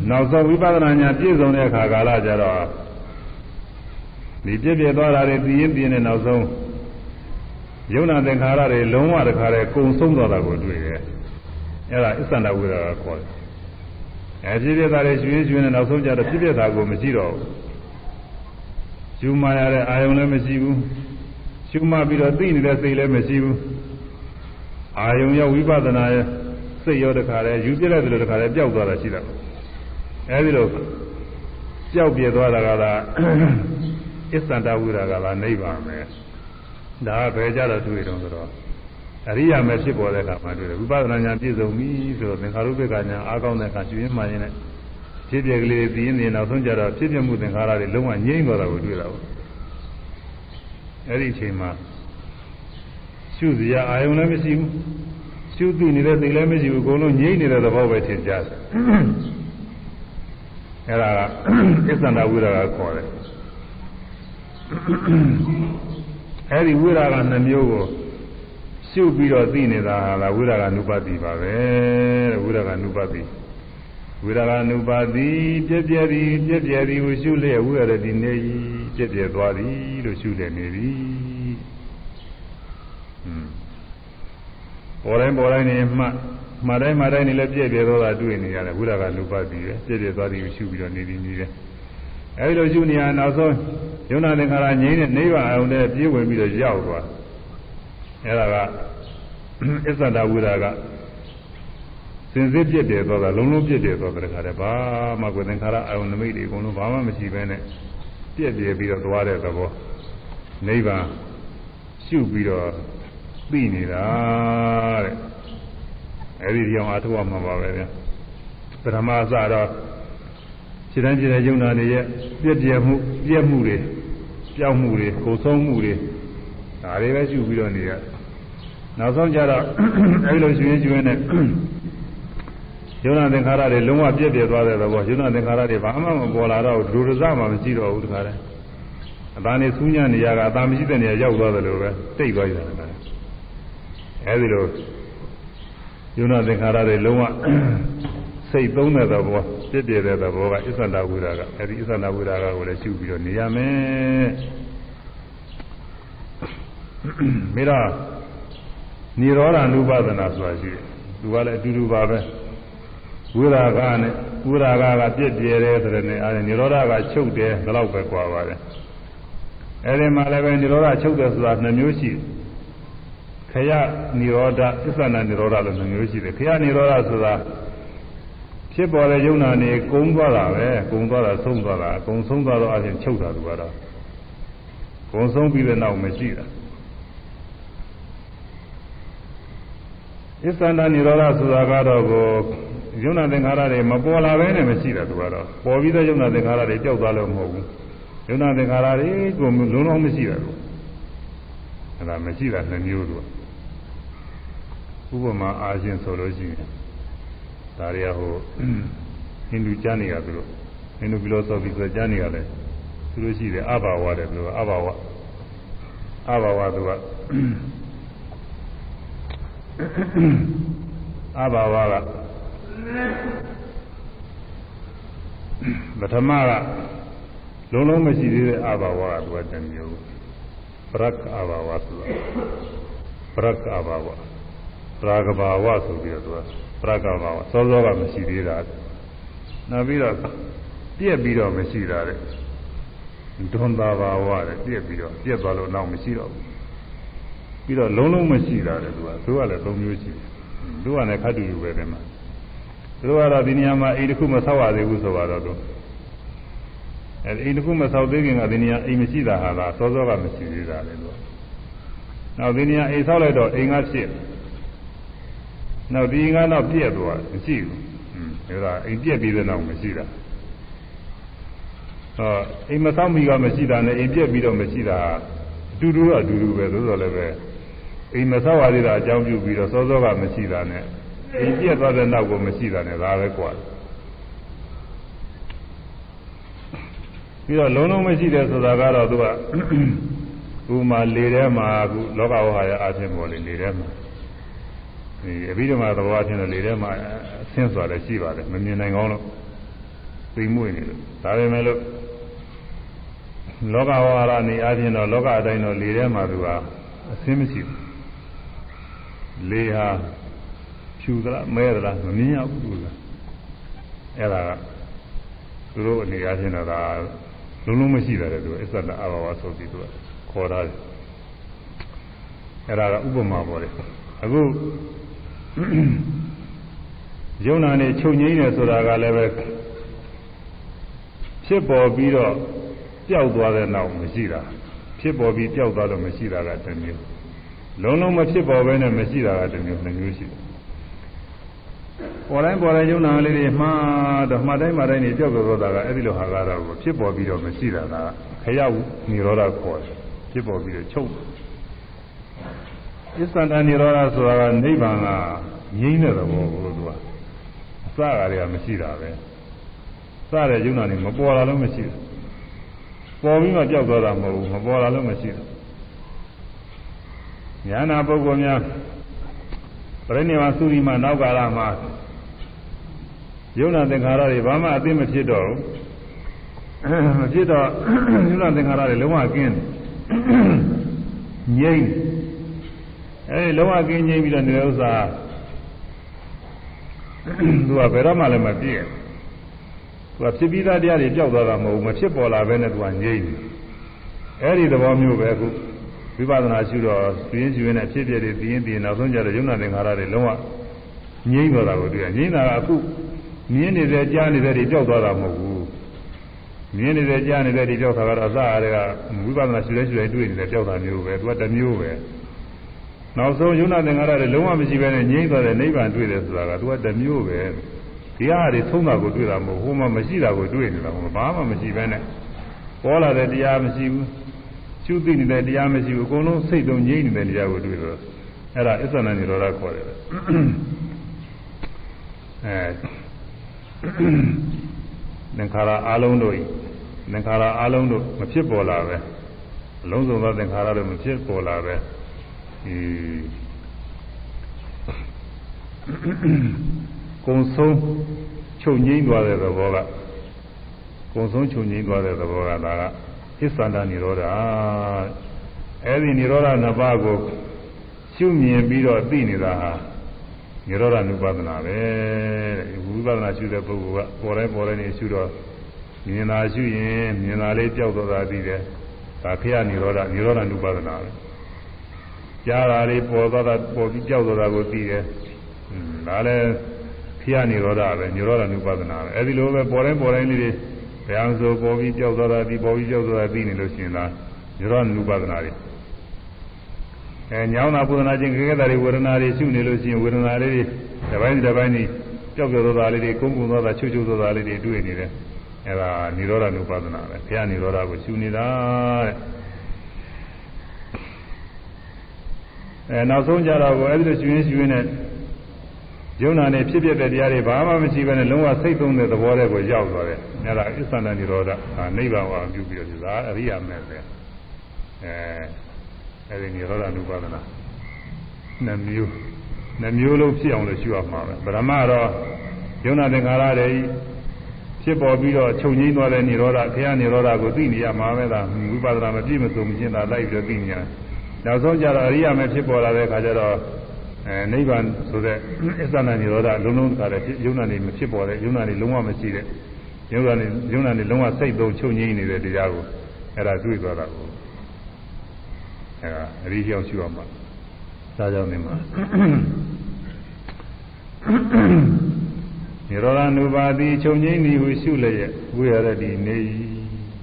နောက်ဆုံးဝိပဿနာဉာဏ်ပြည့်စုံတဲ့အခါကာလကျတော့ဒီပြည့်ပြည့်သွားတာတွေသိရင်ပြင်းတဲ့နောက်ဆုံးယုံနာသင်္ခါရတွေလုံးဝတခါတည်းကုံဆုံးသွားတာကိုတွေ့တယ်အဲဒါအစ္ဆန္ဒဝိရာကခေါ်တယ် အဲပြည့်ပြည့်သားတွေရွှင်ရွှင်နဲ့နောက်ဆုံးကျတော့ပြည့်ပြည့်သားကိုမရှိတော့ဘူးရှုမှရတဲ့အာယုံလည်းမရှိဘူးရှုမှပြီးတော့သိနေတဲ့စိတ်လည်းမရှိဘူးအာယုံရောက်ဝိပဿနာရဲ့စိတ်ရောတခါလဲယူပြလိုက်တယ်လို့တခါလဲပျောက်သွားတာရှိတာအဲဒီလိုပျောက်ပြသွားတာကလားအစ္ဆန္ဒဝိရာကလားနိဗ္ဗာန်ပဲဒါကဘယ်ကြတော့တွေ့တော့ဆိုတော့ အရိယာမဲ့ဖြစ်ပေါ်တဲ့အခါမှာတွေ့တယ်ဝိပဿနာဉာဏ်ပြည့်စုံပြီဆိုတော့သင်္ခါရုပ္ပကဉာဏ်အားကောင်းတဲ့အခါကျွင်းမှရင်လည်းဖြစ်ပြကလေးသိရင်နေနောက်ဆုံးကြတော့ဖြစ်ပြမှုသင်္ခါရတွေလုံးဝငြိမ့်သွားတာကိုတွေ့တာပေါ့အဲ့ဒီအချိန်မှာရှုစရာအာယုံလည်းမရှိဘူးရှုသိနေတဲ့သိလည်းမရှိဘူးအကုန်လုံးငြိမ့်နေတဲ့သဘောပဲထင်ကြတယ်အဲ့ဒါကအစ္ဆန္ဒဝိရာကခေါ်တယ်အဲ့ဒီဝိရာကနှမျိုးကို ရှုပြီးတော့သိနေတာဟာဝိရာကနုပတိပါပဲတဲ့ဝိရာကနုပတိဝိရာကနုပါတိပြည့်ပြည့်သည်ပြည့်ပြည့်သည်ကိုရှုလျက်ဝိရတိနေပြည့်ပြည့်သွားသည်လို့ရှုလျက်နေပြီဟွန်းပေါ်တိုင်းပေါ်တိုင်းနေမှမှတိုင်းမှတိုင်းနေလည်းပြည့်ပြည့်သွားတာတွေ့နေရတယ်ဝိရာကနုပါတိပဲပြည့်ပြည့်သွားသည်ကိုရှုပြီးတော့နေပြီးနေတယ်အဲဒီလိုရှုနေရနောက်ဆုံးယုံနာသင်္ခါရငြိမ်းတဲ့နိဗ္ဗာန်အောင်တဲ့ပြေးဝင်ပြီးတော့ရောက်သွား အဲဒါကအစ္ဆဒဝိရာကစင်စစ်ပြစ်တယ်တော့လုံးလုံးပြစ်တယ်တော့တခါတည်းဘာမှကိုယ်သင်္ခါရအာယုန်နမိတ်တွေအကုန်လုံးဘာမှမရှိဘဲနဲ့ပြစ်ပြပြီးတော့သွားတဲ့သဘောနိဗ္ဗာန်ရှုပြီးတော့သိနေတာတဲ့အဲဒီဒီအောင်အထောက်အမှာပါပဲဗျပထမအစတော့ခြေတန်းခြေတန်းယုံနာတွေရဲ့ပြည့်ပြည့်မှုပြည့်မှုတွေကြောက်မှုတွေကိုဆုံးမှုတွေဒါတွေပဲရှုပြီးတော့နေရ နောက်ဆုံးကြတော့အဲဒီလိုရှင်ရှင်နဲ့ယုံနာသင်္ခါရတွေလုံးဝပြည့်ပြည့်သွားတဲ့သဘောယုံနာသင်္ခါရတွေဘာမှမပေါ်လာတော့ဒုရဇမှမရှိတော့ဘူးတခါတည်းအသာနေဆူးညံ့နေရကအသာမရှိတဲ့နေရာရောက်သွားတယ်လို့ပဲတိတ်သွားကြတယ်တခါတည်းအဲဒီလိုယုံနာသင်္ခါရတွေလုံးဝစိတ်သုံးတဲ့သဘောပြည့်ပြည့်တဲ့သဘောကအစ္ဆန္ဒဝိရာကအဲဒီအစ္ဆန္ဒဝိရာကကိုလည်းရှုပြီးတော့နေရမယ်မိတော့ နိရောဓ ानु ပဒနာဆိုတာရှိတယ်သူကလည်းအတူတူပါပဲဝိရာကနဲ့ဝိရာကကပြည့်ပြဲတယ်ဆိုတဲ့နဲ့အဲဒီနိရောဓကချုပ်တယ်ဒါတော့ပဲကွာပါတယ်အဲဒီမှာလည်းပဲနိရောဓချုပ်တယ်ဆိုတာနှမျိုးရှိတယ်ခရနိရောဓသစ္ဆနာနိရောဓလို့မျိုးရှိတယ်ခရနိရောဓဆိုတာဖြစ်ပေါ်တဲ့ယုံနာနေကုံသွားတာပဲကုံသွားတာဆုံးသွားတာအကုန်ဆုံးသွားတော့အရင်ချုပ်တာသူကတော့ကုံဆုံးပြီးတဲ့နောက်မရှိတာ အစ္ဆန္ဒនិရောဓဆိုတာကတော့ကိုယုံနာသင်္ခါရတွေမပေါ်လာဘဲနဲ့မရှိတာသူကတော့ပေါ်ပြီးတဲ့ယုံနာသင်္ခါရတွေပျောက်သွားလို့မဟုတ်ဘူးယုံနာသင်္ခါရတွေကိုလုံးလုံးမရှိတာကိုအဲ့ဒါမရှိတာနှစ်မျိုးသူဥပမာအားဖြင့်ဆိုလို့ရှိရင်ဒါရီဟိုဟိန္ဒူကျမ်းနေရသူတို့ဟိန္ဒူဖီလိုဆိုဖီဆိုကျမ်းနေရတယ်သူတို့ရှိတယ်အဘာဝတယ်သူတို့အဘာဝအဘာဝသူက အဘာဝကပထမကလုံးလုံးမရှိသေးတဲ့အဘာဝကသူကတမျိုးပရက္ခအဘာဝဆိုတာပရက္ခအဘာဝပရာဂဘာဝဆိုပြီးတော့သူကပရက္ခအဘာဝစောစောကမရှိသေးတာနောက်ပြီးတော့ပြက်ပြီးတော့မရှိတာတဲ့ဒွန်သာဘာဝတဲ့ပြက်ပြီးတော့ပြက်သွားလို့နောက်မရှိတော့ဘူး ပြီးတော့လုံးလုံးမရှိတာတဲ့သူကသူကလည်းသုံးမျိုးရှိတယ်သူကလည်းခတ်တူတူပဲတဲ့မှာသူတို့ကတော့ဒီနေရာမှာအိမ်တစ်ခုမဆောက်ရသေးဘူးဆိုတော့သူအဲအိမ်တစ်ခုမဆောက်သေးခင်ကဒီနေရာအိမ်မရှိတာဟာလားစောစောကမရှိသေးတာလေလို့နောက်ဒီနေရာအိမ်ဆောက်လိုက်တော့အိမ်ကဖြစ်နောက်ဒီအိမ်ကတော့ပြက်သွားမရှိဘူးဟွန်းဒါကအိမ်ပြက်ပြီးတဲ့နောက်မရှိတာဟောအိမ်မဆောက်မီကမရှိတာနဲ့အိမ်ပြက်ပြီးတော့မရှိတာအတူတူတော့အတူတူပဲသို့တော်လည်းပဲ အိမ်မဆောက်ရသေးတာအကြောင်းပြုပြီးတော့စောစောကမရှိတာနဲ့အိမ်ပြည့်သွားတဲ့နောက်ကိုမရှိတာနဲ့ဒါပဲကွာပြီးတော့လုံးလုံးမရှိတယ်ဆိုတာကတော့သူကဥမာလေထဲမှာအခုလောကဝဟာရအချင်းပေါ်လေလေထဲမှာဒီအဘိဓမ္မာသဘောအချင်းလေထဲမှာအဆင်းစွာလည်းရှိပါတယ်မမြင်နိုင်ကောင်းလို့သိမွေ့နေလို့ဒါပေမဲ့လို့လောကဝဟာရနေအချင်းတော့လောကအတိုင်းတော့လေထဲမှာသူကအဆင်းမရှိဘူး လေဟာဖြူသလားမဲသလားမမြင်ရဘူးသူကအဲ့ဒါကသူတို့အနေအားဖြင့်တော့ဒါလုံးလုံးမရှိတယ်သူအစ္ဆဒအဘဝဆိုပြီးသူကခေါ်ထားတယ်အဲ့ဒါကဥပမာပေါ်တယ်အခုယုံနာနဲ့ချုပ်ငိမ့်တယ်ဆိုတာကလည်းပဲဖြစ်ပေါ်ပြီးတော့ပျောက်သွားတဲ့နောက်မရှိတာဖြစ်ပေါ်ပြီးပျောက်သွားလို့မရှိတာကတစ်မျိုး လုံးလုံးမဖြစ်ပေါ်ဘဲနဲ့မရှိတာကတစ်မျိုးနှစ်မျိုးရှိတယ်ပေါ်တိုင်းပေါ်တိုင်းယုံနာလေးတွေမှားတော့မှတ်တိုင်းမှတ်တိုင်းနေကြောက်ကြောက်တာကအဲ့ဒီလိုဟာကတော့ဖြစ်ပေါ်ပြီးတော့မရှိတာကခရောက်និရောဓခေါ်တယ်ဖြစ်ပေါ်ပြီးတော့ချုပ်တယ်အစ္ဆန္ဒនិရောဓဆိုတာကနိဗ္ဗာန်ကငြိမ်းတဲ့သဘောကိုသူကအစကားတွေကမရှိတာပဲစတဲ့ယုံနာနေမပေါ်လာလို့မရှိဘူးပေါ်ပြီးမှကြောက်သွားတာမဟုတ်ဘူးမပေါ်လာလို့မရှိဘူး ဉာဏပုဂ္ဂိုလ်များပြိဋိဝါသုရိမနောက်ကာလမှာယုံနာသင်္ခါရတွေဘာမှအသိမဖြစ်တော့ဘူးမဖြစ်တော့ယုံနာသင်္ခါရတွေလုံးဝကင်းငြိမ့်အဲဒီလုံးဝကင်းငြိမ့်ပြီးတော့နေတဲ့ဥစ္စာသူကဘယ်တော့မှလည်းမပြည့်သူကဖြစ်ပြီးသားတရားတွေပျောက်သွားတာမဟုတ်ဘူးမဖြစ်ပေါ်လာဘဲနဲ့သူကငြိမ့်အဲဒီသဘောမျိုးပဲအခု ဝိပဿနာရှုတော့ပြင်းကျွင်းနဲ့ဖြစ်ပြတဲ့ပြင်းပြင်းနောက်ဆုံးကြတော့ယုံနာသင်္ခါရတွေလုံးဝငြိမ့်သွားတာကိုတွေ့ရငြိမ့်တာကအခုမြင်နေတဲ့ကြားနေတဲ့တွေကြောက်သွားတာမဟုတ်ဘူးမြင်နေတဲ့ကြားနေတဲ့တွေကြောက်တာကတော့အစအရကဝိပဿနာရှုလဲရှုလဲတွေ့နေတဲ့ကြောက်တာမျိုးပဲသူကတစ်မျိုးပဲနောက်ဆုံးယုံနာသင်္ခါရတွေလုံးဝမရှိဘဲနဲ့ငြိမ့်သွားတဲ့နိဗ္ဗာန်တွေ့တယ်ဆိုတာကသူကတစ်မျိုးပဲဒီဟာတွေသုံးတာကိုတွေ့တာမဟုတ်ဟိုမှာမရှိတာကိုတွေ့နေတာဟိုဘာမှမရှိဘဲနဲ့ပေါ်လာတဲ့တရားမရှိဘူး ရှုသိနေတဲ့တရားမရှိဘူးအကုန်လုံးစိတ်သုံးငြိမ့်နေတဲ့တရားကိုတွေ့တော့အဲ့ဒါအစ္ဆန္ဒនិရောဓခေါ်တယ်သင်္ခါရအလုံးတို့ဤသင်္ခါရအလုံးတို့မဖြစ်ပေါ်လာပဲအလုံးစုံသောသင်္ခါရတို့မဖြစ်ပေါ်လာပဲဒီကုံဆုံးချုပ်ငိမ့်သွားတဲ့သဘောကကုံဆုံးချုပ်ငိမ့်သွားတဲ့သဘောကဒါက သစ္ဆန္ဒနိရောဓအဲဒီနိရောဓနှစ်ပါးကိုရှုမြင်ပြီးတော့သိနေတာဟာနိရောဓ ानु ပဒနာပဲတဲ့ဝိပဒနာရှုတဲ့ပုဂ္ဂိုလ်ကပေါ်တိုင်းပေါ်တိုင်းနေရှုတော့မြင်တာရှုရင်မြင်တာလေးကြောက်တော့တာသိတယ်ဒါခရနိရောဓနိရောဓ ानु ပဒနာပဲကြားတာလေးပေါ်သွားတာပေါ်ပြီးကြောက်တော့တာကိုသိတယ်ဒါလည်းခရနိရောဓပဲနိရောဓ ानु ပဒနာပဲအဲဒီလိုပဲပေါ်တိုင်းပေါ်တိုင်းလေးတွေ ယံဆိုပေါ်ပြီးကြောက်သွားတာဒီပေါ်ပြီးကြောက်သွားတာပြီးနေလို့ရှိရင်လားညရောနုပါဒနာတွေအဲညောင်းတာပူဒနာချင်းခေကတာတွေဝေဒနာတွေရှုနေလို့ရှိရင်ဝေဒနာလေးတွေတစ်ပိုင်းတစ်ပိုင်းကြီးကြောက်ကြောက်သွားတာလေးတွေကုန်းကုန်းသွားတာချွတ်ချွတ်သွားတာလေးတွေတွေ့နေတယ်အဲဒါនិရောဓနုပါဒနာပဲဘုရားនិရောဓကိုရှုနေတာတဲ့အဲနောက်ဆုံးကြတော့ကိုအဲဒီလိုရှုရင်းရှုရင်းနဲ့ ယုံနာနဲ့ဖြစ်ဖြစ်တဲ့တရားတွေဘာမှမရှိဘဲနဲ့လုံးဝစိတ်သုံးတဲ့သဘောတွေကိုရောက်သွားတယ်အဲဒါအစ္ဆန္ဒនិရောဓအာနိဗ္ဗာန်ကိုပြုပြီးတော့ဒါအရိယာမဲ့ပဲအဲအဲဒီနိရောဓ ानु ပါဒနာနှမျိုးနှမျိုးလုံးဖြစ်အောင်လို့ရှုရမှာပဲဗရမတော့ယုံနာသင်္ခါရတွေဖြစ်ပေါ်ပြီးတော့ချုပ်ငိမ့်သွားတဲ့နိရောဓခရနိရောဓကိုသိနေရမှာပဲလားဝိပဿနာမပြည့်မစုံမရှင်းတာလိုက်ပြီးတော့သိနေရတယ်နောက်ဆုံးကြတော့အရိယာမဲ့ဖြစ်ပေါ်လာတဲ့အခါကျတော့ အဲနိဗ္ဗာန်ဆိုတဲ့အစ္ဆနာနိရောဓလုံးလုံးတခါတည်းယုံနာနေမဖြစ်ပေါ်တဲ့ယုံနာနေလုံးဝမရှိတဲ့ယုံနာနေယုံနာနေလုံးဝစိတ်သုံးချုပ်ငိမ့်နေတဲ့တရားကိုအဲ့ဒါတွေ့သွားတာကိုအဲဒါအရိရောက်ရှိအောင်ပါဒါကြောင့်ဒီမှာနိရောဓ ानु ပါတိချုပ်ငိမ့်သည်ဟုရှုလျက်ဝိရတိနေ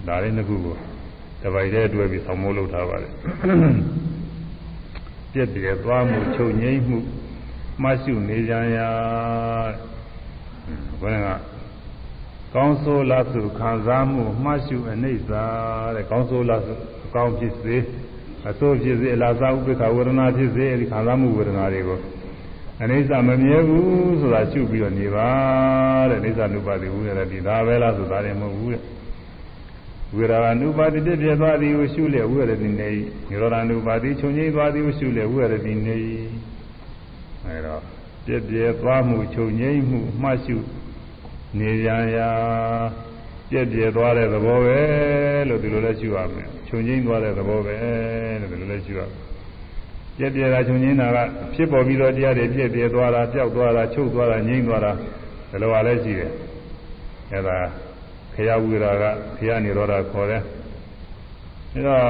ဒါလေးနှစ်ခုကိုတပိုက်တည်းတွဲပြီးဆောင်းမိုးလုပ်ထားပါတယ် ပြည့်ပြည့်သွားမှုချုပ်ငိမ့်မှုမှရှုနေကြရာဘယ်ကကောင်းဆိုးလားစုခံစားမှုမှရှုအနိစ္စတဲ့ကောင်းဆိုးလားစုအကောင်းဖြစ်စေအဆိုးဖြစ်စေအလားစားဥပိ္ပခဝေဒနာဖြစ်စေအဲဒီခံစားမှုဝေဒနာတွေကိုအနိစ္စမမြဲဘူးဆိုတာရှုပြီးတော့နေပါတဲ့အိဋ္ဌနုပါတိဝိရတိဒါပဲလားဆိုတာလည်းမဟုတ်ဘူးတဲ့ ဝိရာနုပါတိတပြည့်သွားသည်ကိုရှုလေဝိရတိနေညရောဓနုပါတိခြုံငိမ့်သွားသည်ကိုရှုလေဝိရတိနေအဲတော့ပြည့်ပြည့်သွားမှုခြုံငိမ့်မှုမှတ်ရှုနေရန်ရာပြည့်ပြည့်သွားတဲ့သဘောပဲလို့ဒီလိုလဲရှုရမယ်ခြုံငိမ့်သွားတဲ့သဘောပဲလို့ဒီလိုလဲရှုရပြည့်ပြည့်တာခြုံငိမ့်တာကဖြစ်ပေါ်ပြီးတော့တရားတွေပြည့်ပြည့်သွားတာပျောက်သွားတာချုပ်သွားတာငိမ့်သွားတာဒီလိုပါလဲရှိတယ်အဲဒါခ ရာဝိရာကဘုရားနေတော်တာခေါ်တယ်အဲတော့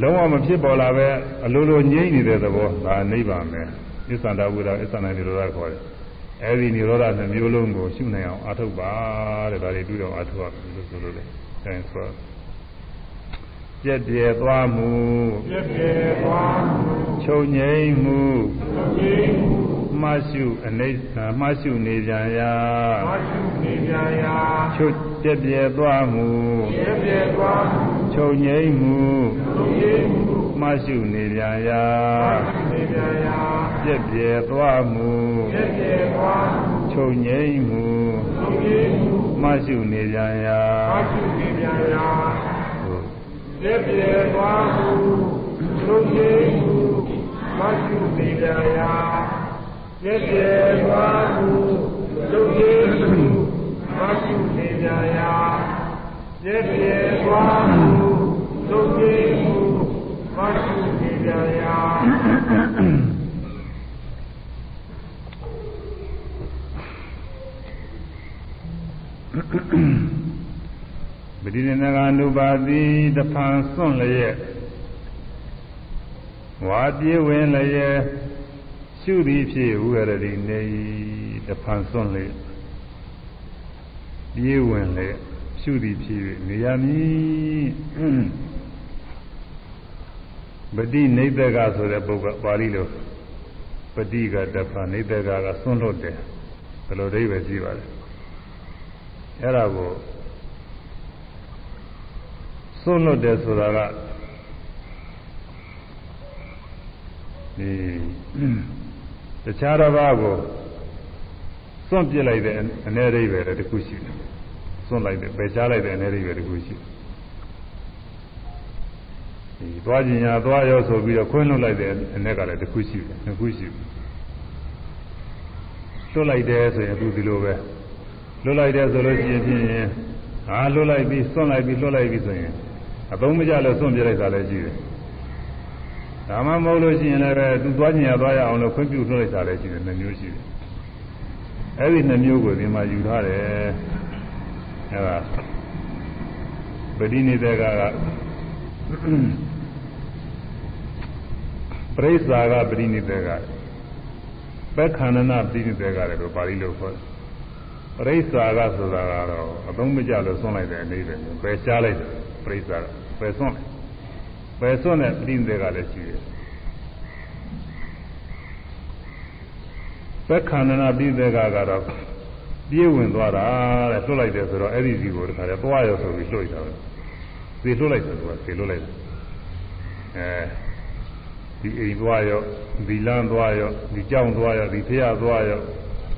လုံးဝမဖြစ်ပေါ်လာပဲအလိုလိုငြိမ့်နေတဲ့သဘောဒါနိဗ္ဗာန်ပဲအစ္ဆန္ဒဝိရာအစ္ဆန္ဒနေတော်တာခေါ်တယ်အဲဒီနေရောဓနှမျိုးလုံးကိုရှုနိုင်အောင်အာထုတ်ပါတဲ့ဒါတွေပြီးတော့အာထုတ်ရမယ်လို့ဆိုလို့လေ။ဒါဆို ပြည့်ပြည့်သွားမှုပြည့်ပြည့်သွားမှုချုပ်ငြိမ်းမှုချုပ်ငြိမ်းမှုမှရှုအနိစ္စမှရှုနေကြရာမှရှုနေကြရာချုပ်ပြည့်ပြည့်သွားမှုပြည့်ပြည့်သွားမှုချုပ်ငြိမ်းမှုချုပ်ငြိမ်းမှုမှရှုနေကြရာမှရှုနေကြရာပြည့်ပြည့်သွားမှုပြည့်ပြည့်သွားမှုချုပ်ငြိမ်းမှုချုပ်ငြိမ်းမှုမှရှုနေကြရာမှရှုနေကြရာ ပြည့်ပြည့်သွားမှုချုပ်ငြိမ်းမှုမှရှုနေကြရာပြည့်ပြည့်သွားမှုချုပ်ငြိမ်းမှုမှရှုနေကြရာပြည့်ပြည့်သွားမှုချုပ်ငြိမ်းမှုမှရှုနေကြရာ ပတိနေနကအနုပါတိတဖန်စွန့်လျက်ဝါပြေဝင်လျက်ရှုသည်ဖြစ်ဝရတိနေတဖန်စွန့်လျက်ပြေဝင်လျက်ရှုသည်ဖြစ်နေရမည်ပတိနေတကဆိုတဲ့ပုဂ္ဂိုလ်ပါဠိလိုပတိကတဖန်နေတကကစွန့်လွတ်တယ်ဘယ်လိုအဓိပ္ပာယ်ရှိပါလဲအဲ့ဒါကို စွန့်လွတ်တယ်ဆိုတာကဒီတခြားတစ်ပါးကိုစွန့်ပစ်လိုက်တဲ့အနေအိပဲတခုရှိတယ်စွန့်လိုက်တယ်ပယ်ချလိုက်တဲ့အနေအိပဲတခုရှိတယ်ဒီသွားကျင်ညာသွားရောဆိုပြီးတော့ခွင်းလွတ်လိုက်တဲ့အနေကလည်းတခုရှိတယ်နှစ်ခုရှိတယ်လွတ်လိုက်တယ်ဆိုရင်သူဒီလိုပဲလွတ်လိုက်တယ်ဆိုလို့ရှိရင်ဖြင့်ဟာလွတ်လိုက်ပြီးစွန့်လိုက်ပြီးလွတ်လိုက်ပြီးဆိုရင် အသုံးမကျလို့စွန့်ပြလိုက်တာလည်းရှိတယ်ဒါမှမဟုတ်လို့ရှိရင်လည်းပဲသူသွားခြင်းရသွားရအောင်လို့ခွင့်ပြုလွှတ်လိုက်တာလည်းရှိတယ်နှစ်မျိုးရှိတယ်အဲ့ဒီနှစ်မျိုးကိုဒီမှာယူထားတယ်အဲ့ဒါပရိနိဒေကကပရိစ္ဆာကပရိနိဒေကပက္ခန္နနာပရိနိဒေကလည်းကိုပါဠိလိုခေါ်တယ်ပရိစ္ဆာကဆိုတာကတော့အသုံးမကျလို့ဆွန့်လိုက်တဲ့အနေနဲ့ပယ်ရှားလိုက်တယ်ပရိစ္ဆာက ပယ်ဆွန့်လိုက်ပယ်ဆွန့်တဲ့ပရိနိဒေကလည်းရှိတယ်ပက္ခန္နနာပရိနိဒေကကတော့ပြေးဝင်သွားတာတဲ့လွတ်လိုက်တယ်ဆိုတော့အဲ့ဒီစီကိုတခါတည်းသွားရောဆိုပြီးလွတ်လိုက်တာပဲသေလွတ်လိုက်တယ်ဆိုတာသေလွတ်လိုက်တယ်အဲဒီအိမ်သွားရောဒီလမ်းသွားရောဒီကြောင်းသွားရောဒီဖျားသွားရော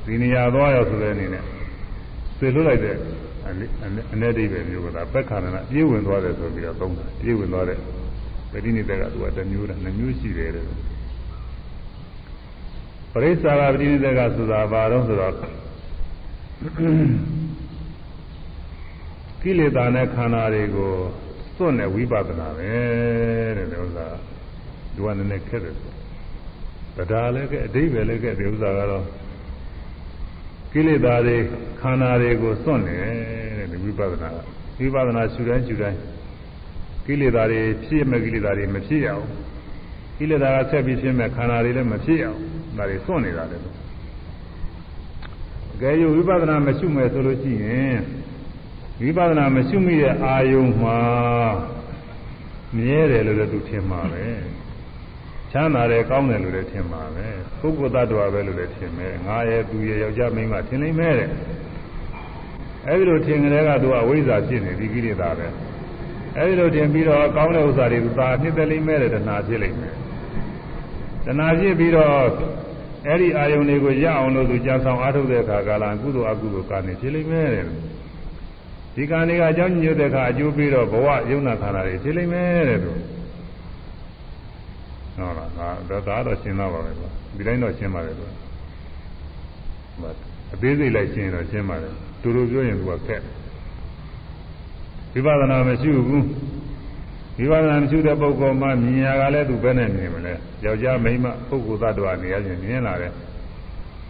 ဒီနေရာသွားရောဆိုတဲ့အနေနဲ့သေလွတ်လိုက်တဲ့ အ내တိပဲမျိုးကဒါပက္ခန္နပြေးဝင်သွားတယ်ဆိုပြီးတော့သုံးတာပြေးဝင်သွားတဲ့ပရိနိဒေကသူကတစ်မျိုးနဲ့နှစ်မျိုးရှိတယ်တဲ့ပရိစ္ဆာကပရိနိဒေကဆိုတာဘာတော့ဆိုတော့ကိလေသာနဲ့ခန္ဓာတွေကိုစွန့်တဲ့ဝိပဿနာပဲတဲ့ဒီဥစ္စာဒီကနည်းနည်းခက်တယ်ဆိုတရားလည်းကဲအတိပဲလည်းကဲဒီဥစ္စာကတော့ ကိလေသာတွေခန္ဓာတွေကိုစွန့်တယ်တဲ့ဒီဝိပဿနာကဝိပဿနာရှုတိုင်းရှုတိုင်းကိလေသာတွေဖြစ်မဲ့ကိလေသာတွေမဖြစ်ရအောင်ကိလေသာကဆက်ပြီးဖြစ်မဲ့ခန္ဓာတွေလည်းမဖြစ်ရအောင်ဒါတွေစွန့်နေတာလေကဲယူဝိပဿနာမရှိမယ်ဆိုလို့ရှိရင်ဝိပဿနာမရှိမိတဲ့အာယုံမှာမြဲတယ်လို့လည်းသူထင်မှာပဲ ချမ်းသာတယ်ကောင်းတယ်လို့လည်းထင်မှာပဲပုဂ္ဂိုလ်သတ္တဝါပဲလို့လည်းထင်မယ်ငါရဲ့သူရဲ့ယောက်ျားမိန်းမထင်လိမ့်မယ်တဲ့အဲဒီလိုထင်ကြတဲ့ကသူကအဝိဇ္ဇာဖြစ်နေဒီကိလေသာပဲအဲဒီလိုထင်ပြီးတော့ကောင်းတဲ့ဥစ္စာတွေသူသာနှစ်သက်လိမ့်မယ်တဲ့တဏှာဖြစ်လိမ့်မယ်တဏှာဖြစ်ပြီးတော့အဲ့ဒီအာယုန်တွေကိုရအောင်လို့သူကြံဆောင်အားထုတ်တဲ့အခါကာလကုသိုလ်အကုသိုလ်ကံနေဖြစ်လိမ့်မယ်တဲ့ဒီကံတွေကအကြောင်းညွှန်တဲ့အခါအကျိုးပေးတော့ဘဝယုံနာခန္ဓာတွေဖြစ်လိမ့်မယ်တဲ့သူ ဟုတ်လားဒါဒါတော့ရှင်းတော့ပါပဲကွာဒီတိုင်းတော့ရှင်းပါတယ်ကွာအသေးစိတ်လိုက်ရှင်းတော့ရှင်းပါတယ်တူတူပြောရင်သူကခက်ဝိပဿနာမရှိဘူးဝိပဿနာမရှိတဲ့ပုဂ္ဂိုလ်မှမြင်ရကလည်းသူပဲနဲ့မြင်မလဲယောက်ျားမိန်းမပုဂ္ဂိုလ်သတ္တဝါနေရာချင်းမြင်လာတယ်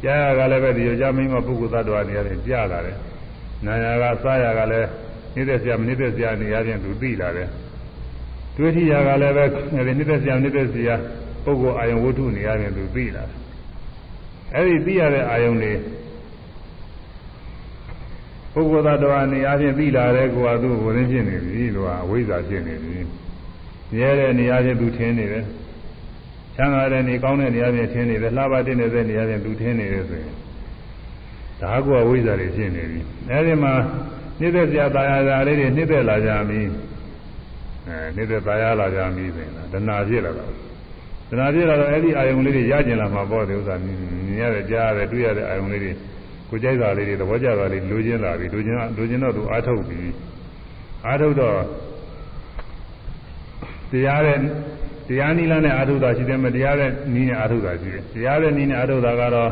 ကြားရကလည်းပဲဒီယောက်ျားမိန်းမပုဂ္ဂိုလ်သတ္တဝါနေရာချင်းကြားလာတယ်နာရကစားရကလည်းနေတဲ့ဆရာမနေတဲ့ဆရာနေရာချင်းသူသိလာတယ် တွေးထီရကလည်းပဲနေတဲ့ဆရာနေတဲ့ဆရာပုဂ္ဂိုလ်အာယုံဝတ္ထုနေရာချင်းသူသိလာတယ်အဲ့ဒီသိရတဲ့အာယုံတွေပုဂ္ဂိုလ်သတ္တဝါနေရာချင်းသိလာတဲ့ကိုယ်ကသူ့ကိုယ်ရင်းဖြစ်နေပြီသူကအဝိဇ္ဇာဖြစ်နေပြီမြဲတဲ့နေရာချင်းသူထင်းနေတယ်ချမ်းသာတဲ့နေကောင်းတဲ့နေရာချင်းထင်းနေတယ်လှပတဲ့နေတဲ့နေရာချင်းသူထင်းနေတယ်ဆိုရင်ဒါကဝိဇ္ဇာတွေဖြစ်နေပြီအဲဒီမှာနှိမ့်သက်စရာတာယာစာလေးတွေနှိမ့်သက်လာကြပြီ အဲနှိမ့်သက်တာယာလာကြပြီဆိုရင်ဒနာဖြစ်လာတာဒနာဖြစ်လာတော့အဲ့ဒီအာယုံလေးတွေရကျင်လာမှာပေါ့ဒီဥစ္စာမြင်ရတယ်ကြားရတယ်တွေ့ရတဲ့အာယုံလေးတွေကိုကြိုက်တာလေးတွေသဘောကျတာလေးလိုချင်လာပြီလိုချင်လိုချင်တော့သူအားထုတ်ပြီအားထုတ်တော့တရားတဲ့တရားနိလနဲ့အာထုတာရှိတယ်မတရားတဲ့နီးနဲ့အာထုတာရှိတယ်တရားတဲ့နီးနဲ့အာထုတာကတော့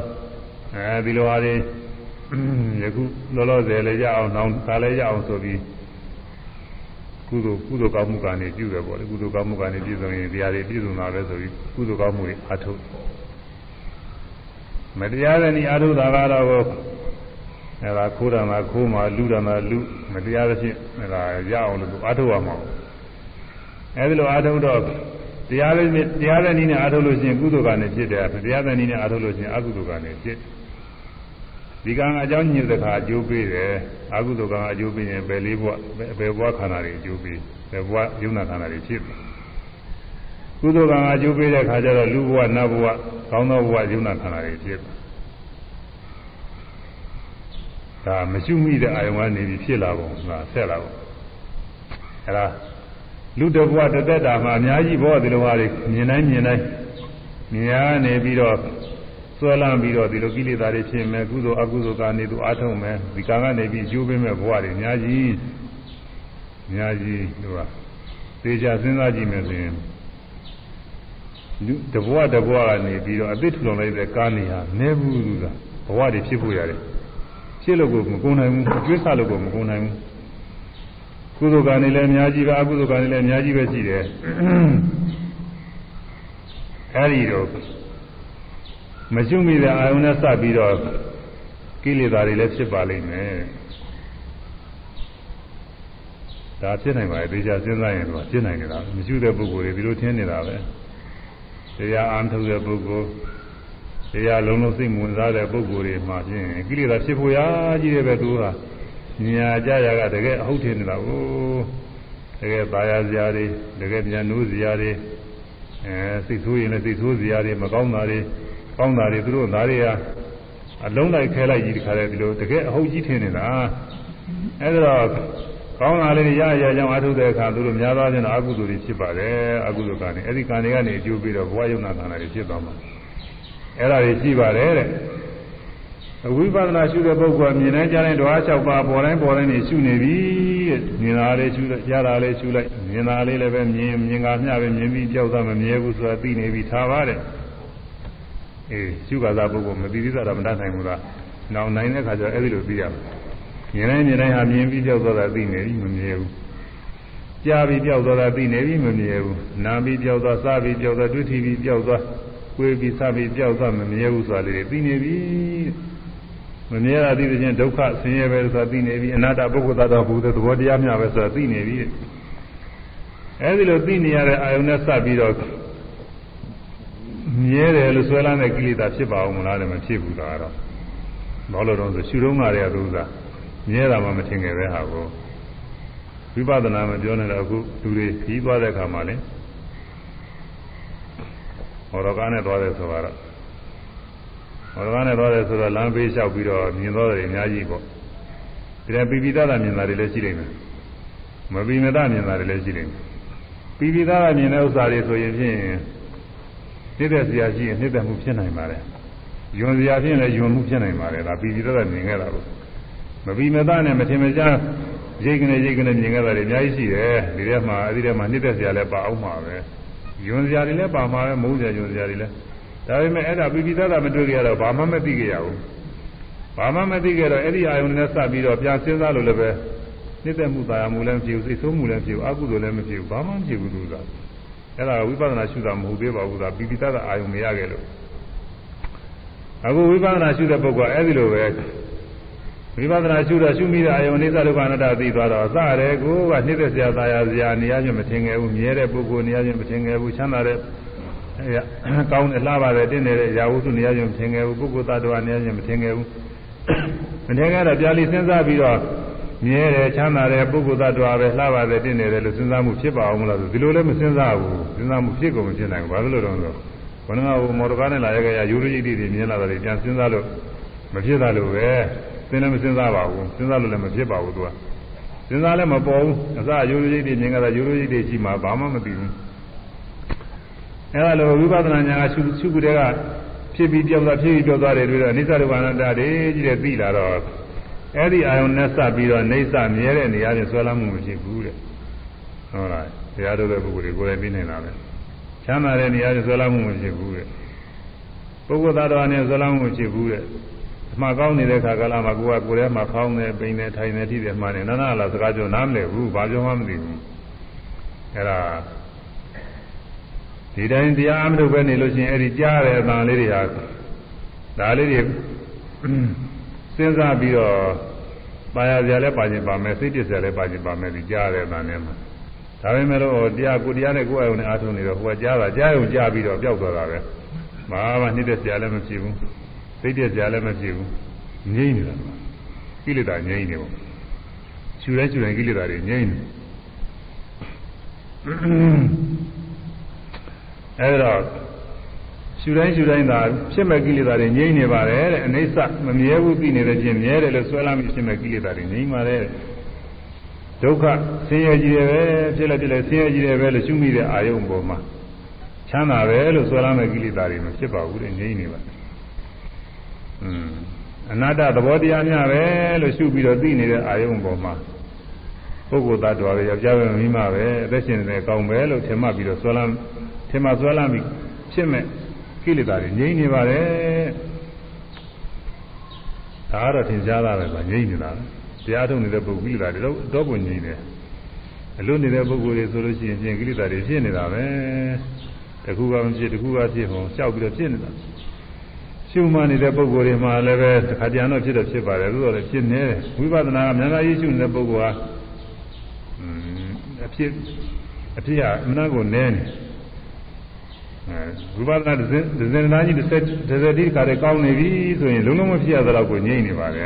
အဲဒီလိုဟာတွေယခုလောလောဆယ်လည်းရအောင်နောင်ဒါလည်းရအောင်ဆိုပြီး ကုသိုလ်ကုသိုလ်ကောင်းမှုကနေပြုတယ်ပေါ့လေကုသိုလ်ကောင်းမှုကနေပြည့်စုံရင်တရားတွေပြည့်စုံတာပဲဆိုပြီးကုသိုလ်ကောင်းမှုတွေအာထုမတရားတဲ့နီးအာထုတာကတော့အဲဒါခိုးတာမှာခိုးမှာလူတာမှာလူမတရားသဖြင့်အဲဒါရအောင်လို့အာထုရမှာအဲဒီလိုအာထုတော့တရားလေးတရားတဲ့နည်းနဲ့အားထုတ်လို့ရှိရင်ကုသိုလ်ကနေဖြစ်တယ်တရားတဲ့နည်းနဲ့အားထုတ်လို့ရှိရင်အကုသိုလ်ကနေဖြစ် ဒီကံအကြောင်းညွှန်တဲ့ခါအကျိုးပေးတယ်အကုသိုလ်ကံအကျိုးပေးရင်ဘယ်လေးဘဝဘယ်ဘဝခန္ဓာတွေအကျိုးပေးဘယ်ဘဝယုံနာခန္ဓာတွေဖြစ်တယ်ကုသိုလ်ကံအကျိုးပေးတဲ့ခါကျတော့လူဘဝနတ်ဘဝကောင်းသောဘဝယုံနာခန္ဓာတွေဖြစ်တယ်ဒါမရှိမိတဲ့အာယုံကနေပြီးဖြစ်လာပုံကဆက်လာပုံအဲဒါလူတဘဝတသက်တာမှာအများကြီးဘောဒီလိုဟာတွေမြင်တိုင်းမြင်တိုင်းမြင်ရနေပြီးတော့ ဆွဲလန်းပြီးတော့ဒီလိုကိလေသာတွေဖြစ်မယ်ကုသိုလ်အကုသိုလ်ကနေသူအားထုတ်မယ်ဒီကံကနေပြီးကျိုးပေးမဲ့ဘဝတွေအများကြီးအများကြီးတို့ကသေချာစဉ်းစားကြည့်မယ်ဆိုရင်လူတဘဝတဘဝကနေပြီးတော့အသိထူထောင်လိုက်တဲ့ကားနေဟာနေဘူးသူကဘဝတွေဖြစ်ဖို့ရတယ်ဖြစ်လို့ကိုမကုန်နိုင်ဘူးအကျွေးဆလို့ကိုမကုန်နိုင်ဘူးကုသိုလ်ကံတွေလည်းအများကြီးပဲအကုသိုလ်ကံတွေလည်းအများကြီးပဲရှိတယ်အဲဒီတော့ မရှိမိတဲ့အာယုန်နဲ့စပ်ပြီးတော့ကိလေသာတွေလည်းဖြစ်ပါလိမ့်မယ်ဒါဖြစ်နိုင်ပါလေသေချာစဉ်းစားရင်တော့ဖြစ်နိုင်ကြတာမရှိတဲ့ပုဂ္ဂိုလ်တွေဒီလိုထင်နေတာပဲတရားအားထုတ်တဲ့ပုဂ္ဂိုလ်တရားလုံးလုံးစိတ်ဝင်စားတဲ့ပုဂ္ဂိုလ်တွေမှာဖြင့်ကိလေသာဖြစ်ဖို့ရာကြီးတယ်ပဲသူကညာကြရကတကယ်အဟုတ်ထင်နေတာကိုတကယ်ပါရစရာတွေတကယ်ပြန်နိုးစရာတွေအဲစိတ်ဆိုးရင်လည်းစိတ်ဆိုးစရာတွေမကောင်းတာတွေ ကောင်းတာတွေသူတို့သားတွေကအလုံးလိုက်ခဲလိုက်ကြီးတခါလေဒီလိုတကယ်အဟုတ်ကြီးထင်နေတာအဲဒါတော့ကောင်းတာလေးတွေရရကြောင်းအထုတဲ့အခါသူတို့များသောအားဖြင့်အကုသိုလ်တွေဖြစ်ပါတယ်အကုသိုလ်ကံတွေအဲဒီကံတွေကနေအကျိုးပြီးတော့ဘဝယုံနာကံတွေဖြစ်သွားမှာအဲဒါတွေရှိပါတယ်တဲ့အဝိပဿနာရှုတဲ့ပုဂ္ဂိုလ်ကမြင်တိုင်းကြားတိုင်းဓဝါ၆ပါးပေါ်တိုင်းပေါ်တိုင်းနေရှုနေပြီတဲ့မြင်တာလေးရှုလိုက်ကြားတာလေးရှုလိုက်မြင်တာလေးလည်းပဲမြင်မြင်ကမျှပဲမြင်ပြီးကြောက်သားမမြဲဘူးဆိုတာသိနေပြီထားပါတယ် အေးရှုခါသာပုဂ္ဂိုလ်မသိသေးတာတော့မတတ်နိုင်ဘူးလားနောက်နိုင်တဲ့ခါကျတော့အဲ့ဒီလိုသိရမယ်မြင်တိုင်းမြင်တိုင်းဟာမြင်ပြီးကြောက်သွားတာသိနေပြီမမြဲဘူးကြားပြီးကြောက်သွားတာသိနေပြီမမြဲဘူးနားပြီးကြောက်သွားစားပြီးကြောက်သွားတွေ့ထီပြီးကြောက်သွားကိုယ်ပြီးစားပြီးကြောက်သွားမမြဲဘူးဆိုတာလေးသိနေပြီမမြဲတာသိတဲ့ချင်းဒုက္ခဆင်းရဲပဲဆိုတာသိနေပြီအနာတ္တပုဂ္ဂိုလ်သတ္တဘုဒ္ဓသဘောတရားများပဲဆိုတာသိနေပြီအဲဒီလိုသိနေရတဲ့အာယုန်နဲ့စပ်ပြီးတော့ မြဲတယ်လို့ဆွဲလန်းတဲ့ကိလေသာဖြစ်ပါအောင်မလားလည်းမဖြစ်ဘူးလားတော့ဘာလို့တော့ဆိုရှုတော့ငါတွေကသူကမြဲတာမှမထင်ခဲ့တဲ့ဟာကိုဝိပဿနာမပြောနဲ့တော့အခုလူတွေကြီးသွားတဲ့အခါမှာလေဟောရကားနဲ့သွားတယ်ဆိုတော့ဟောရကားနဲ့သွားတယ်ဆိုတော့လမ်းဘေးလျှောက်ပြီးတော့မြင်သွားတယ်အများကြီးပေါ့ဒီတဲ့ပိပိသတာမြင်တာတွေလည်းရှိနေတယ်မပိမသမြင်တာတွေလည်းရှိနေတယ်ပိပိသတာမြင်တဲ့ဥစ္စာတွေဆိုရင်ဖြင့် နှိမ့်သက်စရာရှိရင်နှိမ့်သက်မှုဖြစ်နိုင်ပါတယ်။ယွန်စရာဖြစ်ရင်လည်းယွန်မှုဖြစ်နိုင်ပါတယ်။ဒါပြီးပြီးတော့မြင်ခဲ့တာကိုမပြီးမသားနဲ့မထင်မရှားရိတ်ကနေရိတ်ကနေမြင်ခဲ့တာတွေအများကြီးရှိတယ်။ဒီထဲမှာအဲဒီထဲမှာနှိမ့်သက်စရာလည်းပါအောင်ပါပဲ။ယွန်စရာတွေလည်းပါမှာပဲမုန်းစရာယွန်စရာတွေလည်းဒါပေမဲ့အဲ့ဒါပြီးပြီးသားမတွေ့ကြရတော့ဘာမှမသိကြရဘူး။ဘာမှမသိကြတော့အဲ့ဒီအာယုန်နဲ့စပ်ပြီးတော့ပြန်စဉ်းစားလို့လည်းပဲနှိမ့်သက်မှုသာယာမှုလည်းမဖြစ်ဘူးစိတ်ဆိုးမှုလည်းမဖြစ်ဘူးအကုသိုလ်လည်းမဖြစ်ဘူးဘာမှမဖြစ်ဘူးလို့ဆိုတာ။ အဲ့ဒါကဝိပဿနာရှုတာမဟုတ်သေးပါဘူးဒါပိပိတ္တအာယုံမရခဲ့လို့အခုဝိပဿနာရှုတဲ့ပုဂ္ဂိုလ်အဲ့ဒီလိုပဲဝိပဿနာရှုတော့ရှုမိတဲ့အာယုံအိသဒုက္ခအနတ္တသိသွားတော့စရဲကိုကနှိမ့်သက်စရာသာယာစရာနေရာချင်းမထင်ငယ်ဘူးမြဲတဲ့ပုဂ္ဂိုလ်နေရာချင်းမထင်ငယ်ဘူးချမ်းသာတဲ့ကောင်းတဲ့လှပါတယ်တင်းနေတဲ့ရာဟုစုနေရာချင်းမထင်ငယ်ဘူးပုဂ္ဂိုလ်သတ္တဝါနေရာချင်းမထင်ငယ်ဘူးမထင်ငယ်တော့ပြာလီစဉ်းစားပြီးတော့ မြဲတယ်ချမ်းသာတယ်ပုဂ္ဂိုလ်သတ္တဝါပဲလှပါတယ်တင့်နေတယ်လို့စဉ်းစားမှုဖြစ်ပါအောင်မလားဆိုဒီလိုလည်းမစဉ်းစားဘူးစဉ်းစားမှုဖြစ်ကုန်မဖြစ်နိုင်ဘူးဘာလို့လဲတော့ဆိုခန္ဓာကမော်တော်ကားနဲ့လာရခဲ့ရယူရရိတ်တွေမြင်လာတယ်ပြန်စဉ်းစားလို့မဖြစ်တာလို့ပဲသင်လည်းမစဉ်းစားပါဘူးစဉ်းစားလို့လည်းမဖြစ်ပါဘူးသူကစဉ်းစားလည်းမပေါ်ဘူးအစယူရရိတ်တွေမြင်ကြတာယူရရိတ်တွေရှိမှဘာမှမသိဘူးအဲဒါလိုဝိပဿနာဉာဏ်ကရှုရှုကြတဲ့ကဖြစ်ပြီးပြောက်သွားဖြစ်ပြီးပြောက်သွားတယ်တွေ့တော့အနိစ္စဒုက္ခအနတ္တတွေကြီးတဲ့သိလာတော့ အဲ့ဒီအာယုန်နဲ့စပ်ပြီးတော့နေဆမြဲတဲ့နေရာချင်းဆွဲလမ်းမှုမရှိဘူးတဲ့ဟုတ်လားတရားတော်တဲ့ပုဂ္ဂိုလ်တွေကိုယ်တိုင်သိနေတာပဲချမ်းသာတဲ့နေရာချင်းဆွဲလမ်းမှုမရှိဘူးတဲ့ပုဂ္ဂိုလ်သားတော်နဲ့ဆွဲလမ်းမှုမရှိဘူးတဲ့အမှားကောင်းနေတဲ့ခါကလာမှာကိုကကိုယ်ထဲမှာဖောင်းနေပိန်နေထိုင်နေထိတယ်မှားနေနာနာလာစကားပြောနားမလည်ဘူးဘာပြောမှမသိဘူးအဲ့ဒါဒီတိုင်းတရားအမှတ်ပဲနေလို့ရှိရင်အဲ့ဒီကြားတဲ့အတန်လေးတွေဟာဒါလေးတွေ စဉ်းစားပြီးတော့ပါရစရာလည်းပါခြင်းပါမယ်စိတ်တစ္ဆရာလည်းပါခြင်းပါမယ်ဒီကြားတဲ့အတန်ထဲမှာဒါပေမဲ့လို့တရားကိုတရားနဲ့ကိုယ်အယုံနဲ့အားထုတ်နေတော့ဟိုကကြားတာကြားုံကြားပြီးတော့ပျောက်သွားတာပဲဘာမှနှိမ့်တဲ့စရာလည်းမဖြစ်ဘူးစိတ်တစ္ဆရာလည်းမဖြစ်ဘူးငြိမ့်နေတာကိလေသာငြိမ့်နေပေါ့ရှူတိုင်းရှူတိုင်းကိလေသာတွေငြိမ့်နေအဲဒါ ရှူတိုင်းရှူတိုင်းသာဖြစ်မဲ့ကိလေသာတွေငြိမ့်နေပါတယ်တဲ့အနိစ္စမမြဲဘူးသိနေတဲ့ချင်းမြဲတယ်လို့ဆွဲလာမိဖြစ်မဲ့ကိလေသာတွေငြိမ့်ပါတယ်ဒုက္ခဆင်းရဲကြီးတယ်ပဲဖြစ်လိုက်ဖြစ်လိုက်ဆင်းရဲကြီးတယ်ပဲလို့ရှုမိတဲ့အာယုံပေါ်မှာချမ်းသာပဲလို့ဆွဲလာမဲ့ကိလေသာတွေမဖြစ်ပါဘူးတဲ့ငြိမ့်နေပါอืมအနာတ္တသဘောတရားများပဲလို့ရှုပြီးတော့သိနေတဲ့အာယုံပေါ်မှာပုဂ္ဂိုလ်သတ္တဝါတွေယောက်ျားပဲမိန်းမပဲအသက်ရှင်နေတယ်ကောင်းပဲလို့ထင်မှတ်ပြီးတော့ဆွဲလန်းထင်မှဆွဲလန်းပြီးဖြစ်မဲ့ ကိလေသာတွေငြိမ့်နေပါတယ်ဒါကတော့သင်ကြားတာပဲဆိုငြိမ့်နေတာတရားထုတ်နေတဲ့ပုဂ္ဂိုလ်ကိလေသာတွေတော့တော့ကိုငြိမ့်တယ်အလွတ်နေတဲ့ပုဂ္ဂိုလ်တွေဆိုလို့ရှိရင်ပြင်ကိလေသာတွေဖြစ်နေတာပဲတခုကမဖြစ်တခုကဖြစ်ဟောကြောက်ပြီးတော့ဖြစ်နေတာရှုမှန်နေတဲ့ပုဂ္ဂိုလ်တွေမှာလည်းပဲတစ်ခါတည်းတော့ဖြစ်တော့ဖြစ်ပါတယ်သို့တော်လည်းဖြစ်နေတယ်ဝိပဿနာကမြန်မြန်ရေးရှုနေတဲ့ပုဂ္ဂိုလ်ဟာအဖြစ်အဖြစ်ကအမှန်ကိုနည်းနေအဲ ဝိပဿနာဒဇင်ဒဇင်နာကြီးတစ်ဆက်တစ်ဆက်ဒီခါတည်းကောင်းနေပြီဆိုရင်လုံးလုံးမဖြစ်ရသလောက်ကိုငြိမ့်နေပါလေ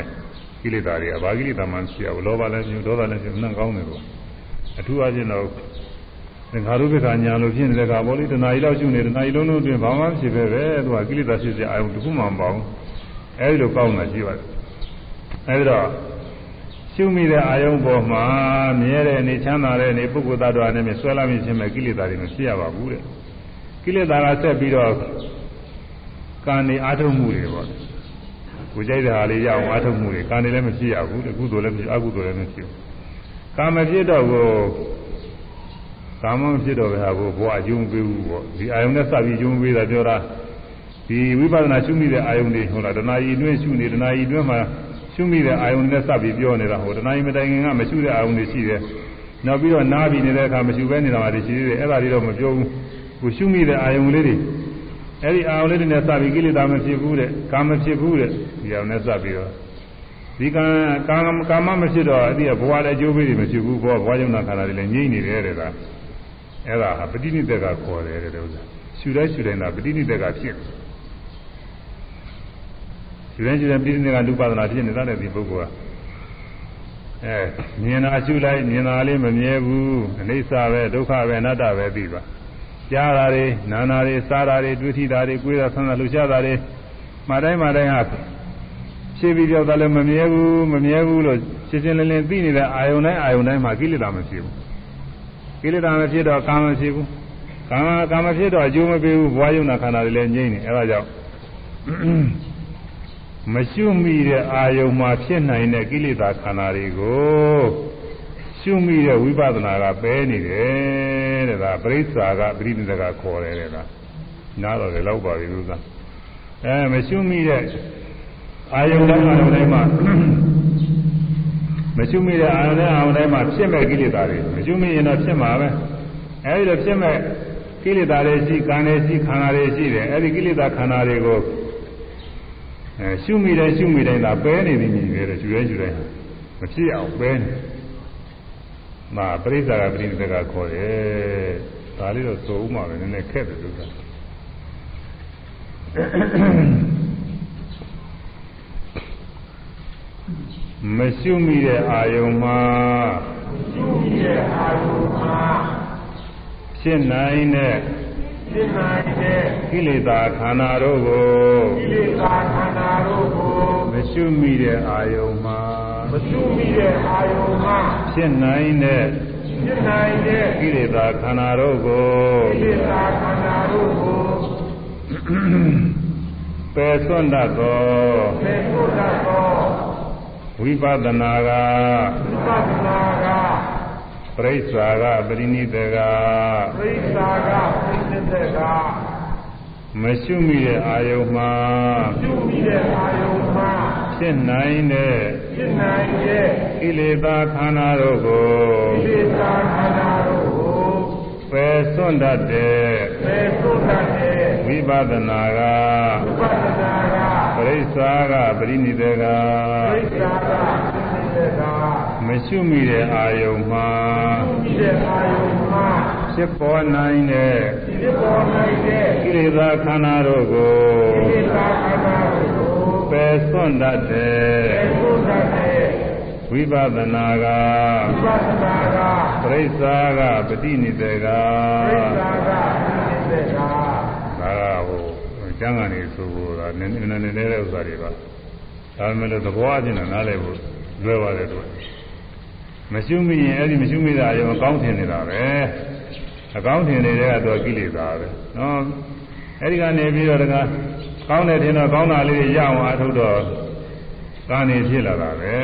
ကိလေသာတွေအဘာကိလေသာမှမရှိဘူးလောဘလည်းမရှိဒေါသလည်းမရှိဘူးနှံ့ကောင်းတယ်လို့အထူးအချင်းတော့သင်္ခါရုပ္ပခညာလို့ဖြစ်နေတဲ့ကဘောလေးတဏှာကြီးလောက်ရှုနေတဏှာကြီးလုံးလုံးအတွင်းဘာမှဖြစ်ပဲပဲသူကကိလေသာဖြစ်စေအာယုံတစ်ခုမှမပေါဘူးအဲဒီလိုကောင်းတာရှိပါတယ်အဲဒီတော့ရှုမိတဲ့အာယုံပေါ်မှာမြဲတဲ့အနေချမ်းသာတဲ့အနေပုဂ္ဂိုလ်သတ္တဝါနဲ့မြဆွဲလာမိခြင်းမဲ့ကိလေသာတွေမဖြစ်ရပါဘူးတဲ့ ကိလေသာကဆက်ပြီးတော့ကံနေအာထုံမှုတွေပေါ့ကိုကြိုက်တဲ့ဟာလေးရအောင်အာထုံမှုတွေကံနေလည်းမဖြစ်ရဘူးတဲ့ကုသိုလ်လည်းမရှိအကုသိုလ်လည်းမရှိဘူးကာမဖြစ်တော့ကိုကာမမဖြစ်တော့ပဲဟာကိုဘဝအကျုံးပေးဘူးပေါ့ဒီအာယုံနဲ့စပြီးအကျုံးပေးတာပြောတာဒီဝိပဿနာရှုမိတဲ့အာယုံတွေဟုတ်လားတဏှာကြီးအတွင်းရှုနေတဏှာကြီးအတွင်းမှာရှုမိတဲ့အာယုံနဲ့စပြီးပြောနေတာဟိုတဏှာကြီးမတိုင်ခင်ကမရှုတဲ့အာယုံတွေရှိတယ်နောက်ပြီးတော့နားပြီးနေတဲ့အခါမရှုဘဲနေတာတွေရှိသေးတယ်အဲ့ဒါတွေတော့မပြောဘူး ကိုရှုမိတဲ့အာယုံလေးတွေအဲ့ဒီအာယုံလေးတွေနဲ့စပြီးကိလေသာမဖြစ်ဘူးတဲ့ကာမဖြစ်ဘူးတဲ့ဒီအာယုံနဲ့စပြီးတော့ဒီကံကာမကာမမဖြစ်တော့အဲ့ဒီဘဝလည်းအကျိုးပေးတွေမဖြစ်ဘူးဘောဘဝယုံနာခန္ဓာတွေလည်းငြိမ့်နေတယ်တဲ့ကအဲ့ဒါဟာပဋိနိဒကခေါ်တယ်တဲ့ဥစ္စာရှုတိုင်းရှုတိုင်းသာပဋိနိဒကဖြစ်ရှုတိုင်းရှုတိုင်းပဋိနိဒကလူပဒနာဖြစ်နေတာတဲ့ဒီပုဂ္ဂိုလ်ကအဲမြင်တာရှုလိုက်မြင်တာလေးမမြဲဘူးအနိစ္စပဲဒုက္ခပဲအနတ္တပဲသိပါ ကြားတာတွေနားတာတွေစားတာတွေတွေ့ထိတာတွေကိုယ်ရဆန်းတာလှူရှားတာတွေမှတိုင်းမှတိုင်းဟာရှင်းပြီးကြောက်တာလည်းမမြဲဘူးမမြဲဘူးလို့ရှင်းရှင်းလင်းလင်းသိနေတဲ့အာယုန်တိုင်းအာယုန်တိုင်းမှာကိလေသာမဖြစ်ဘူးကိလေသာမဖြစ်တော့ကာမဖြစ်ဘူးကာမကာမဖြစ်တော့အကျိုးမပေးဘူးဘဝယုံနာခန္ဓာတွေလည်းငြိမ့်နေအဲဒါကြောင့်မရှုမိတဲ့အာယုံမှာဖြစ်နိုင်တဲ့ကိလေသာခန္ဓာတွေကို ရှုမိတဲ့ဝိပဿနာကပယ်နေတယ်တဲ့ဒါပရိစ္ဆာကပရိနိဒကခေါ်တယ်တဲ့ဒါနားတော့လည်းလောက်ပါပြီလို့သာအဲမရှုမိတဲ့အာယုံတိုင်းအာယုံတိုင်းမှာမရှုမိတဲ့အာယုံတိုင်းအာယုံတိုင်းမှာဖြစ်မဲ့ကိလေသာတွေမရှုမိရင်တော့ဖြစ်မှာပဲအဲဒီလိုဖြစ်မဲ့ကိလေသာတွေရှိကံတွေရှိခန္ဓာတွေရှိတယ်အဲဒီကိလေသာခန္ဓာတွေကိုအဲရှုမိတယ်ရှုမိတိုင်းသာပဲနေပြီမြည်တယ်ရှုရဲရှုတိုင်းမဖြစ်အောင်ပဲနေ မှာပရိစ္ဆာကပရိနိဒကခေါ်တယ်ဒါလေးတော့သုံးမှာပဲနည်းနည်းခက်တယ်လို့ဆိုတာမရှုမိတဲ့အာယုံမှာရှုမိတဲ့အာယုံမှာဖြစ်နိုင်တဲ့ဖြစ်နိုင်တဲ့ကိလေသာခန္ဓာတို့ကိုကိလေသာခန္ဓာတို့ကိုမရှုမိတဲ့အာယုံမှာ မရှုမိတဲ့အာယုံမှာဖြစ်နိုင်တဲ့ဖြစ်နိုင်တဲ့ကိလေသာခန္ဓာတို့ကိုကိလေသာခန္ဓာတို့ကိုပယ်စွန့်တတ်သောပယ်စွန့်တတ်သောဝိပဿနာကဝိပဿနာကပရိစ္ဆာကပရိနိဒေကပရိစ္ဆာကပရိနိဒေကမရှုမိတဲ့အာယုံမှာရှုမိတဲ့အာယုံမှာ ဖြစ်နိုင်တဲ့ဖြစ်နိုင်တဲ့ကိလေသာခန္ဓာတို့ကိုကိလေသာခန္ဓာတို့ကိုပယ်စွန့်တတ်တဲ့ပယ်စွန့်တတ်တဲ့ဝိပဿနာကဝိပဿနာကပရိစ္ဆာကပရိနိဒေကပရိစ္ဆာကပရိနိဒေကမရှိမိတဲ့အာယုံမှာဖြစ်ပေါ်နိုင်တဲ့ဖြစ်ပေါ်နိုင်တဲ့ကိလေသာခန္ဓာတို့ကိုကိလေသာခန္ဓာတို့ကို ပယ်စွန့်တတ်တဲ့ပယ်စွန့်တတ်တဲ့ဝိပဿနာကဝိပဿနာကပရိစ္ဆာကပฏิနိဒေကပရိစ္ဆာကပฏิနိဒေကဒါကဟိုကျမ်းဂန်နေဆိုတော့နည်းနည်းနည်းနည်းတဲ့ဥစ္စာတွေပါဒါပေမဲ့သဘောအချင်းနဲ့နားလည်ဖို့လွယ်ပါတယ်တို့မရှုမိရင်အဲ့ဒီမရှုမိတာရောအကောင်းထင်နေတာပဲအကောင်းထင်နေတဲ့ကတော့ကိလေသာပဲနော်အဲ့ဒီကနေပြီးတော့တကား ကောင်းတယ်ထင်တော့ကောင်းတာလေးတွေရအောင်အားထုတ်တော့ကံနေဖြစ်လာတာပဲ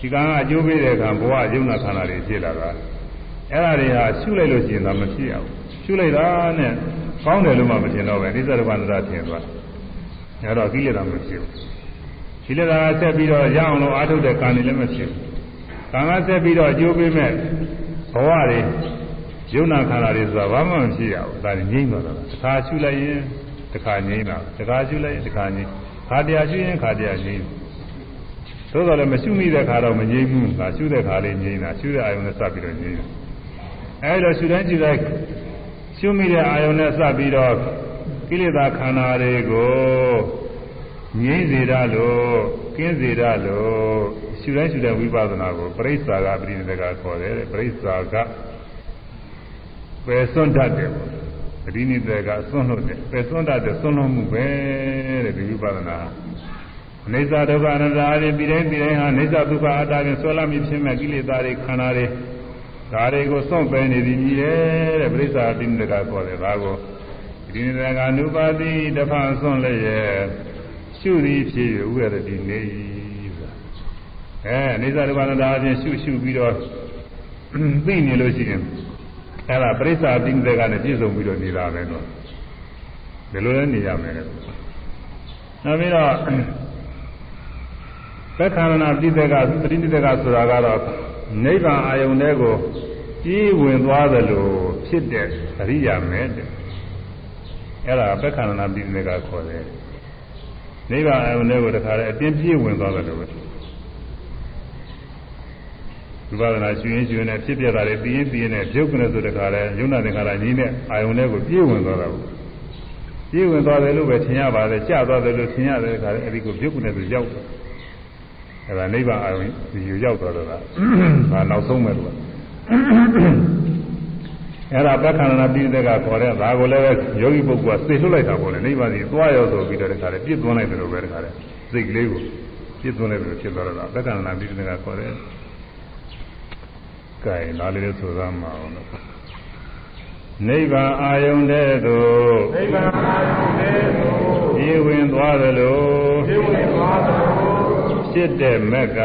ဒီကံကအကျိုးပေးတဲ့ကံဘဝယုံနာခန္ဓာတွေဖြစ်လာတာအဲ့ဒါတွေဟာရှုလိုက်လို့ရှိရင်တော့မဖြစ်ရဘူးရှုလိုက်တာနဲ့ကောင်းတယ်လို့မှမထင်တော့ပဲနိစ္စရူပန္တရာထင်သွားအဲ့တော့ကိလေသာမဖြစ်ဘူးကိလေသာဆက်ပြီးတော့ရအောင်လို့အားထုတ်တဲ့ကံတွေလည်းမဖြစ်ဘူးကံကဆက်ပြီးတော့အကျိုးပေးမဲ့ဘဝတွေယုံနာခန္ဓာတွေဆိုတာဘာမှမဖြစ်ရဘူးဒါငြိမ့်သွားတာတစ်ခါရှုလိုက်ရင် တစ်ခါငြိမ့်တာတစ်ခါရှုလိုက်ရင်တစ်ခါငြိမ့်ခါတရားရှုရင်ခါတရားငြိမ့်သို့တော်လည်းမရှုမိတဲ့ခါတော့မငြိမ့်ဘူးဒါရှုတဲ့ခါလေးငြိမ့်တာရှုတဲ့အာယုံနဲ့စပ်ပြီးတော့ငြိမ့်တာအဲဒီတော့ရှုတိုင်းရှုတိုင်းရှုမိတဲ့အာယုံနဲ့စပ်ပြီးတော့ကိလေသာခန္ဓာတွေကိုငြိမ့်စေရလို့ကင်းစေရလို့ရှုတိုင်းရှုတဲ့ဝိပဿနာကိုပရိစ္ဆာကပရိနိဒကခေါ်တယ်ပရိစ္ဆာကပယ်စွန့်တတ်တယ်ပေါ့ ပရိနိဒကစွန့်လို့တယ်ပယ်စွန့်တတ်တယ်စွန့်လို့မှုပဲတဲ့ဒီဝိပဿနာအိစ္ဆဒုက္ခအနတ္တအရင်ပြီးတိုင်းပြီးတိုင်းဟာအိစ္ဆဒုက္ခအတ္တဖြင့်ဆွဲလာမိဖြစ်မဲ့ကိလေသာတွေခန္ဓာတွေဒါတွေကိုစွန့်ပယ်နေသည်ကြီးတယ်တဲ့ပရိစ္ဆာပရိနိဒကခေါ်တယ်ဒါကိုပရိနိဒကအနုပါတိတဖန်စွန့်လည်းရဲ့ရှုသည်ဖြစ်၍ဥရတိနေဆိုတာအဲအိစ္ဆဒုက္ခအနတ္တအပြင်ရှုရှုပြီးတော့သိနေလို့ရှိရင် အဲ့ဒါပရိစ္ဆာတိတဲ့ကနဲ့ပြည့်စုံပြီးတော့နေတာပဲတော့ဒီလိုလည်းနေရမယ်လေနောက်ပြီးတော့သက္ခဏာပြည့်တဲ့ကပရိနိတဲ့ကဆိုတာကတော့နိဗ္ဗာန်အာယုန်တဲ့ကိုကြီးဝင်သွားသလိုဖြစ်တဲ့အရိယာမဲတဲ့အဲ့ဒါသက္ခဏာပြည့်တဲ့ကခေါ်တယ်နိဗ္ဗာန်အာယုန်တဲ့ကိုတခါတည်းအတင်းပြေးဝင်သွားတယ်လို့ပဲ ဝိပဿနာရှင်ရင်ရှင်နဲ့ဖြစ်ပြတာတွေပြီးရင်ပြီးရင်နဲ့ပြုတ်ကနေဆိုတဲ့ခါလဲယုံနာသင်္ခါရကြီးနဲ့အာယုန်တွေကိုပြေးဝင်သွားတာကိုပြေးဝင်သွားတယ်လို့ပဲထင်ရပါတယ်ကြာသွားတယ်လို့ထင်ရတယ်ခါလဲအဲဒီကိုပြုတ်ကနေဆိုရောက်တယ်အဲဒါနိဗ္ဗာန်အာယုန်ဒီယူရောက်သွားတော့တာဒါနောက်ဆုံးပဲလို့အဲ့ဒါပက္ခဏာပိဋကခေါ်တဲ့ဒါကိုလည်းယောဂီပုဂ္ဂိုလ်ကသိလွတ်လိုက်တာပေါ့လေနိဗ္ဗာန်ကြီးသွားရောဆိုပြီးတော့တခါလဲပြစ်သွန်းလိုက်တယ်လို့ပဲတခါလဲစိတ်ကလေးကိုပြစ်သွန်းလိုက်တယ်လို့ဖြစ်သွားတော့တာပက္ခဏာပိဋကခေါ်တဲ့ ကဲလာလေးဆိုသားမအောင်လို့နိဗ္ဗာန်အာယုန်တဲ့သို့နိဗ္ဗာန်အာယုန်တဲ့သို့ဤဝင်သွားသလိုဤဝင်သွားသလိုဖြစ်တဲ့မက်က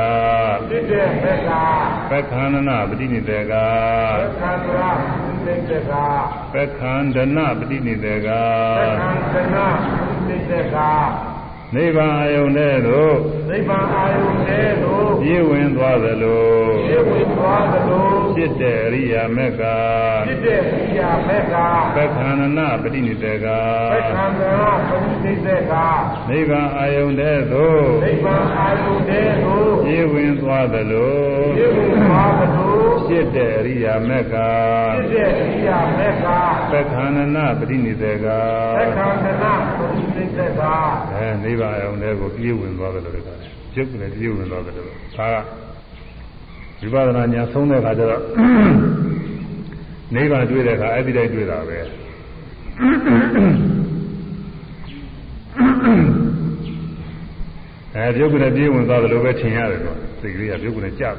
ဖြစ်တဲ့မက်ကပက္ခန္ဒနာပฏิနိဒေကပက္ခန္ဒနာပฏิနိဒေကပက္ခန္ဒနာပฏิနိဒေကပက္ခန္ဒနာပฏิနိဒေက နိဗ္ဗာန်အာယုန်တဲ့သို့နိဗ္ဗာန်အာယုန်တဲ့သို့ပြည့်ဝင်သွားသလိုပြည့်ဝင်သွားသလို ဖြစ်တဲ့အရိယာမက်ကဖြစ်တဲ့အရိယာမက်ကပက္ခန္ဒနာပฏิနိဒေကပက္ခန္ဒနာပฏิနိဒေကနိဗ္ဗာန်အာယုန်တဲ့သို့နိဗ္ဗာန်အာယုန်တဲ့သို့ပြည့်ဝင်သွားသလိုပြည့်ဝင်သွားသလိုဖြစ်တဲ့အရိယာမက်ကဖြစ်တဲ့အရိယာမက်ကပက္ခန္ဒနာပฏิနိဒေကပက္ခန္ဒနာပฏิနိဒေကအဲနိဗ္ဗာန်အာယုန်တဲ့ကိုပြည့်ဝင်သွားသလိုတခါပြုတ်နဲ့ပြည့်ဝင်သွားသလိုဒါက ဝိပဿနာညာဆုံးတဲ့အခါကျတော့နိဗ္ဗာန်တွေ့တဲ့အခါအဲ့ဒီတိုင်းတွေ့တာပဲအဲပြုတ်ကနေပြေးဝင်သွားတယ်လို့ပဲထင်ရတယ်တော့စိတ်ကလေးကပြုတ်ကနေကြတယ်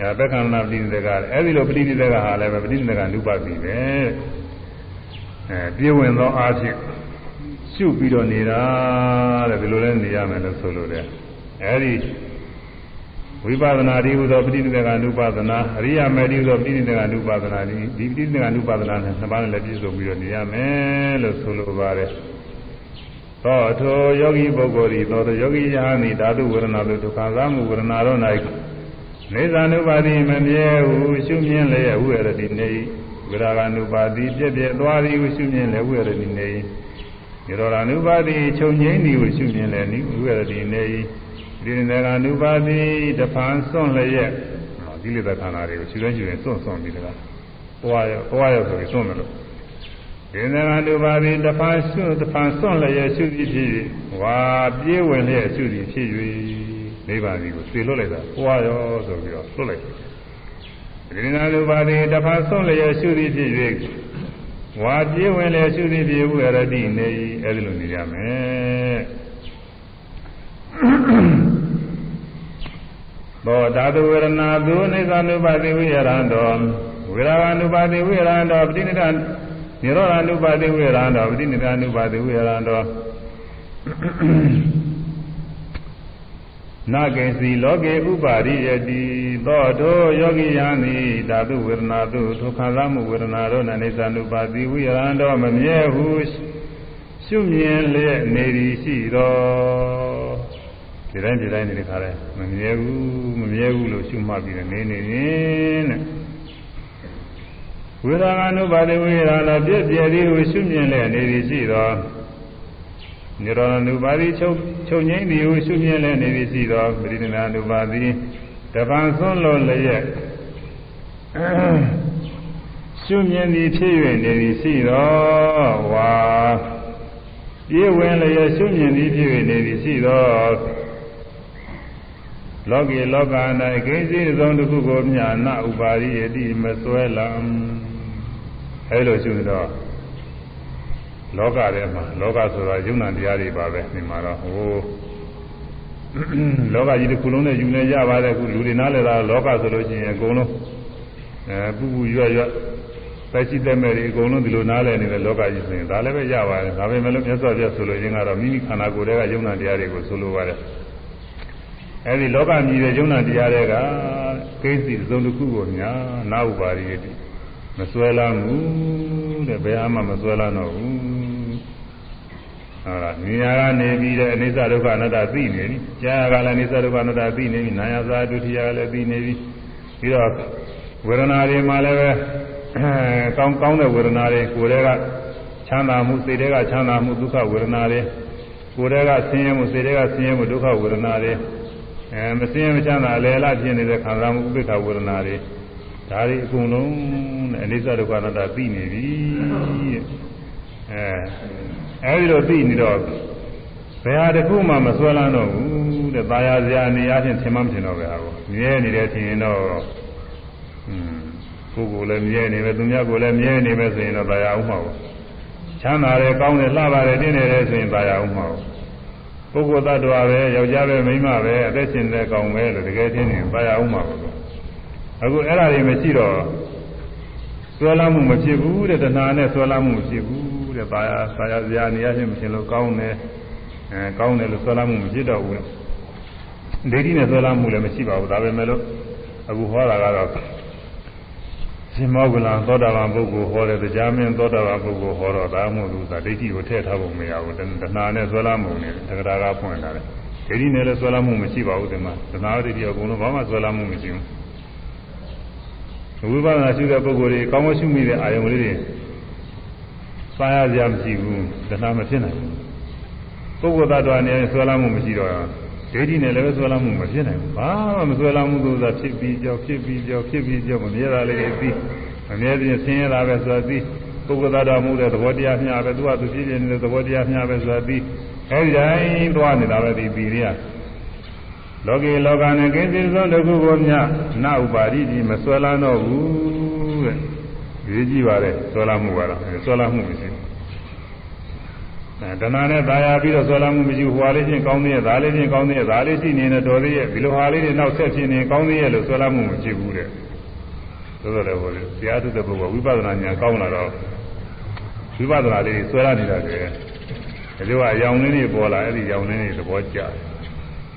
အဲဘက္ခန္နာပဋိနိဒေကအဲ့ဒီလိုပဋိနိဒေကဟာလည်းပဲပဋိနိဒေကနုပါပြီပဲအဲပြေးဝင်သောအားဖြင့်ရှုပြီးတော့နေတာတဲ့ဒီလိုလဲနေရမယ်လို့ဆိုလို့တယ်အဲဒီ ဝိပဿနာဒီဟုသောပဋိနိဗ္ဗာန်ဥပဒနာအရိယာမေဒီဟုသောပဋိနိဗ္ဗာန်ဥပဒနာဒီဒီပဋိနိဗ္ဗာန်ဥပဒနာနဲ့နှစ်ပါးနဲ့ပြည့်စုံပြီးတော့နေရမယ်လို့ဆိုလိုပါတယ်။ဟောထိုယောဂီပုဂ္ဂိုလ်ဤသောယောဂီယဟန်ဤဓာတုဝေဒနာတို့ဒုက္ခသာမှုဝေဒနာတို့၌နေသနုပါတိမမြဲဟုရှုမြင်လျက်ဝိရတိနေဝိရာဂနုပါတိပြည့်ပြည့်သွားသည်ဟုရှုမြင်လျက်ဝိရတိနေရောဂနုပါတိချုပ်ငြိမ့်သည်ဟုရှုမြင်လျက်ဝိရတိနေ၏ ဒီနေကအနုပါတိတဖန်စွန့်လျက်ဒီလေသခန္ဓာတွေကိုခြေလွှဲခြေလွှဲစွန့်စွန့်ပြီးတကားဘဝရောဘဝရောဆိုပြီးစွန့်တယ်လို့ဒီနေကအနုပါတိတဖန်စွန့်တဖန်စွန့်လျက်ရှုသည်ဖြစ်၍ဝါပြေးဝင်လျက်ရှုသည်ဖြစ်၍နိဗ္ဗာန်ကိုသိလွတ်လိုက်တာဘဝရောဆိုပြီးတော့လွတ်လိုက်ဒီနေကအနုပါတိတဖန်စွန့်လျက်ရှုသည်ဖြစ်၍ဝါပြေးဝင်လျက်ရှုသည်ဖြစ်ဝရတိနေ၏အဲဒီလိုနေရမယ် သောဓာတုဝေရဏသူနိသနုပါတိဝိရံတော်ဝေရဝနုပါတိဝိရံတော်ပဋိနိဒာနိရောဓနုပါတိဝိရံတော်ပဋိနိဒာနုပါတိဝိရံတော်နာကေစီလောကေဥပါရိယတိသောတောယောဂိယံတိဓာတုဝေရဏသူဒုက္ခလမှုဝေရဏရောနိသနုပါတိဝိရံတော်မမြဲဟုရှုမြင်လျက်နေသည်ရှိတော် ဒီတိုင်းဒီတိုင်းဒီခါလဲမမြဲဘူးမမြဲဘူးလို့ရှုမှတ်ပြီးနေနေရင်တဲ့ဝေဒနာနုပါတိဝေဒနာပြည့်ပြည့်လေးကိုရှုမြင်လျက်နေသည်ရှိသောနိရောဓနုပါတိချုပ်ချုပ်ငိမ့်သည်ကိုရှုမြင်လျက်နေသည်ရှိသောပရိနိဗ္ဗာန်နုပါတိတပံဆွန့်လွတ်လျက်ရှုမြင်သည်ဖြစ်၍နေသည်ရှိသောဝါပြေဝင်လျက်ရှုမြင်သည်ဖြစ်၍နေသည်ရှိသော လောကီလောက၌ကိစ္စည်းသုံးတစ်ခုကိုမြာနာဥပါရိယတိမစွဲလံအဲလိုရှုတော့လောကထဲမှာလောကဆိုတာယုံနာတရားတွေပါပဲဒီမှာတော့ဟိုလောကကြီးတစ်ခုလုံးနဲ့ယူနေကြပါတယ်ခုလူတွေနားလည်တာလောကဆိုလို့ရှိရင်အကုန်လုံးအဲပူပူရွရွပဲရှိတဲ့မဲ့တွေအကုန်လုံးဒီလိုနားလည်နေတဲ့လောကကြီးဆိုရင်ဒါလည်းပဲရပါတယ်ဒါပေမဲ့လို့မြတ်စွာဘုရားဆိုလို့ရင်းကတော့မိမိခန္ဓာကိုယ်တွေကယုံနာတရားတွေကိုဆိုလိုပါတယ် အဲဒီလောကမြည်တဲ့ယုံနာတရားတွေကကိစ္စသုံးတစ်ခုကိုညာနာဥပါရိယတိမစွဲလမ်းဘူးတဲ့ဘယ်အမှမစွဲလမ်းတော့ဘူးဟာနေရာကနေပြီးတဲ့အနိစ္စဒုက္ခအနတ္တသိနေပြီကြာကလည်းအနိစ္စဒုက္ခအနတ္တသိနေပြီနာယသာဒုတိယကလည်းသိနေပြီပြီးတော့ဝေဒနာတွေမှာလည်းပဲကောင်းကောင်းတဲ့ဝေဒနာတွေကိုယ်တည်းကချမ်းသာမှုစိတ်တည်းကချမ်းသာမှုဒုက္ခဝေဒနာတွေကိုယ်တည်းကဆင်းရဲမှုစိတ်တည်းကဆင်းရဲမှုဒုက္ခဝေဒနာတွေ အဲမဆင်းရဲမချမ်းသာအလယ်လားဖြစ်နေတဲ့ခံစားမှုဥပိ္ပခဝေဒနာတွေဒါတွေအကုန်လုံးတဲ့အနိစ္စဒုက္ခအနတ္တသိနေပြီတဲ့အဲအဲဒီလိုသိနေတော့ဘယ်ဟာတစ်ခုမှမဆွဲလန်းတော့ဘူးတဲ့။ตายာစရာနေရာချင်းထင်မှမထင်တော့ပဲဟာကိုမြဲနေတယ်ထင်ရင်တော့อืมကိုယ်ကိုယ်လည်းမြဲနေပဲသူများကိုယ်လည်းမြဲနေပဲဆိုရင်တော့ตายာဥမှာပေါ့။ချမ်းသာတယ်ကောင်းတယ်လှပါတယ်တင်းနေတယ်ဆိုရင်ตายာဥမှာပေါ့။ ပုဂ္ဂိုလ်သတ္တဝါပဲယောက်ျားပဲမိန်းမပဲအသက်ရှင်တဲ့ကောင်ပဲလို့တကယ်ချင်းနေပါရအောင်ပါဘူးအခုအဲ့ဒါတွေမရှိတော့ဆွဲလာမှုမဖြစ်ဘူးတဲ့တဏှာနဲ့ဆွဲလာမှုမဖြစ်ဘူးတဲ့ပါရဆာရဇာနေရာချင်းမဖြစ်လို့ကောင်းတယ်အဲကောင်းတယ်လို့ဆွဲလာမှုမဖြစ်တော့ဘူးဒိဋ္ဌိနဲ့ဆွဲလာမှုလည်းမရှိပါဘူးဒါပဲမဲ့လို့အခုဟောတာကတော့ ရှင်မောဂလံသောတာပန်ပုဂ္ဂိုလ်ဟောတယ်တရားမင်းသောတာပန်ပုဂ္ဂိုလ်ဟောတော့ဒါမှမဟုတ်ဘူးသာဒိဋ္ဌိကိုထည့်ထားဖို့မရဘူးတဏှာနဲ့ဆွဲလမ်းမှုနဲ့တက္ကရာကဖွင့်လာတယ်ဒိဋ္ဌိနဲ့လည်းဆွဲလမ်းမှုမရှိပါဘူးဒီမှာတဏှာဒိဋ္ဌိအကုန်လုံးဘာမှဆွဲလမ်းမှုမရှိဘူးဝိပဿနာရှိတဲ့ပုဂ္ဂိုလ်တွေကောင်းမရှုမိတဲ့အာယုံလေးတွေစားရကြမရှိဘူးတဏှာမဖြစ်နိုင်ဘူးပုဂ္ဂိုလ်သတ္တဝါနဲ့ဆွဲလမ်းမှုမရှိတော့ ဒိဋ္ဌိနဲ့လည်းဆွဲလမ်းမှုမဖြစ်နိုင်ဘူးဘာမှမဆွဲလမ်းမှုသို့သာဖြစ်ပြီးကြောက်ဖြစ်ပြီးကြောက်ဖြစ်ပြီးကြောက်မမြဲတာလေးတွေပြီးမမြဲတဲ့ဆင်းရဲတာပဲဆိုတာပြီးပုဂ္ဂိုလ်သတ္တဝါမှုတဲ့သဘောတရားမျှပဲသူကသူဖြစ်ဖြစ်နေတဲ့သဘောတရားမျှပဲဆိုတာပြီးအဲဒီတိုင်းသွားနေတာပဲဒီပြီးရလောကေလောကနဲ့ကိစ္စသောတစ်ခုကိုမြနာဥပါရိတိမဆွဲလန်းတော့ဘူးတဲ့ဒီကြည့်ပါလေဆွဲလန်းမှုကတော့ဆွဲလန်းမှုမရှိဘူး အဲတဏှာနဲ့ตายာပြီးတော့ဆွဲလန်းမှုမရှိဘူးဟွာလေးချင်းကောင်းသေးရဲ့ဒါလေးချင်းကောင်းသေးရဲ့ဒါလေးရှိနေတယ်တော်သေးရဲ့ဒီလိုဟာလေးတွေနောက်ဆက်ဖြစ်နေကောင်းသေးရဲ့လို့ဆွဲလန်းမှုမရှိဘူးတဲ့သို့တော်လည်းဟောလေတရားထုတဲ့ပုဂ္ဂိုလ်ဝိပဿနာဉာဏ်ကောင်းလာတော့ဝိပဿနာလေးဆွဲလာနေတာလေဒီလိုအယောင်လေးတွေပေါ်လာအဲ့ဒီယောင်လေးတွေသဘောကျတယ်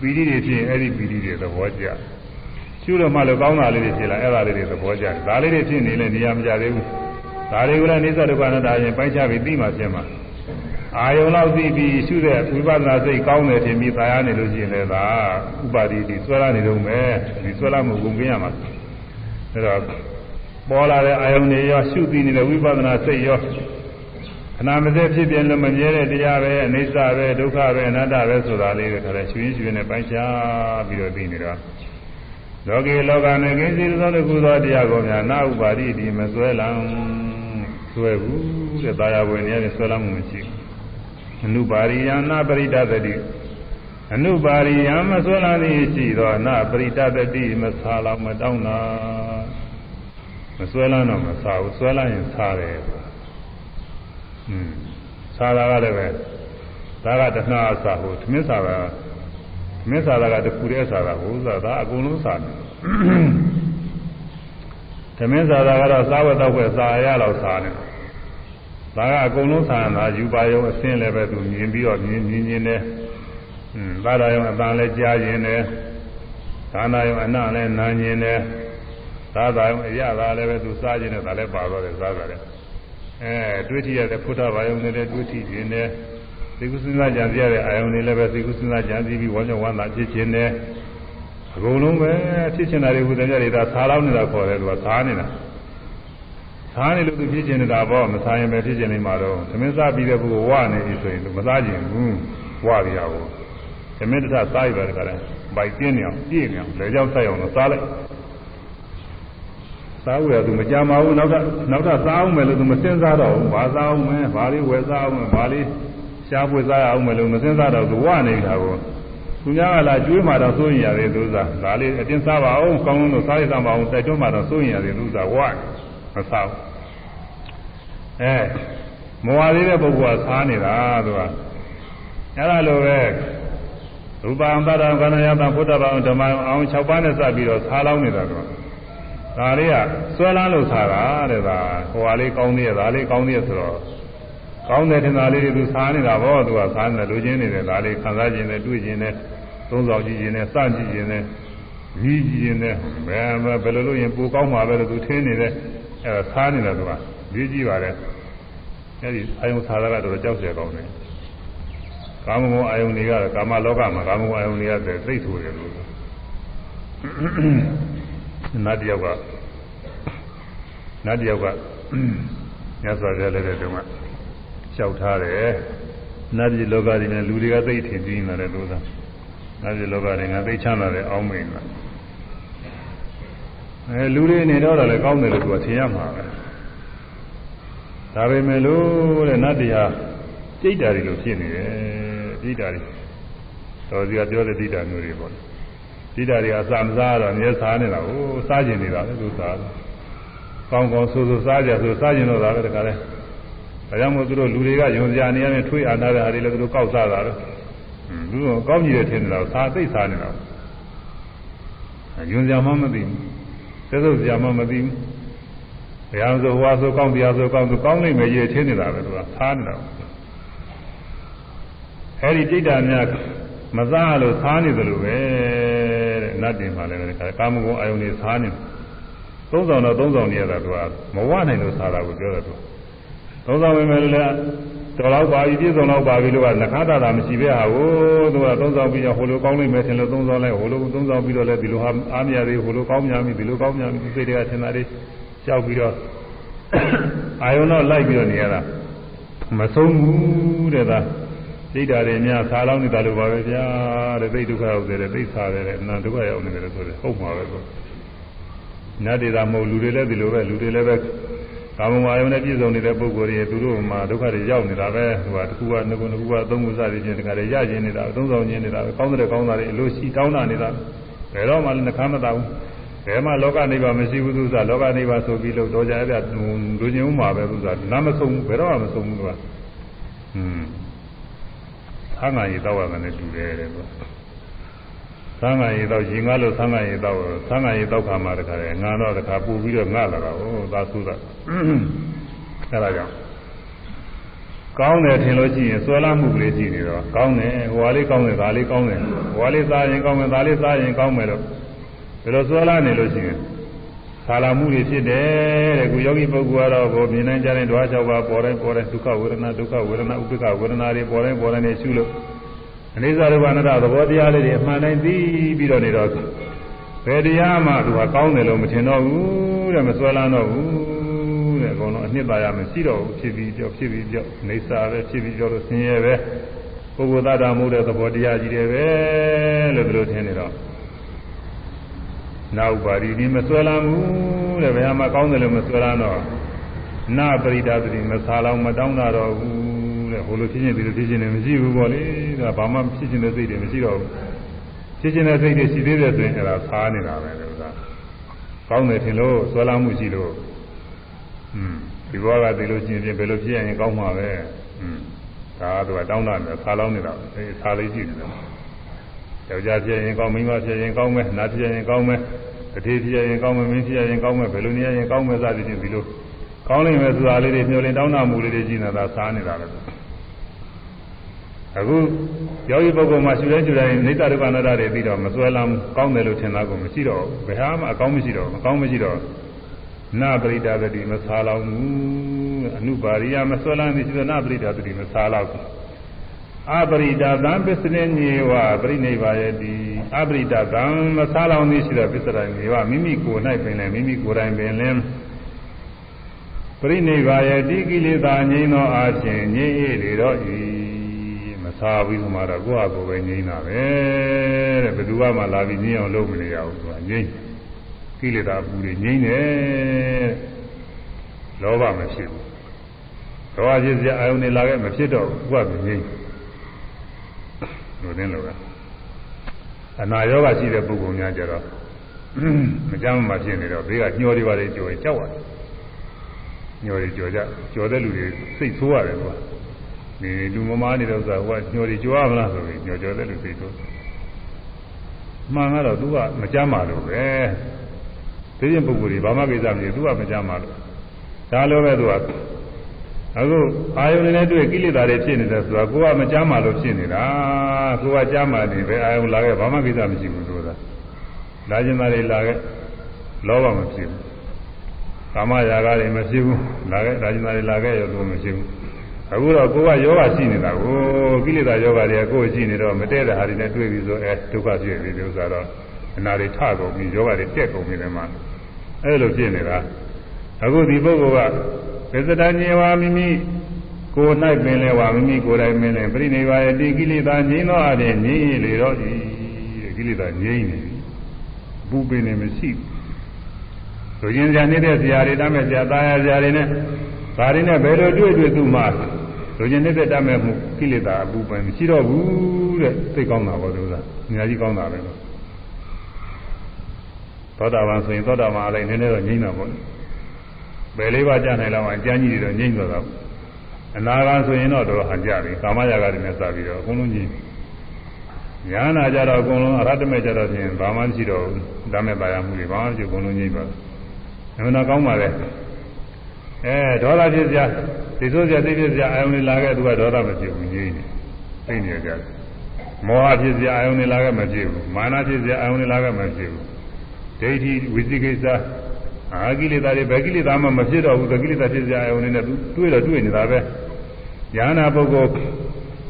ပီတိတွေဖြစ်ရင်အဲ့ဒီပီတိတွေသဘောကျရှုလို့မှလည်းကောင်းတာလေးတွေဖြစ်လာအဲ့ဒါလေးတွေသဘောကျတယ်ဒါလေးတွေဖြစ်နေလဲနေရာမကျသေးဘူးဒါတွေကိုလည်းနိစ္စဒုက္ခအနတ္တရင်ပိုင်းခြားပြီးသိမှဖြစ်မှာ အာယုံလောက်သိပြီးရှုတဲ့ဝိပဿနာစိတ်ကောင်းတယ်ထင်ပြီးသာယာနေလို့ရှိရင်လည်းဒါဥပါတိတိဆွဲလာနေတော့မယ်ဒီဆွဲလာမှုကုန်ပြရမှာအဲ့တော့ပေါ်လာတဲ့အာယုံတွေရောရှုသိနေတဲ့ဝိပဿနာစိတ်ရောခဏမစဲဖြစ်ပြလို့မမြဲတဲ့တရားပဲအနိစ္စပဲဒုက္ခပဲအနတ္တပဲဆိုတာလေးတွေခါလဲရွှင်ရွှင်နဲ့ပိုင်းခြားပြီးတော့သိနေတော့လောကေလောကနဲ့ကိစ္စသောတစ်ခုသောတရားကိုများနာဥပါတိဒီမစွဲလံစွဲဘူးတဲ့တာယာဝင်နေရဆွဲလမ်းမှုမရှိဘူး အနုပါရိယနာပရိဒသတိအနုပါရိယမဆွဲလန်းသည်ရှိသောနာပရိဒသတိမဆာလောက်မတောင်းတာမဆွဲလန်းတော့မဆာဘူးဆွဲလန်းရင်ဆာတယ်อืมဆာတာကလည်းပဲဒါကတဏှာဆာဟုတ်သမစ္ဆာကသမစ္ဆာကတခုတည်းဆာတာဟုတ်သာဒါအကုန်လုံးဆာတယ်သမစ္ဆာကတော့စားဝတ်တော့ပဲဆာရတော့ဆာတယ် ဒါကအကုန်လုံးဆာတာယူပါယုံအစင်းလည်းပဲသူမြင်ပြီးတော့မြင်မြင်မြင်နဲ့อืมသာရယုံအတန်လည်းကြားရင်လည်းသာနာယုံအနလည်းနားရင်လည်းသာသာယုံအရသာလည်းပဲသူစားခြင်းနဲ့ဒါလည်းပါတော့တယ်စားကြတယ်အဲတွေးထရတဲ့ဖုဒ္ဓဘာယုံနဲ့လည်းတွေးထခြင်းနဲ့သိကုစဉ်းစားကြံစရတဲ့အာယုံတွေလည်းပဲသိကုစဉ်းစားကြံစည်ပြီးဝါကြောင့်ဝမ်းသာဖြစ်ခြင်းနဲ့အကုန်လုံးပဲဖြစ်ချင်တာတွေဟူတဲ့ကြတွေဒါစားလောက်နေတာခေါ်တယ်သူကစားနေတာ စားနေလို့သူဖြစ်ချင်နေတာပေါ့မစားရင်ပဲဖြစ်ချင်နေမှာတော့သမင်းစားပြီးတဲ့ပုဂ္ဂိုလ်ဝနေပြီဆိုရင်သူမစားချင်ဘူးဝရရဘူးသမင်းတထစားရပါတကလည်းဗိုက်ပြင်းနေအောင်ပြည့်နေအောင်လေကြောက်ဆိုင်အောင်လို့စားလိုက်စားဝယ်သူမကြမ်းပါဘူးနောက်ထပ်နောက်ထပ်စားအောင်မယ်လို့သူမစဉ်းစားတော့ဘူးဘာစားအောင်မယ်ဘာလေးဝယ်စားအောင်မယ်ဘာလေးရှားပွေစားရအောင်မယ်လို့မစဉ်းစားတော့သူဝနေတာကိုသူများကလာကျွေးမှတော့စိုးရင်ရတယ်သူစားဒါလေးအတင်းစားပါအောင်ကောင်းကောင်းလို့စားရအောင်ပါအောင်တိုက်တွန်းမှတော့စိုးရင်ရတယ်သူစားဝ မစားဘူးအဲမဝသေးတဲ့ပုဂ္ဂိုလ်ကစားနေတာသူကအဲ့ဒါလိုပဲရူပံတတ္တံခန္ဓာယတံဘုဒ္ဓဘာဝဓမ္မအောင်6ပါးနဲ့စပ်ပြီးတော့စားလောင်းနေတာသူကဒါလေးကဆွဲလန်းလို့စားတာတဲ့ဒါဟိုဟာလေးကောင်းသေးရဲ့ဒါလေးကောင်းသေးရဲ့ဆိုတော့ကောင်းတဲ့ထင်တာလေးတွေသူစားနေတာဗောသူကစားနေလူချင်းနေတယ်ဒါလေးခံစားခြင်းနဲ့တွေ့ခြင်းနဲ့သုံးဆောင်ကြည့်ခြင်းနဲ့စကြည့်ခြင်းနဲ့ကြီးကြည့်ခြင်းနဲ့ဘယ်ဘယ်လိုလုပ်ရင်ပိုကောင်းမှာပဲလို့သူထင်းနေတယ် အဲဆားနေတယ်ဆိုတာရေးကြည့်ပါလေအဲဒီအာယုံဆားတာကတော့ကြောက်ရကောင်းတယ်ကာမဂုဏ်အာယုန်တွေကကာမလောကမှာကာမဂုဏ်အာယုန်တွေကသိထိုးတယ်လို့နတ်တယောက်ကနတ်တယောက်ကညစွာကြလဲတဲ့တုန်းကလျှောက်ထားတယ်နတ်ပြည်လောကကြီးနဲ့လူတွေကသိထင်ပြီးနေတယ်လို့သာနတ်ပြည်လောကတွေကသိချမ်းသာတယ်အောင်းမိန်တယ် အဲလူတွေနေတော့လည်းကောင်းတယ်လို့သူကထင်ရမှာပဲဒါပေမဲ့လို့တဲ့နတ်တရားစိတ်ဓာတ်တွေလို့ဖြစ်နေတယ်စိတ်ဓာတ်တွေတော်စီကပြောတဲ့စိတ်ဓာတ်မျိုးတွေပေါ့စိတ်ဓာတ်တွေအစာမစားတော့မြဲစားနေတာဟိုစားကျင်နေတာလေသူစားတယ်ကောင်းကောင်းဆိုးဆိုးစားကြဆိုစားကျင်တော့တာပဲတခါလဲဒါကြောင့်မို့သူတို့လူတွေကယုံကြနေရတဲ့ထွေးအာနာတဲ့ဟာတွေလည်းသူတို့ကောက်စားတာတော့လူတို့ကောင်းကြည့်တဲ့ထင်တယ်တော့စားသိစားနေတာယုံကြမှမသိဘူး သက်သုတ်ကြမှမသိဘူးဘုရားဆိုဟွာဆိုကောင်းတရားဆိုကောင်းဆိုကောင်းနိုင်မယ်ကြီးထင်းနေတာပဲသူကသားနေတာအဲဒီတိတ်တာများမစားလို့သားနေတယ်လို့ပဲတဲ့နတ်တင်ပါလည်းပဲကာမဂုဏ်အာယုန်တွေသားနေသုံးဆောင်တော့သုံးဆောင်နေရတာသူကမဝနိုင်လို့စားတာကိုပြောတယ်သူသုံးဆောင်ဝင်မယ်လို့လည်း တော်တော့ပါပြီပြည့်စုံတော့ပါပြီလို့ကနှခါတာတာမရှိပဲဟာကိုသူကသုံးဆောင်ပြီးတော့ဟိုလိုကောင်းနိုင်မယ်ထင်လို့သုံးဆောင်လိုက်ဟိုလိုသုံးဆောင်ပြီးတော့လည်းဒီလိုဟာအားမရသေးဟိုလိုကောင်းများပြီဒီလိုကောင်းများပြီစိတ်တွေကထင်တာတွေကြောက်ပြီးတော့အာယုံတော့လိုက်ပြီးတော့နေရတာမဆုံးဘူးတဲ့သာစိတ်ဓာတ်တွေများဆာလောင်းနေတာလို့ပါပဲဗျာတဲ့သိဒုက္ခရောက်တယ်သိဆာတယ်အနန္တဒုက္ခရောက်နေတယ်ဆိုတယ်ဟုတ်မှာပဲဆိုနတ်တွေသာမဟုတ်လူတွေလည်းဒီလိုပဲလူတွေလည်းပဲ ကာမဂုဏ်အာယုန်နဲ့ပြည့်စုံနေတဲ့ပုဂ္ဂိုလ်တွေသူတို့မှာဒုက္ခတွေရောက်နေတာပဲဟိုကတစ်ခုကနှစ်ခုနှစ်ခုကသုံးခုစသည်ဖြင့်တခါလေရကျင်နေတာသုံးဆောင်ကျင်နေတာကောင်းတဲ့ကောင်းတာတွေအလိုရှိတောင်းတာနေတာဘယ်တော့မှလည်းနှခမ်းမသာဘူးဘယ်မှာလောကနိဗ္ဗာန်မရှိဘူးသူစားလောကနိဗ္ဗာန်ဆိုပြီးလို့တော့ကြရတဲ့လူချင်းဥမှာပဲသူစားနားမဆုံးဘူးဘယ်တော့မှမဆုံးဘူးသူကอืมသံဃာရေတောက်ရတယ်နဲ့တူတယ်တဲ့သူ သံဃာရေတောက်ရင်ကားလို့သံဃာရေတောက်သံဃာရေတောက်ခါမှတခါလေငါတော့တခါပူပြီးတော့ငါလာတာဟောသာသုသာအဲဒါကြောင့်ကောင်းတယ်ထင်လို့ရှိရင်ဆွဲလာမှုကလေးရှိနေတော့ကောင်းတယ်ဟိုဟာလေးကောင်းတယ်ဒါလေးကောင်းတယ်ဟိုဟာလေးစားရင်ကောင်းမယ်ဒါလေးစားရင်ကောင်းမယ်လို့ဒါလိုဆွဲလာနေလို့ရှိရင်ဆာလာမှုတွေဖြစ်တယ်တဲ့ခုယောဂီပုဂ္ဂိုလ်ကတော့ဘောမြင်နိုင်ကြတဲ့ဓဝါ၆ပါးပေါ်တိုင်းပေါ်တိုင်းဒုက္ခဝေဒနာဒုက္ခဝေဒနာဥပ္ပခဝေဒနာတွေပေါ်တိုင်းပေါ်တိုင်းနေရှုလို့ အနိစ္စရူပနာတသဘောတရားလေးတွေအမှန်တိုင်းသိပြီးတော့နေတော့ဘယ်တရားမှသူကကောင်းတယ်လို့မထင်တော့ဘူးတဲ့မဆွဲလန်းတော့ဘူးတဲ့အကုန်လုံးအနှစ်သာရမရှိတော့ဘူးဖြစ်ပြီးကြောက်ဖြစ်ပြီးကြောက်နေစာပဲဖြစ်ပြီးကြောက်လို့ဆင်းရဲပဲပုဂ္ဂိုလ်သတ္တမှုတဲ့သဘောတရားကြီးတွေပဲလို့ဒီလိုထင်နေတော့နောက်ပါရီဒီမဆွဲလန်းဘူးတဲ့ဘယ်မှာကောင်းတယ်လို့မဆွဲလန်းတော့နာပရိဒါတိမဆာလောင်မတောင်းတာတော့ဘူး တဲ့ဟိုလိုဖြစ်ချင်းဒီလိုဖြစ်ချင်းလည်းမရှိဘူးပေါ့လေဒါဘာမှဖြစ်ချင်းတဲ့စိတ်တွေမရှိတော့ဘူးဖြစ်ချင်းတဲ့စိတ်တွေရှိသေးတယ်ဆိုရင်အဲ့ဒါဆားနေတာပဲလို့ကကောင်းတယ်ထင်လို့ဆွဲလန်းမှုရှိလို့อืมဒီဘဝကဒီလိုရှင်းပြဘယ်လိုဖြစ်ရင်ကောင်းမှာပဲอืมဒါကတော့တောင်းတာနဲ့ဆာလောင်းနေတာအဲဆာလေးရှိနေတယ်ယောက်ျားဖြစ်ရင်ကောင်းမိန်းမဖြစ်ရင်ကောင်းမယ်နားဖြစ်ရင်ကောင်းမယ်တတိဖြစ်ရင်ကောင်းမယ်မင်းဖြစ်ရင်ကောင်းမယ်ဘယ်လိုနေရင်ကောင်းမယ်စသည်ဖြင့်ဒီလို ကောင်းလိမ့်မယ်ဆိုတာလေးတွေမျှော်လင့်တောင်းတမှုလေးတွေရှိနေတာစားနေတာပဲ အခုယောဂီပုဂ္ဂိုလ်မှာရှုတဲ့ရှုတဲ့နေတ္တဒုက္ခနာတတွေပြီးတော့မစွဲလမ်းကောင်းတယ်လို့ထင်တာကိုမရှိတော့ဘူးဘယ်ဟာမှအကောင်းမရှိတော့ဘူးအကောင်းမရှိတော့နာပရိဒါသတိမစားလောက်ဘူးအနုပါရိယမစွဲလမ်းသည်ရှိတော့နာပရိဒါသတိမစားလောက်ဘူးအပရိဒါသံပစ္စနေညေဝပရိနိဗ္ဗာယတိအပရိဒါသံမစားလောင်သည်ရှိတော့ပစ္စရညေဝမိမိကိုယ်၌ပင်လည်းမိမိကိုယ်တိုင်ပင်လည်းပရိနိဗ္ဗာယတိကိလေသာငြိမ်းသောအခြင်းငြိမ်း၏လေတော့ ဤမစားဘူးဆိုမှတော့ကိုယ့်ဟာကိုယ်ပဲငြိမ်းတာပဲတဲ့ဘယ်သူမှလာပြီးငြိမ်းအောင်လုပ်မနေရဘူးဆိုတာငြိမ်းကိလေသာပူတွေငြိမ်းတယ်လောဘမဖြစ်ဘူးလောဘဖြစ်စရာအာယုန်တွေလာခဲ့မဖြစ်တော့ဘူးကိုယ့်ဟာကိုယ်ငြိမ်းလို့သိလို့ပဲအနာရောဂါရှိတဲ့ပုဂ္ဂိုလ်များကြတော့မကြမ်းမှဖြစ်နေတော့ဘေးကညှော်တွေပါလေကြော်ရင်ကြောက်ရတယ်ညှော်တွေကြော်ကြကြော်တဲ့လူတွေစိတ်ဆိုးရတယ်ကွာ ဒီလူမမားနေတဲ့ဥစ္စာကညှော်တွေကြော်ရမလားဆိုပြီးညှော်ကြော်တဲ့လူစိတ်ဆိုးမှန်ကတော့သူကမကြမ်းပါလို့ပဲသိရင်ပုဂ္ဂိုလ်တွေဘာမှကိစ္စမရှိဘူးသူကမကြမ်းပါလို့ဒါလိုပဲသူကအခုအာယုန်နဲ့တွေ့ကိလေသာတွေဖြစ်နေတယ်ဆိုတာကိုကမကြမ်းပါလို့ဖြစ်နေတာကိုကကြမ်းပါနေပဲအာယုန်လာခဲ့ဘာမှကိစ္စမရှိဘူးဆိုတာလာခြင်းသားတွေလာခဲ့လောဘမဖြစ်ဘူးကာမရာဂတွေမဖြစ်ဘူးလာခဲ့လာခြင်းသားတွေလာခဲ့ရောလို့မဖြစ်ဘူး အခုတော့ကိုကယောဂရှိနေတာကိုကိလေသာယောဂတွေကကိုယ်ရှိနေတော့မတည့်တဲ့ဟာတွေနဲ့တွေ့ပြီဆိုအဲဒုက္ခဖြစ်ပြီဒီဥစ္စာတော့အနာတွေထကုန်ပြီယောဂတွေတက်ကုန်ပြီလည်းမှအဲလိုဖြစ်နေတာအခုဒီပုဂ္ဂိုလ်ကပစ္စတညေဝမိမိကိုယ်၌ပင်လဲဝါမိမိကိုယ်တိုင်ပင်လဲပြိနေပါရဲ့ဒီကိလေသာငြိမ်းသောအတဲ့ငြိမ်းရလေတော့ဒီကိလေသာငြိမ်းနေပြီပူပင်နေမရှိဘူးဆိုရင်ကြာနေတဲ့ဇာတွေတမဲ့ဇာသားရဇာတွေနဲ့ဒါတွေနဲ့ဘယ်လိုတွေ့တွေ့သူမှ ဆိုရင်နေတဲ့တမဲ့မှုကိလေသာအပူပင်မရှိတော့ဘူးတဲ့သိကောင်းတာပေါ့သူကအများကြီးကောင်းတာပဲလို့သောတာပန်ဆိုရင်သောတာပန်အလိုက်နည်းနည်းတော့ငြိမ်းတာပေါ့ဘယ်လေးပါးကြနိုင်လောက်အောင်ကြမ်းကြီးတွေတော့ငြိမ့်သွားတော့အနာဂါဆိုရင်တော့တော့ဟန်ကြပြီကာမရာဂတွေနဲ့စပြီးတော့အကုန်လုံးကြီးညာနာကြတော့အကုန်လုံးအရဟတမေကြတော့ဖြင့်ဘာမှမရှိတော့ဘူးဒါမဲ့ပါရမှုတွေဘာမှမရှိအကုန်လုံးငြိမ့်ပါအမှန်တော့ကောင်းပါလေ အဲဒေါသဖြစ်စရာသိဆိုးစရာသိဖြစ်စရာအာယုန်တွေလာခဲ့သူကဒေါသမဖြစ်ဘူးငြိမ့်နေသိနေကြတယ်မောဟဖြစ်စရာအာယုန်တွေလာခဲ့မဖြစ်ဘူးမာနဖြစ်စရာအာယုန်တွေလာခဲ့မဖြစ်ဘူးဒိဋ္ဌိဝိသိကိစ္စအာကိလေသာတွေဘယ်ကိလေသာမှမဖြစ်တော့ဘူးသကိလေသာဖြစ်ကြအောင်နေသူတွေးတော့တွေးနေတာပဲယဟနာပုဂ္ဂိုလ်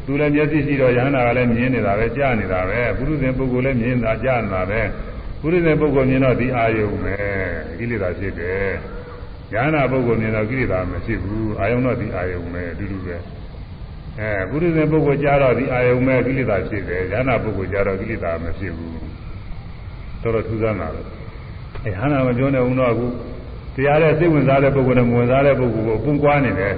သူလည်းမျက်စိရှိတော့ယဟနာကလည်းမြင်နေတာပဲကြားနေတာပဲပုရုဇဉ်ပုဂ္ဂိုလ်လည်းမြင်တာကြားနေတာပဲပုရုဇဉ်ပုဂ္ဂိုလ်မြင်တော့ဒီအာယုံပဲကိလေသာဖြစ်တယ် ယဟနာပုဂ္ဂိုလ်မြင်တော့ကိလေသာမရှိဘူးအာယုံတော့ဒီအာယုံပဲအတူတူပဲအဲပုရုဇဉ်ပုဂ္ဂိုလ်ကြားတော့ဒီအာယုံပဲကိလေသာဖြစ်တယ်ယဟနာပုဂ္ဂိုလ်ကြားတော့ကိလေသာမဖြစ်ဘူးတော်တော်ထူးဆန်းတာပဲအဲဟန္တာမပြောနေဘူးတော့အခုတရားတဲ့စိတ်ဝင်စားတဲ့ပုဂ္ဂိုလ်နဲ့မဝင်စားတဲ့ပုဂ္ဂိုလ်ကိုပုံကွာနေတယ်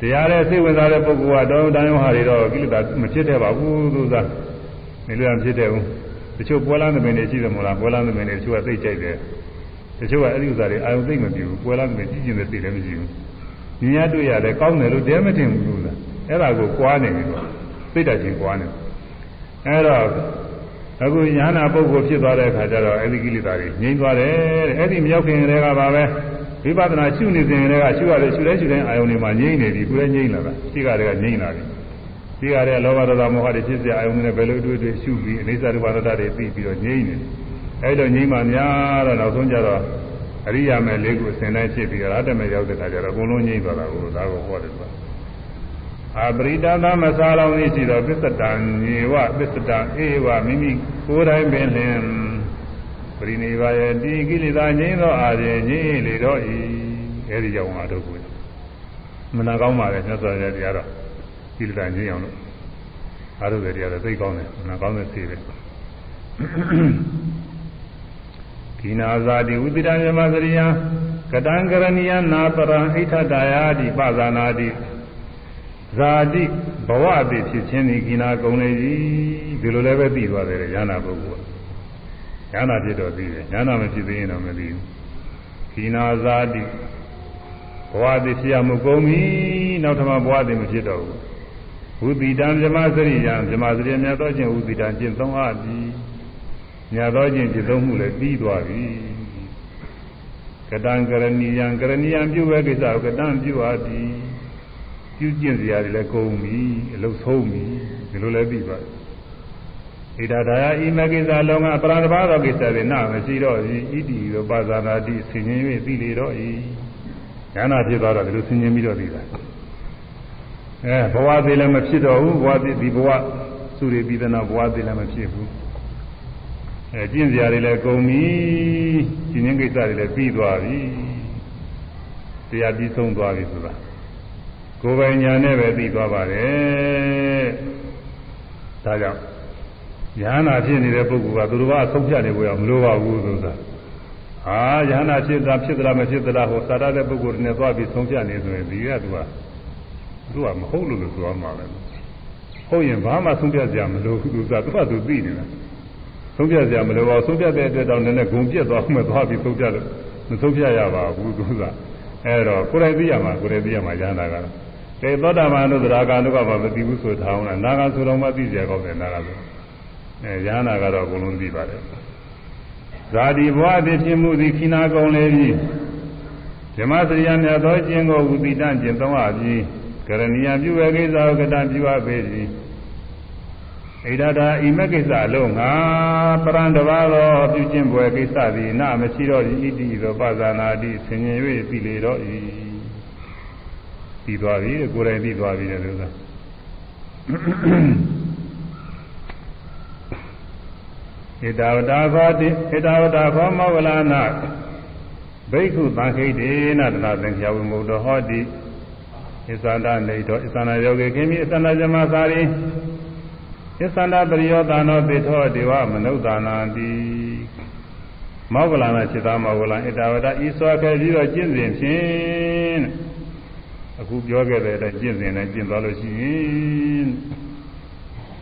တရားတဲ့စိတ်ဝင်စားတဲ့ပုဂ္ဂိုလ်ကတော့တန်ရုံဟာတွေတော့ကိလေသာမဖြစ်တဲ့ပါဘူးသူစားနေလို့ဖြစ်တဲ့ဘူးတချို့ပွဲလန်းသမင်တွေရှိတယ်မဟုတ်လားပွဲလန်းသမင်တွေတချို့ကသိကြိုက်တယ် တချို့ကအဲ့ဒီဥစ္စာတွေအာယုသိမ့်မပြဘူးပွဲလန်းသမင်ကြီးကျင်တဲ့သိလည်းမရှိဘူးညညာတွေ့ရတယ်ကောင်းတယ်လို့တဲမတင်ဘူးလို့လားအဲ့ဒါကိုကွာနေပြီတော့သိတတ်ချင်းကွာနေအဲ့တော့အခုညာနာပုဂ္ဂိုလ်ဖြစ်သွားတဲ့အခါကျတော့အဲဒီကိလေသာတွေငြိမ်းသွားတယ်တဲ့အဲ့ဒီမရောက်ခင်တည်းကပါပဲဝိပဿနာရှုနေစဉ်တည်းကရှုရတယ်ရှုလဲရှုတိုင်းအာယုန်တွေမှာငြိမ်းနေပြီကိုယ်လည်းငြိမ်းလာတာရှိကတည်းကငြိမ်းလာပြီရှိကတည်းကလောဘဒေါသမောဟတွေဖြစ်စေအာယုန်တွေနဲ့ဘယ်လိုတွေ့တွေ့ရှုပြီးအိဋ္ဌရူပရတ္တတွေသိပြီးတော့ငြိမ်းနေ အဲ့တော့ငြိမ်းမှများတော့နောက်ဆုံးကျတော့အရိယာမဲလေးခုအစဉ်တိုင်းဖြစ်ပြီးတော့ရတ္တမဲရောက်တဲ့အခါကျတော့အကုန်လုံးငြိမ်းသွားတာကိုဒါကိုဟောတယ်ကွာအပရိဒသမစားလောင်းလေးရှိတော့ပစ္စတံညေဝပစ္စတံအေဝမိမိကိုယ်တိုင်ပင်လင်ပရိနိဗ္ဗာယတိကိလေသာငြိမ်းသောအာရေငြိမ်းလေတော့ဤအဲဒီကြောင့်အားထုတ်ကိုမနာကောင်းပါလေမြတ်စွာဘုရားတရားတော်ကိလေသာငြိမ်းအောင်လို့အားထုတ်တဲ့တရားတော်သိကောင်းတယ်မနာကောင်းတဲ့သိပဲ ကိနာဇာတိဥတိတံယမစရိယကတံကရဏီယနာပရံအိဋ္ဌတာယာတိပဇာနာတိဇာတိဘဝအဖြစ်ဖြစ်ခြင်းဒီကိနာကုန်လေကြီးဒီလိုလည်းပဲသိသွားတယ်ဉာဏပုဂ္ဂိုလ်ဉာဏဖြစ်တော့သိတယ်ဉာဏမဖြစ်သေးရင်တော့မသိဘူးကိနာဇာတိဘဝအဖြစ်ဖြစ်ရမှုကုန်ပြီနောက်ထပ်ဘဝအဖြစ်မဖြစ်တော့ဘူးဝုတိတံဇမစရိယံဇမစရိယမြတ်သောခြင်းဝုတိတံကျင့်သုံးအပ်ပြီမြ တ်သောခြင်းကျင့်သုံးမှုလည်းပြီးသွားပြီကတံကရဏီယံကရဏီယံပြုဝဲကိစ္စကိုကတံပြုအပ်သည်ပြုကျင့်စရာတွေလည်းကုန်ပြီအလုဆုံးပြီဒီလိုလည်းပြီးပါတယ်ဣဒဒါယဤမကိစ္စလုံးကပရတဘာသောကိစ္စတွေနာမရှိတော့ဤဣတိရောပါဇာနာတိဆင်ញင်၍ပြီးလေတော့ဤဉာဏဖြစ်သွားတော့ဒီလိုဆင်ញင်ပြီးတော့ပြီးတာအဲဘဝသေးလည်းမဖြစ်တော့ဘူးဘဝသေးဒီဘဝစုရပြီးတဲ့နောက်ဘဝသေးလည်းမဖြစ်ဘူး အဲကျင့်စရာတွေလည်းကုန်ပြီကျင့်ခြင်းကိစ္စတွေလည်းပြီးသွားပြီတရားပြီးဆုံးသွားပြီဆိုတာကိုယ်ပိုင်ညာနဲ့ပဲပြီးသွားပါတယ်ဒါကြောင့်ယဟနာဖြစ်နေတဲ့ပုဂ္ဂိုလ်ကသူတို့ကအဆုံးဖြတ်နေကိုရမလိုပါဘူးဆိုတာဟာယဟနာဖြစ်တာဖြစ်သလားမဖြစ်သလားဟိုသာရတဲ့ပုဂ္ဂိုလ်တွေနဲ့သွားပြီးဆုံးဖြတ်နေဆိုရင်ဒီကသူကသူကမဟုတ်လို့လို့ဆိုရမှာပဲဟုတ်ရင်ဘာမှဆုံးဖြတ်ကြမလို့သူကသူကသူသိနေတာ ဆုံးဖြတ်ကြမလို့ပါဆုံးဖြတ်တဲ့အတွက်တော့နည်းနည်းဂုံပြက်သွားမှသွားပြီးဆုံးဖြတ်လို့မဆုံးဖြတ်ရပါဘူးသူကအဲတော့ကိုယ်တိုင်သိရမှာကိုယ်တိုင်သိရမှာယဟနာကတော့ကဲသောတာပန်တို့သရဂါတို့ကမှမသိဘူးဆိုထားအောင်လားနာဂဆိုတော့မှသိကြကောင်းတယ်နာဂဆိုအဲယဟနာကတော့အကုန်လုံးသိပါတယ်ဇာတိဘဝသည်ဖြစ်မှုသည်ခိနာကုန်လေပြီဓမ္မစရိယမြတ်သောကျင့်ကိုဝုတိတကျင့်သုံးအပ်ပြီးကရဏီယပြုဝေကိစ္စကိုကတပြုအပ်ပေသည် ဣဒတာဤမကိစ္စလုံးငါပရံတဘာသောပြုကျင့်ပွဲကိစ္စသည်နာမရှိတော့ဤဣတိသောပါဇာနာတိဆင်ញင်၍ပြီလေတော့ဤပြီးသွားပြီကိုယ်တိုင်ပြီးသွားပြီတဲ့လို့သာဣဒဝတာခောတိဣဒဝတာခောမောဂလနာဘိက္ခုသံခိတေနတနာသင်္ခယဝိမုဒ္ဓဟောတိဣသန္တနေတောဣသန္တယောဂေခိမိဣသန္တဇမသာရိ ဣသန္တပရိယောသနောပိထောဒေဝမနုဿာနာတိမောဂလနာจิตာမောဂလဣဒဝတာဤစွာခဲ့ပြီးတော့ကျင့်စဉ်ဖြင့်အခုပြောခဲ့တဲ့အတိုင်းကျင့်စဉ်နဲ့ကျင့်သွားလို့ရှိရ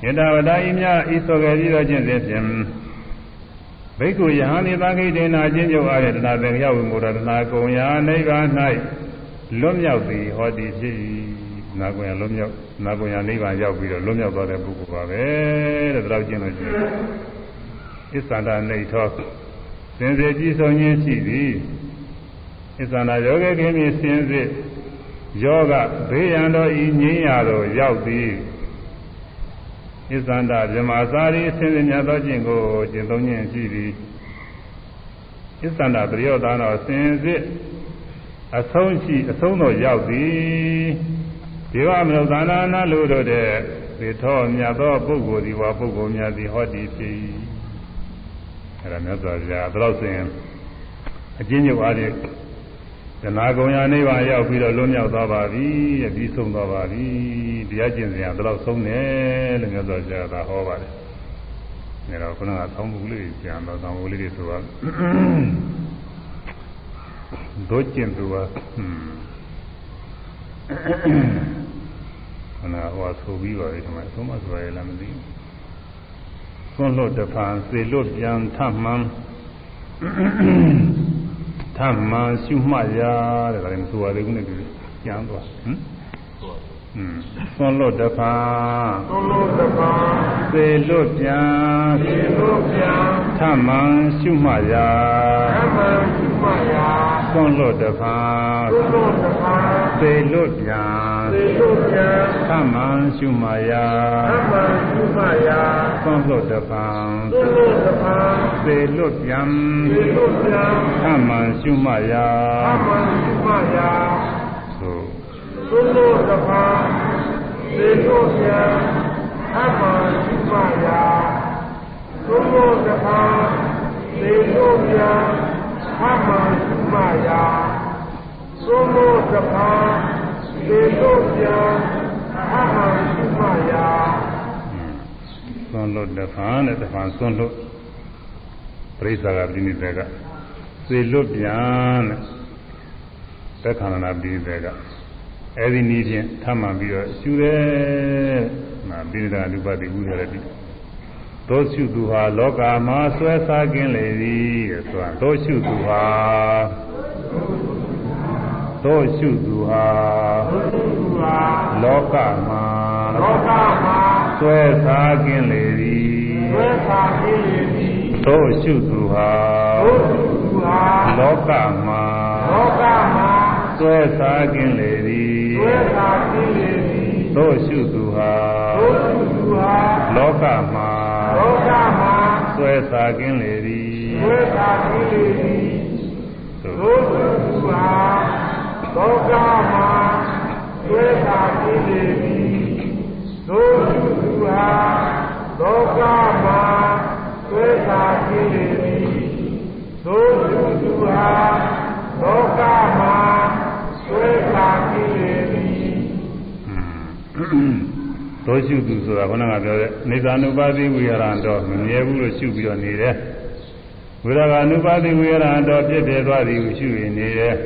င်ဣဒဝတာဤမြဤစွာခဲ့ပြီးတော့ကျင့်စဉ်ဖြင့်ဘိက္ခုယဟန်ဒီသံခိတေနာကျင့်ကြအားတဲ့တဏှာသင်္ခယဝိမုဒ္ဒတဏှာကုံယာနိဗ္ဗာန်၌လွတ်မြောက်သည်ဟောသည်ဖြစ်၏ နာကုံယာလွတ်မြောက်နာကုံယာနိဗ္ဗာန်ရောက်ပြီးတော့လွတ်မြောက်သွားတဲ့ပုဂ္ဂိုလ်ပါပဲတဲ့ဒါတော့ကျင့်လို့ရှိရင်ဣစ္ဆန္ဒနေထောစင်စစ်ကြည်ဆုံးခြင်းရှိသည်ဣစ္ဆန္ဒယောဂေခင်မြစင်စစ်ယောဂဘေးရန်တော်ဤငြိမ်းရာတော်ရောက်သည်ဣဇန္တာဗြဟ္မာစာရီအစဉ်စဉ်မြတ်သောကျင့်ကိုကျင့်သုံးခြင်းရှိသည်ဣဇန္တာပရိယောသနာစင်စစ်အဆုံးရှိအဆုံးတော်ရောက်သည် ဒီဝမနုဿာနာနာလို့တို့တဲ့သေထောမြတ်သောပုဂ္ဂိုလ်ဒီဝပုဂ္ဂိုလ်များသည်ဟောဒီဖြစ်အဲ့ဒါမြတ်စွာဘုရားဘယ်တော့ဆိုရင်အကျဉ်းချုပ်အားဖြင့်ဇနာကုံရနိဗ္ဗာန်ရောက်ပြီးတော့လွတ်မြောက်သွားပါပြီတဲ့ပြီးဆုံးသွားပါပြီတရားကျင့်စဉ်ကဘယ်တော့ဆုံးတယ်လို့မြတ်စွာဘုရားကဟောပါတယ်ဒါတော့ခုနကဆောင်းမှုလေးကျန်တော့ဆောင်းမှုလေးတွေဆိုတော့ဒုကျင့်သူက ခဏဟောဆိုပြီးပါပြီဒီမှာသုံးမဆိုရလားမသိဘူးသွန်လို့တဖန်စေလွတ်ပြန်ထမှန်ထမှန်ရှုမှတ်ရတဲ့ဒါလည်းမဆိုရသေးဘူးနဲ့ဒီကျမ်းသွားဟမ်อืมသွန်လို့တဖန်သွန်လို့တဖန်စေလွတ်ပြန်စေလွတ်ပြန်ထမှန်ရှုမှတ်ရထမှန်ရှုမှတ်ရသွန်လို့တဖန်သွန်လို့တဖန်စေလွတ်ပြန် စေလွတ်ပြန်ထမှန်ရှုမှတ်ရထမှန်ရှုမှတ်ရသွန်လို့တဖန်သွန်လို့တဖန်စေလွတ်ပြန်စေလွတ်ပြန်ထမှန်ရှုမှတ်ရထမှန်ရှုမှတ်ရသို့သွလို့တပါးသေလို့ပြန်အမှန်ရှိမှရာသွလို့တပါးသေလို့ပြန်အမှန်ရှိမှရာသွလို့တပါးသေလို့ပြ န်အမှန်ရှိမှရာသွန်လို့တဖန်နဲ့တဖန်သွန်လို့ပရိစ္ဆာကပြိနိဒေကသေလွတ်ပြန်တဲ့သက်ခန္ဓာပြိနိဒေကအဲဒီနည်းဖြင့်ထမှန်ပြီးတော့ရှုတယ်။နာပိဒာလူပတိဥရတိသောရှုသူဟာလောကမှာဆွဲစားကင်းလေသည်ဆိုတာသောရှုသူဟာ သောရှုသူဟာလောကမှာလောကမှာဆွဲစားကင်းလေသည်ဆွဲစားကင်းလေသည်သို့ရှုသူဟာသို့သူသူဟာလောကမှာလောကမှာစွဲစားခြင်းလေသည်သွေးသာသိလေသည်သို့ရှုသူဟာသို့သူသူဟာလောကမှာလောကမှာစွဲစားခြင်းလေသည်သွေးသာသိလေသည်သို့သို့သူသူဟာ လောကမှာသွေးသာသိလေသည်သို့သူသူဟာလောကမှာသွေးသာသိလေသည်သို့သူသူဟာလောကမှာသွေးသာသိလေသည်သို့ရှုသူဆိုတာခဏကပြောတဲ့နေသာနုပါတိဝိရဏတော့မမြဲဘူးလို့ရှုပြီးတော့နေတယ်ဝိရဂ ानु ပါတိဝိရဏတော့ပြည့်ပြည့်သွားသည်ကိုရှုရင်နေတယ်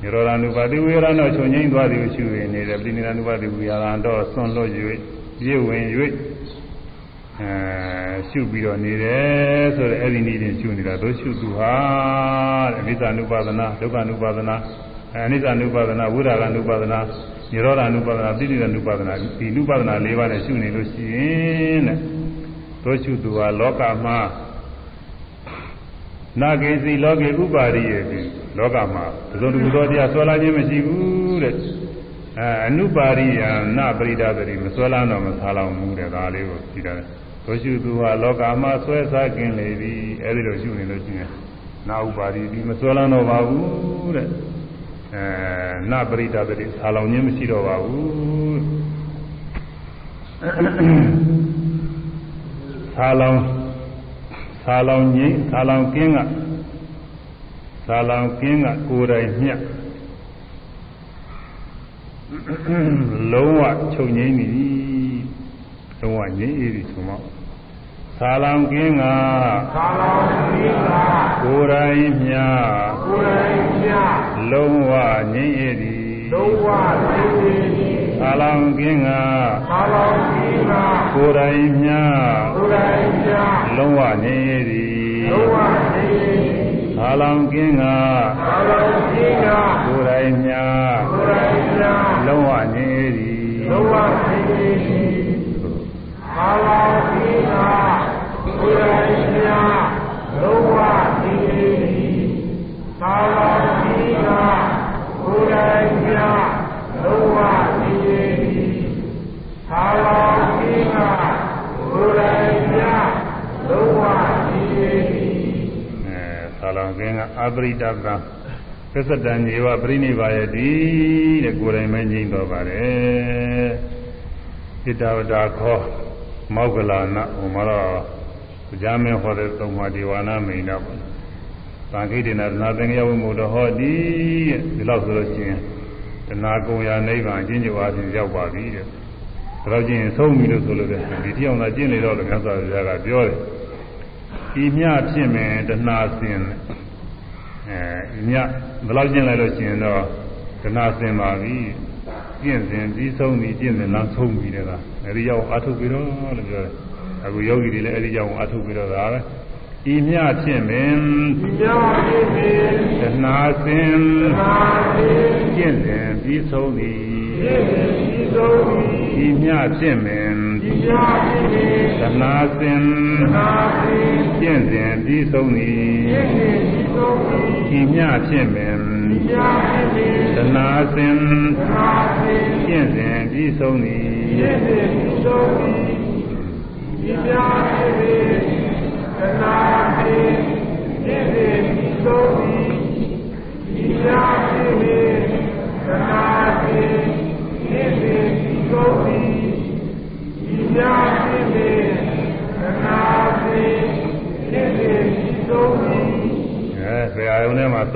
နိရောဓ ानु ပါတိဝိရဏတော့ချုပ်ငိမ့်သွားသည်ကိုရှုရင်နေတယ်ပိဋိနာ ानु ပါတိဝိရဏတော့ဆွန့်လွတ်၍ပြည့်ဝင်၍အဲရှုပြီးတော့နေတယ်ဆိုတော့အဲ့ဒီနည်းချင်းရှုနေတာတို့ရှုသူဟာတဲ့အနိစ္စ ानु ပါဒနာဒုက္ခ ानु ပါဒနာအနိစ္စ ानु ပါဒနာဝိရာဂ ानु ပါဒနာနိရောဓ ानु ပါဒနာပိဋိနာ ानु ပါဒနာဒီ ानु ပါဒနာ၄ပါးနဲ့ရှုနေလို့ရှိရင်တဲ့တို့ရှုသူဟာလောကမှာနာကေစီလောကေဥပါရိယေတိ လောကမှာသုံးတူသောတရားဆွဲလာခြင်းမရှိဘူးတဲ့အဲအနုပါရိယနာပရိဒသတိမဆွဲလာတော့မဆာလောင်ဘူးတဲ့ဒါလေးကိုကြည့်တယ်တို့ရှုသူဟာလောကမှာဆွဲစားกินလေပြီအဲဒီလိုရှုနေလို့ရှိရင်နာဥပါရိတိမဆွဲလာတော့ပါဘူးတဲ့အဲနာပရိဒသတိဆာလောင်ခြင်းမရှိတော့ပါဘူးဆာလောင်ဆာလောင်ငိမ့်ဆာလောင်ကင်းက ဆာလောင်ကင်းကကိုယ်တိုင်မြတ်လုံးဝချုပ်ငိမ့်ပြီလုံးဝငိမ့်အေးပြီဆိုမှဆာလောင်ကင်းကသာလောင်သီလာကိုယ်တိုင်မြတ်ကိုယ်တိုင်မြတ်လုံးဝငိမ့်အေးသည်လုံးဝသိသိသည်ဆာလောင်ကင်းကသာလောင်သီလာကိုယ်တိုင်မြတ်ကိုယ်တိုင်မြတ်လုံးဝငိမ့်အေးသည်လုံးဝသိသိသ ည်ဆာလောင်ကင်းကသာလောင်သီလာကိုယ်တိုင်မြတ်ကိုယ်တိုင်မြတ်လုံးဝငြိမ်းသည်လုံးဝသိသိသည်သာလောင်သီလာကိုယ်တိုင်မြတ်လုံးဝသိသိသည်သာလောင်သီလာကိုယ်တိုင်မြတ်လုံးဝသိသိသည်သာလောင်သီလာကိုယ်တိုင်မြတ်လုံးဝသိသိသည်အဲဆာ လောင်ကင်းကအပရိဒကံသစ္စတံညေဝပရိနိဗ္ဗာယတိတဲ့ကိုယ်တိုင်ပဲငြိမ်းတော့ပါတယ်ဣတဝတာခောမောဂလနာဟိုမှာတော့ကြာမင်းဟောတဲ့သုံးပါးဒီဝါနာမိန်တော့သံခိတေနသနာသင်္ကယဝိမုဒ္ဓဟောတိတဲ့ဒီလောက်ဆိုလို့ရှိရင်တဏှာကုံရာနိဗ္ဗာန်အချင်းချင်းအားဖြင့်ရောက်ပါပြီတဲ့ဒါတော့ချင်းဆုံးပြီလို့ဆိုလို့တဲ့ဒီတိအောင်သာကျင့်နေတော့လည်းမြတ်စွာဘုရားကပြောတယ် ဤမြဖြစ်မယ်တဏှာစင်အဲဤမြဘယ်လောက်ကျင့်လိုက်လို့ရှိရင်တော့တဏှာစင်ပါပြီကျင့်စဉ်ပြီးဆုံးပြီကျင့်စဉ်နောက်ဆုံးပြီတဲ့ကအဲဒီရောက်အာထုတ်ပြီးတော့လို့ပြောတယ်အခုယောဂီတွေလည်းအဲဒီရောက်အာထုတ်ပြီးတော့ဒါပဲဤမြဖြစ်မယ်မြောက်ဖြစ်သည်တဏှာစင်သာသည်ကျင့်စဉ်ပြီးဆုံးသည်ဖြစ်သည်ဒီဆုံးသည် ဤမြဖြစ်မယ်ဒီမြောက်ဖြစ်သည်တဏှာစင်သာသည်ကျင့်စဉ်ပြီးဆုံးသည်ဖြစ်သည်ဒီဆုံးသည်ဤမြဖြစ်မယ်ဒီမြောက်ဖြစ်သည်တဏှာစင်သာသည်ကျင့်စဉ်ပြီးဆုံးသည်ဖြစ်သည်ဒီဆုံးသည်ဒီမြောက်ဖြစ်သည်သာသည်ဖြစ်သည်ဒီဆုံးသည်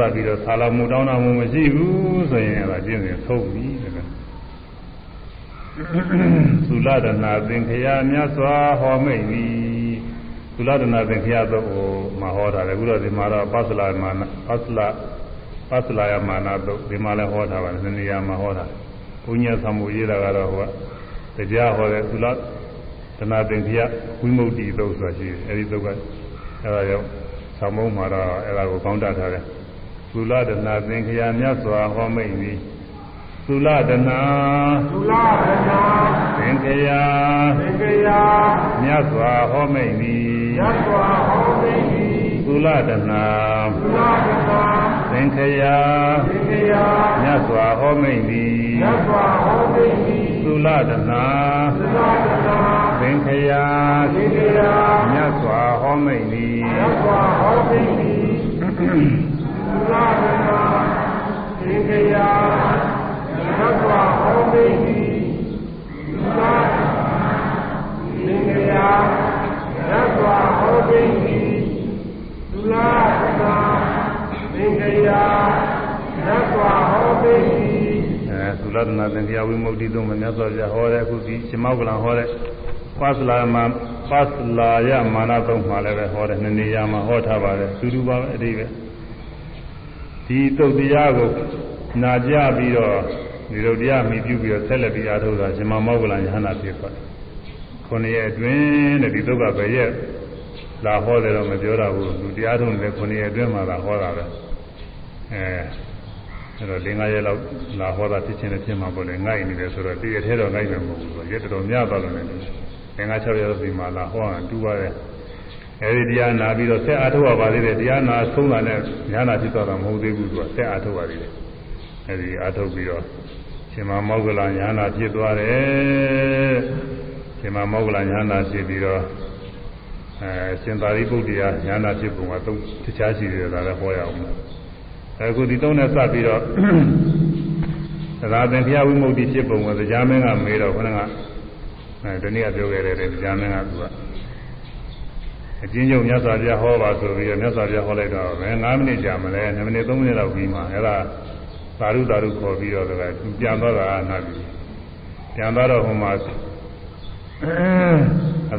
ပ်ပြီးတော့ဆာလာမှုတောင်းတာမှုမရှိဘူးဆိုရင်အဲ့ဒါကျင့်စဉ်ဆုံးပြီတဲ့သုလဒနာသင်္ခရာမြတ်စွာဟောမိတ်သည်သုလဒနာသင်္ခရာတော့ဟိုမှာဟောတာလေအခုတော့ဒီမှာတော့ပသလာမာနပသလာပသလာယမာနတော့ဒီမှာလည်းဟောတာပါနနေရာမှာဟောတာဘုညာသံမှုရေးတာကတော့ဟိုကတရားဟောတဲ့သုလဒနာသင်္ခရာဝိမု ക്തി သုတ်ဆိုတာရှိတယ်အဲဒီသုတ်ကအဲဒါကြောင့်သံမုံမှာတော့အဲဒါကိုကောင်းတတ်ထားတယ် သုလဒနာသင်္ခရာမြတ်စွာဟောမိတ်သည်သုလဒနာသုလရဏသင်္ခရာသင်္ကရာမြတ်စွာဟောမိတ်သည်ရသောဟောမေလတနာသုလာကနာသင်္ခယာသင်္ခယာမြတ်စွာဟောမိန်သည်မြတ်စွာဟောသိသည်သုလတနာသုလာကနာသင်္ခယာသင်္ခယာမြတ်စွာဟောမိန်သည်မြတ်စွာဟောသိသည်သုလာကနာသင်္ခယာမြတ်စွာဟောသိသည်သုလာကနာသင်္ခယာမြတ်စွာဟောသိသည်သုလာကနာသင်္ခယာမြတ်စွာဟောသိသည်အဲ သုလတနာသင်္ခယာဝိမု ക്തി သုံးမှာမြတ်စွာဘုရားဟောတဲ့အခုဒီရှင်မောကလံဟောတဲ့ပသလာမပသလာယမာနသုံးမှာလည်းပဲဟောတယ်နှစ်နေရာမှာဟောထားပါတယ်သူတူပါပဲအတိပဲ ဒီတုတ်တရားကိုနာကြပြီးတော့ဒီတုတ်တရားမိပြုပြီးတော့ဆက်လက်ပြီးအားထုတ်တာရှင်မောကလံယဟနာဖြစ်ပါတယ်ခုနှစ်ရက်အတွင်းတဲ့ဒီတုတ်ကပဲရက်လာဟောတယ်တော့မပြောတာဘူးသူတရားထုတ်နေတဲ့ခုနှစ်ရက်အတွင်းမှာလာဟောတာပဲအဲအဲ့တော့၄၅ရက်လောက်လာဟောတာဖြစ်ချင်းနဲ့ဖြစ်မှာပေါ့လေငိုက်နေတယ်ဆိုတော့တည့်ရသေးတော့ငိုက်မယ်မဟုတ်ဘူးဆိုရက်တော်တော်များသွားလို့လည်း၅၆ရက်စီမှာလာဟောတာတူပါတယ် အဲဒီတရားနာပြီးတော့ဆက်အားထုတ်ရပါသေးတယ်တရားနာဆုံးတာနဲ့ညာနာဖြစ်သွားတာမဟုတ်သေးဘူးသူကဆက်အားထုတ်ရသေးတယ်အဲဒီအားထုတ်ပြီးတော့ရှင်မမောဂလညာနာဖြစ်သွားတယ်ရှင်မမောဂလညာနာဖြစ်ပြီးတော့အဲရှင်သာရိပုတ္တရာညာနာဖြစ်ပုံကသုံးတခြားရှိတယ်ဒါလည်းဟောရအောင်အခုဒီသုံးနဲ့စပြီးတော့သရသင်္ခယဝိမု ക്തി ဖြစ်ပုံကကြားမင်းကမေးတော့ခဏကအဲဒီနေ့ကပြောခဲ့တယ်ကြားမင်းကသူက အချင်းချုပ်မြတ်စွာဘုရားဟောပါဆိုပြီးတော့မြတ်စွာဘုရားဟောလိုက်တော့ပဲ9မိနစ်ကြာမလဲ9မိနစ်3မိနစ်လောက်ပြီးမှအဲ့ဒါသာရုသာရုခေါ်ပြီးတော့လည်းပြန်သွားတာနာပြီပြန်သွားတော့ဟိုမှာအစ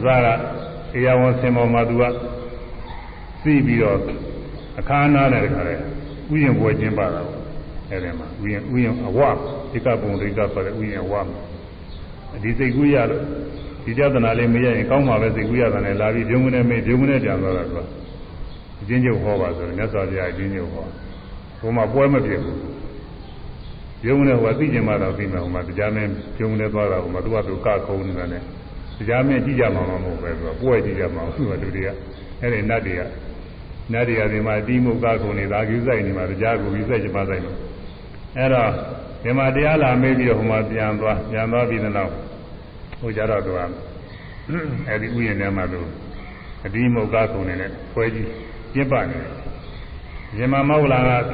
ကအေယဝန်စင်ပေါ်မှာသူကသိပြီးတော့အခါနာတဲ့ခါလဲဥယျာဉ်ပွဲကျင်းပါတာအဲ့ဒီမှာဥယျာဉ်ဥယျာဉ်အဝဧကပုံရိကဆိုတဲ့ဥယျာဉ်အဝဒီစိတ်ကူးရလို့ ဒီကြဒနာလေးမရရင်ကောင်းမှာပဲစိတ်ကူးရတာနဲ့လာပြီးပြုံးမနဲ့မေးပြုံးမနဲ့ပြန်သွားတာကွာအချင်းချုပ်ဟောပါဆိုတော့မြတ်စွာဘုရားအချင်းချုပ်ဟောဟိုမှာပွဲမပြည့်ဘူးပြုံးမနဲ့ဟိုကသိကျင်မှတော့ပြီးမှဟိုမှာတရားမင်းပြုံးမနဲ့သွားတာဟိုမှာသူကသူကခုံနေတာနဲ့တရားမင်းကြည့်ကြမှာမဟုတ်ပဲသူကပွဲကြည့်ကြမှာသူကလူတွေကအဲ့ဒီနတ်တွေကနတ်တွေကဒီမှာတီးမှုကခုံနေတာကူးဆိုင်နေမှာတရားကူပြီးစိုက်ချပါဆိုင်နေအဲ့တော့ဒီမှာတရားလာမေးပြီးတော့ဟိုမှာပြန်သွားပြန်သွားပြီးတဲ့နောက်ဟို ကြတော့သူကအဲ့ဒီဥယျာဉ်ထဲမှာသူအဒီမုတ်ကားခုံနေတဲ့ဖွဲကြီးပြစ်ပနေတယ်ဇင်မမောက်လာက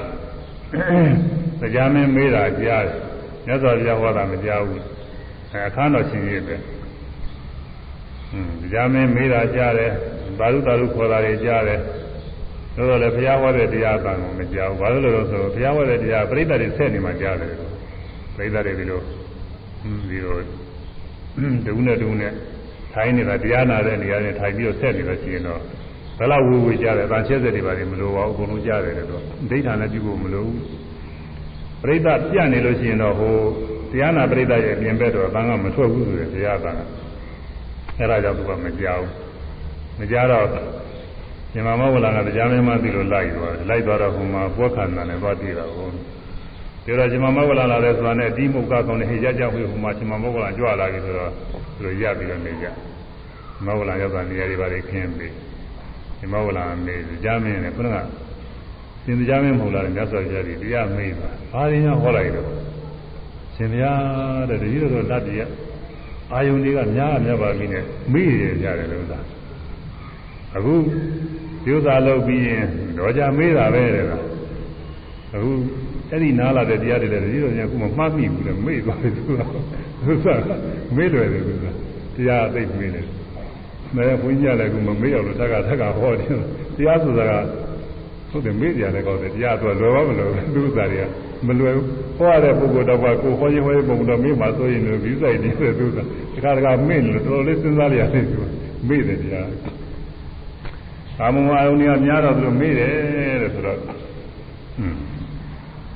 တရားမင်းမေးတာကြားတယ်မြတ်စွာဘုရားဟောတာမကြားဘူးအဲအခါတော်ရှင်ကြီးပဲဟွန်းတရားမင်းမေးတာကြားတယ်သာရုသာရုခေါ်တာတွေကြားတယ်တို့တော့လည်းဘုရားဟောတဲ့တရားအပံကိုမကြောက်ဘူး။ဘာလို့လဲဆိုတော့ဘုရားဟောတဲ့တရားပြိဿတွေဆက်နေမှကြားတယ်လို့ပြိဿတွေဒီလိုဒီလို ဒုနဲ့ဒုနဲ့ထိုင်းနေတာတရားနာတဲ့နေရာနဲ့ထိုင်ပြီးတော့ဆက်နေလို့ရှိရင်တော့ဘယ်လောက်ဝေဝေကြားတယ်။တန်ချက်ဆက်တွေပါနေမလို့ပါဘူး။အကုန်လုံးကြားတယ်လို့ဒိဋ္ဌာနဲ့ပြုဖို့မလိုဘူး။ပြိဿပြနေလို့ရှိရင်တော့ဟိုတရားနာပြိဿရဲ့ပြင်ဘက်တော့အတန်ကမထွက်ဘူးဆိုရင်တရားကအဲဒါကြောင့်သူကမကြောက်ဘူး။မကြောက်တော့ညီမမောဝလာကတရားမင်းမသိလို့လိုက်သွားတယ်လိုက်သွားတော့ဟိုမှာပွက်ခန္ဓာနဲ့သွားတည်တာဟုတ် ပြောတော့ညီမမောဝလာလာတဲ့ဆိုတာနဲ့အတိမုတ်ကကောင်းတဲ့ဟေရကြဝေဟိုမှာညီမမောဝလာကြွလာပြီဆိုတော့သူတို့ရပြီးတော့နေကြမောဝလာရောက်တာနေရာတွေပါလေခင်းပြီညီမမောဝလာနေကြားမင်းနဲ့ခုနကသင်ကြားမင်းမဟုတ်လားမြတ်စွာဘုရားကြီးတရားမေးပါဘာရင်းဟောလိုက်တော့ရှင်ဘုရားတဲ့တတိယတော့တတ်တည်းအာယုန်တွေကများများပါပြီနဲ့မေးရကြတယ်လို့သာအခုပြုစာလုပ်ပြီးရင်တော့ကြမေးတာပဲတဲ့ကအခု အဲ့ဒီနားလာတဲ့တရားတွေလည်းဒီလိုညာခုမှမှတ်မိဘူးလေမေ့သွားတယ်သူကသူကမေ့လွယ်တယ်သူကတရားသိမေ့တယ်မဲဘုန်းကြီးလည်းခုမမေ့အောင်လို့တက်ကတက်ကဟောတယ်တရားဆိုတာကဟုတ်တယ်မေ့ကြတယ်ကောက်တယ်တရားတော့လွယ်ပါမလို့သူဥစ္စာတွေကမလွယ်ဘူးဟောရတဲ့ပုဂ္ဂိုလ်တော့ကကိုဟောရင်ဟောရင်ပုံတော့မေ့မှဆိုရင်လည်းဒီစိုက်နေတဲ့သူကတခါတခါမေ့လို့တော်တော်လေးစဉ်းစားရရတယ်သူမေ့တယ်တရားကာမဂုဏ်အယုန်တွေကများတော့သူမေ့တယ်တဲ့ဆိုတော့ဟွန်း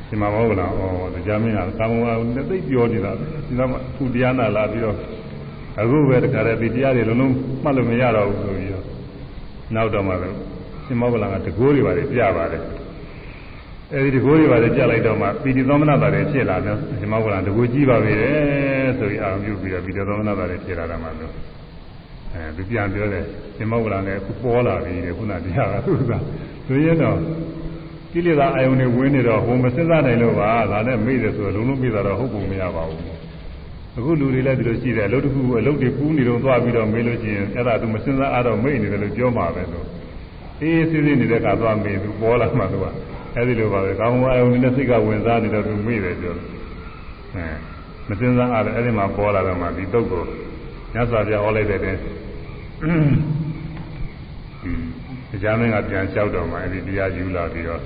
ဒီမှာမဟုတ်လားဩတရားမင်းကကာမဂုဏ်အယုန်နဲ့သိပြောနေတာဒီတော့မှခုတရားနာလာပြီးတော့အခုပဲတခါတည်းဒီတရားတွေလုံးလုံးမှတ်လို့မရတော့ဘူးဆိုပြီးတော့နောက်တော့မှလည်းရှင်မောဂလန်ကတကိုးတွေပါလေပြပါတယ်အဲဒီတကိုးတွေပါလေပြလိုက်တော့မှပီတိသောမနတာတွေဖြစ်လာတယ်ရှင်မောဂလန်တကိုးကြီးပါပြီလေဆိုပြီးအာရုံပြုပြီးတော့ပီတိသောမနတာတွေဖြစ်လာတာမှလို့အဲဒီပြန်ပြောတယ်ရှင်မောဂလန်လည်းခုပေါ်လာပြီတဲ့ခုနတရားကသူကဆိုရင်တော့ ကိလေသာအယုန်တွေဝင်နေတော့ဟိုမစဉ်းစားနိုင်လို့ပါဒါနဲ့မေ့တယ်ဆိုတော့လုံးလုံးမေ့တာတော့ဟုတ်ပုံမရပါဘူးအခုလူတွေလည်းဒီလိုရှိတယ်အလုပ်တစ်ခုအလုပ်တွေကူးနေတော့သွားပြီးတော့မေးလို့ရှိရင်အဲ့ဒါသူမစဉ်းစားအားတော့မေ့နေတယ်လို့ပြောမှာပဲလို့အေးစစ်စစ်နေတဲ့ကသွားမေးသူပေါ်လာမှသူကအဲ့ဒီလိုပါပဲကောင်းဝါယုံနဲ့စိတ်ကဝင်စားနေတော့သူမေ့တယ်ပြောအဲမစဉ်းစားအားလည်းအဲ့ဒီမှာပေါ်လာတော့မှဒီတုတ်ကိုညစွာပြဟောလိုက်တဲ့တဲ့ တရားမင်းကပြန်လျှောက်တော့မှအဲ့ဒီတရားယူလာပြီးတော့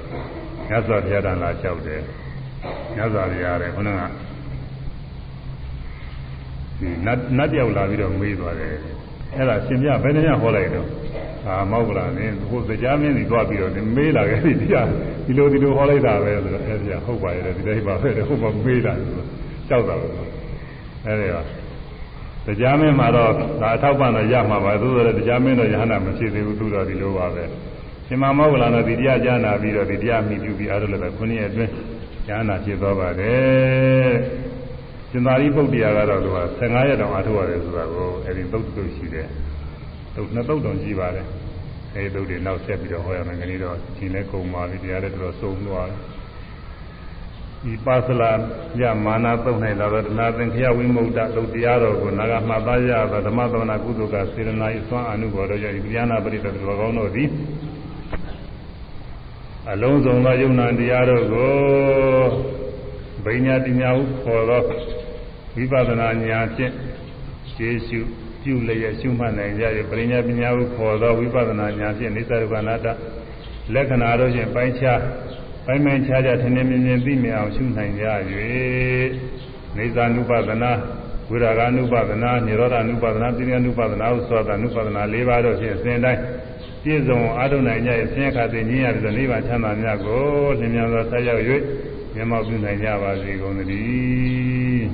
ညစွာဘုရားတန်လာလျှောက်တယ်ညစွာဘုရားတဲ့ခုနကနတ်နတ်ပြောက်လာပြီးတော့မေးသွားတယ်အဲ့ဒါရှင်ပြဘယ်နှညဟောလိုက်တော့အာမောက်လာနေဟိုတရားမင်းကြီးသွားပြီးတော့မေးလာခဲ့ပြီတရားဒီလိုဒီလိုဟောလိုက်တာပဲဆိုတော့အဲ့ဒီဟုတ်ပါရဲ့ဒီတိုင်းပါပဲဟုတ်ပါမေးလာတယ်ဆိုတော့ကြောက်တာပဲအဲ့ဒီက တရားမင်းမှာတော့ဒါအထောက်ပံ့တော့ရမှာပါသို့တော်လည်းတရားမင်းတော့ယဟနာမဖြစ်သေးဘူးသူတော့ဒီလိုပါပဲရှင်မမောကလာတော့ဒီတရားကြားနာပြီးတော့ဒီတရားမိပြုပြီးအားလုံးလည်းပဲခုနှစ်ရက်အတွင်းယဟနာဖြစ်သွားပါတယ်ရှင်သာရိပုတ္တရာကတော့သူက15ရက်တောင်အားထုတ်ရတယ်ဆိုတာကိုအဲဒီသုတ်တုတ်ရှိတယ်သုတ်နှစ်သုတ်တောင်ရှိပါတယ်အဲဒီသုတ်တွေနောက်ဆက်ပြီးတော့ဟောရမယ်ခဏတော့ရှင်လည်းကုန်ပါပြီတရားလည်းတော်တော်ဆုံးသွားတယ် ဒီပါစလာညမာနာသုံးနိုင်လာတော့တဏှာသင်္ခယဝိမု ക്ത သုတ်တရားတော်ကိုနာဂမှတ်သားရသောဓမ္မသမဏကုသကစေရနာဤသွမ်းအနုဘော်တော်ကြောင့်ဒီဉာဏပရိသတ်တော်ကောင်းတို့သည်အလုံးစုံသောယုံနာတရားတို့ကိုဗိညာတိညာဟုခေါ်သောဝိပဿနာဉာဏ်ဖြင့်ခြေရှုပြုလျက်ရှုမှတ်နိုင်ကြ၏ပရိညာပညာဟုခေါ်သောဝိပဿနာဉာဏ်ဖြင့်နိစ္စဒုက္ခအနတ္တလက္ခဏာတို့ဖြင့်ပိုင်းခြားပိုိုင်ပိုင်းခြားခြားထင်ထင်မြင်မြင်သိမြင်အောင်ရှုနိုင်ကြ၍နေသာနုပဒနာဝိရာဂ ानु ပဒနာနိရောဓ ानु ပဒနာသိဉ္ဇ ानु ပဒနာဥစ္စာ ानु ပဒနာ၄ပါးတို့ဖြင့်အစဉ်တိုင်းပြည့်စုံအားထုတ်နိုင်ကြ၏ဆင်းရဲခါသိဉာဏ်ရည်သောနိဗ္ဗာန်ချမ်းသာများကိုလင်းမြန်စွာဆက်ရောက်၍မြတ်မောပြုနိုင်ကြပါစေကုန်သတည်း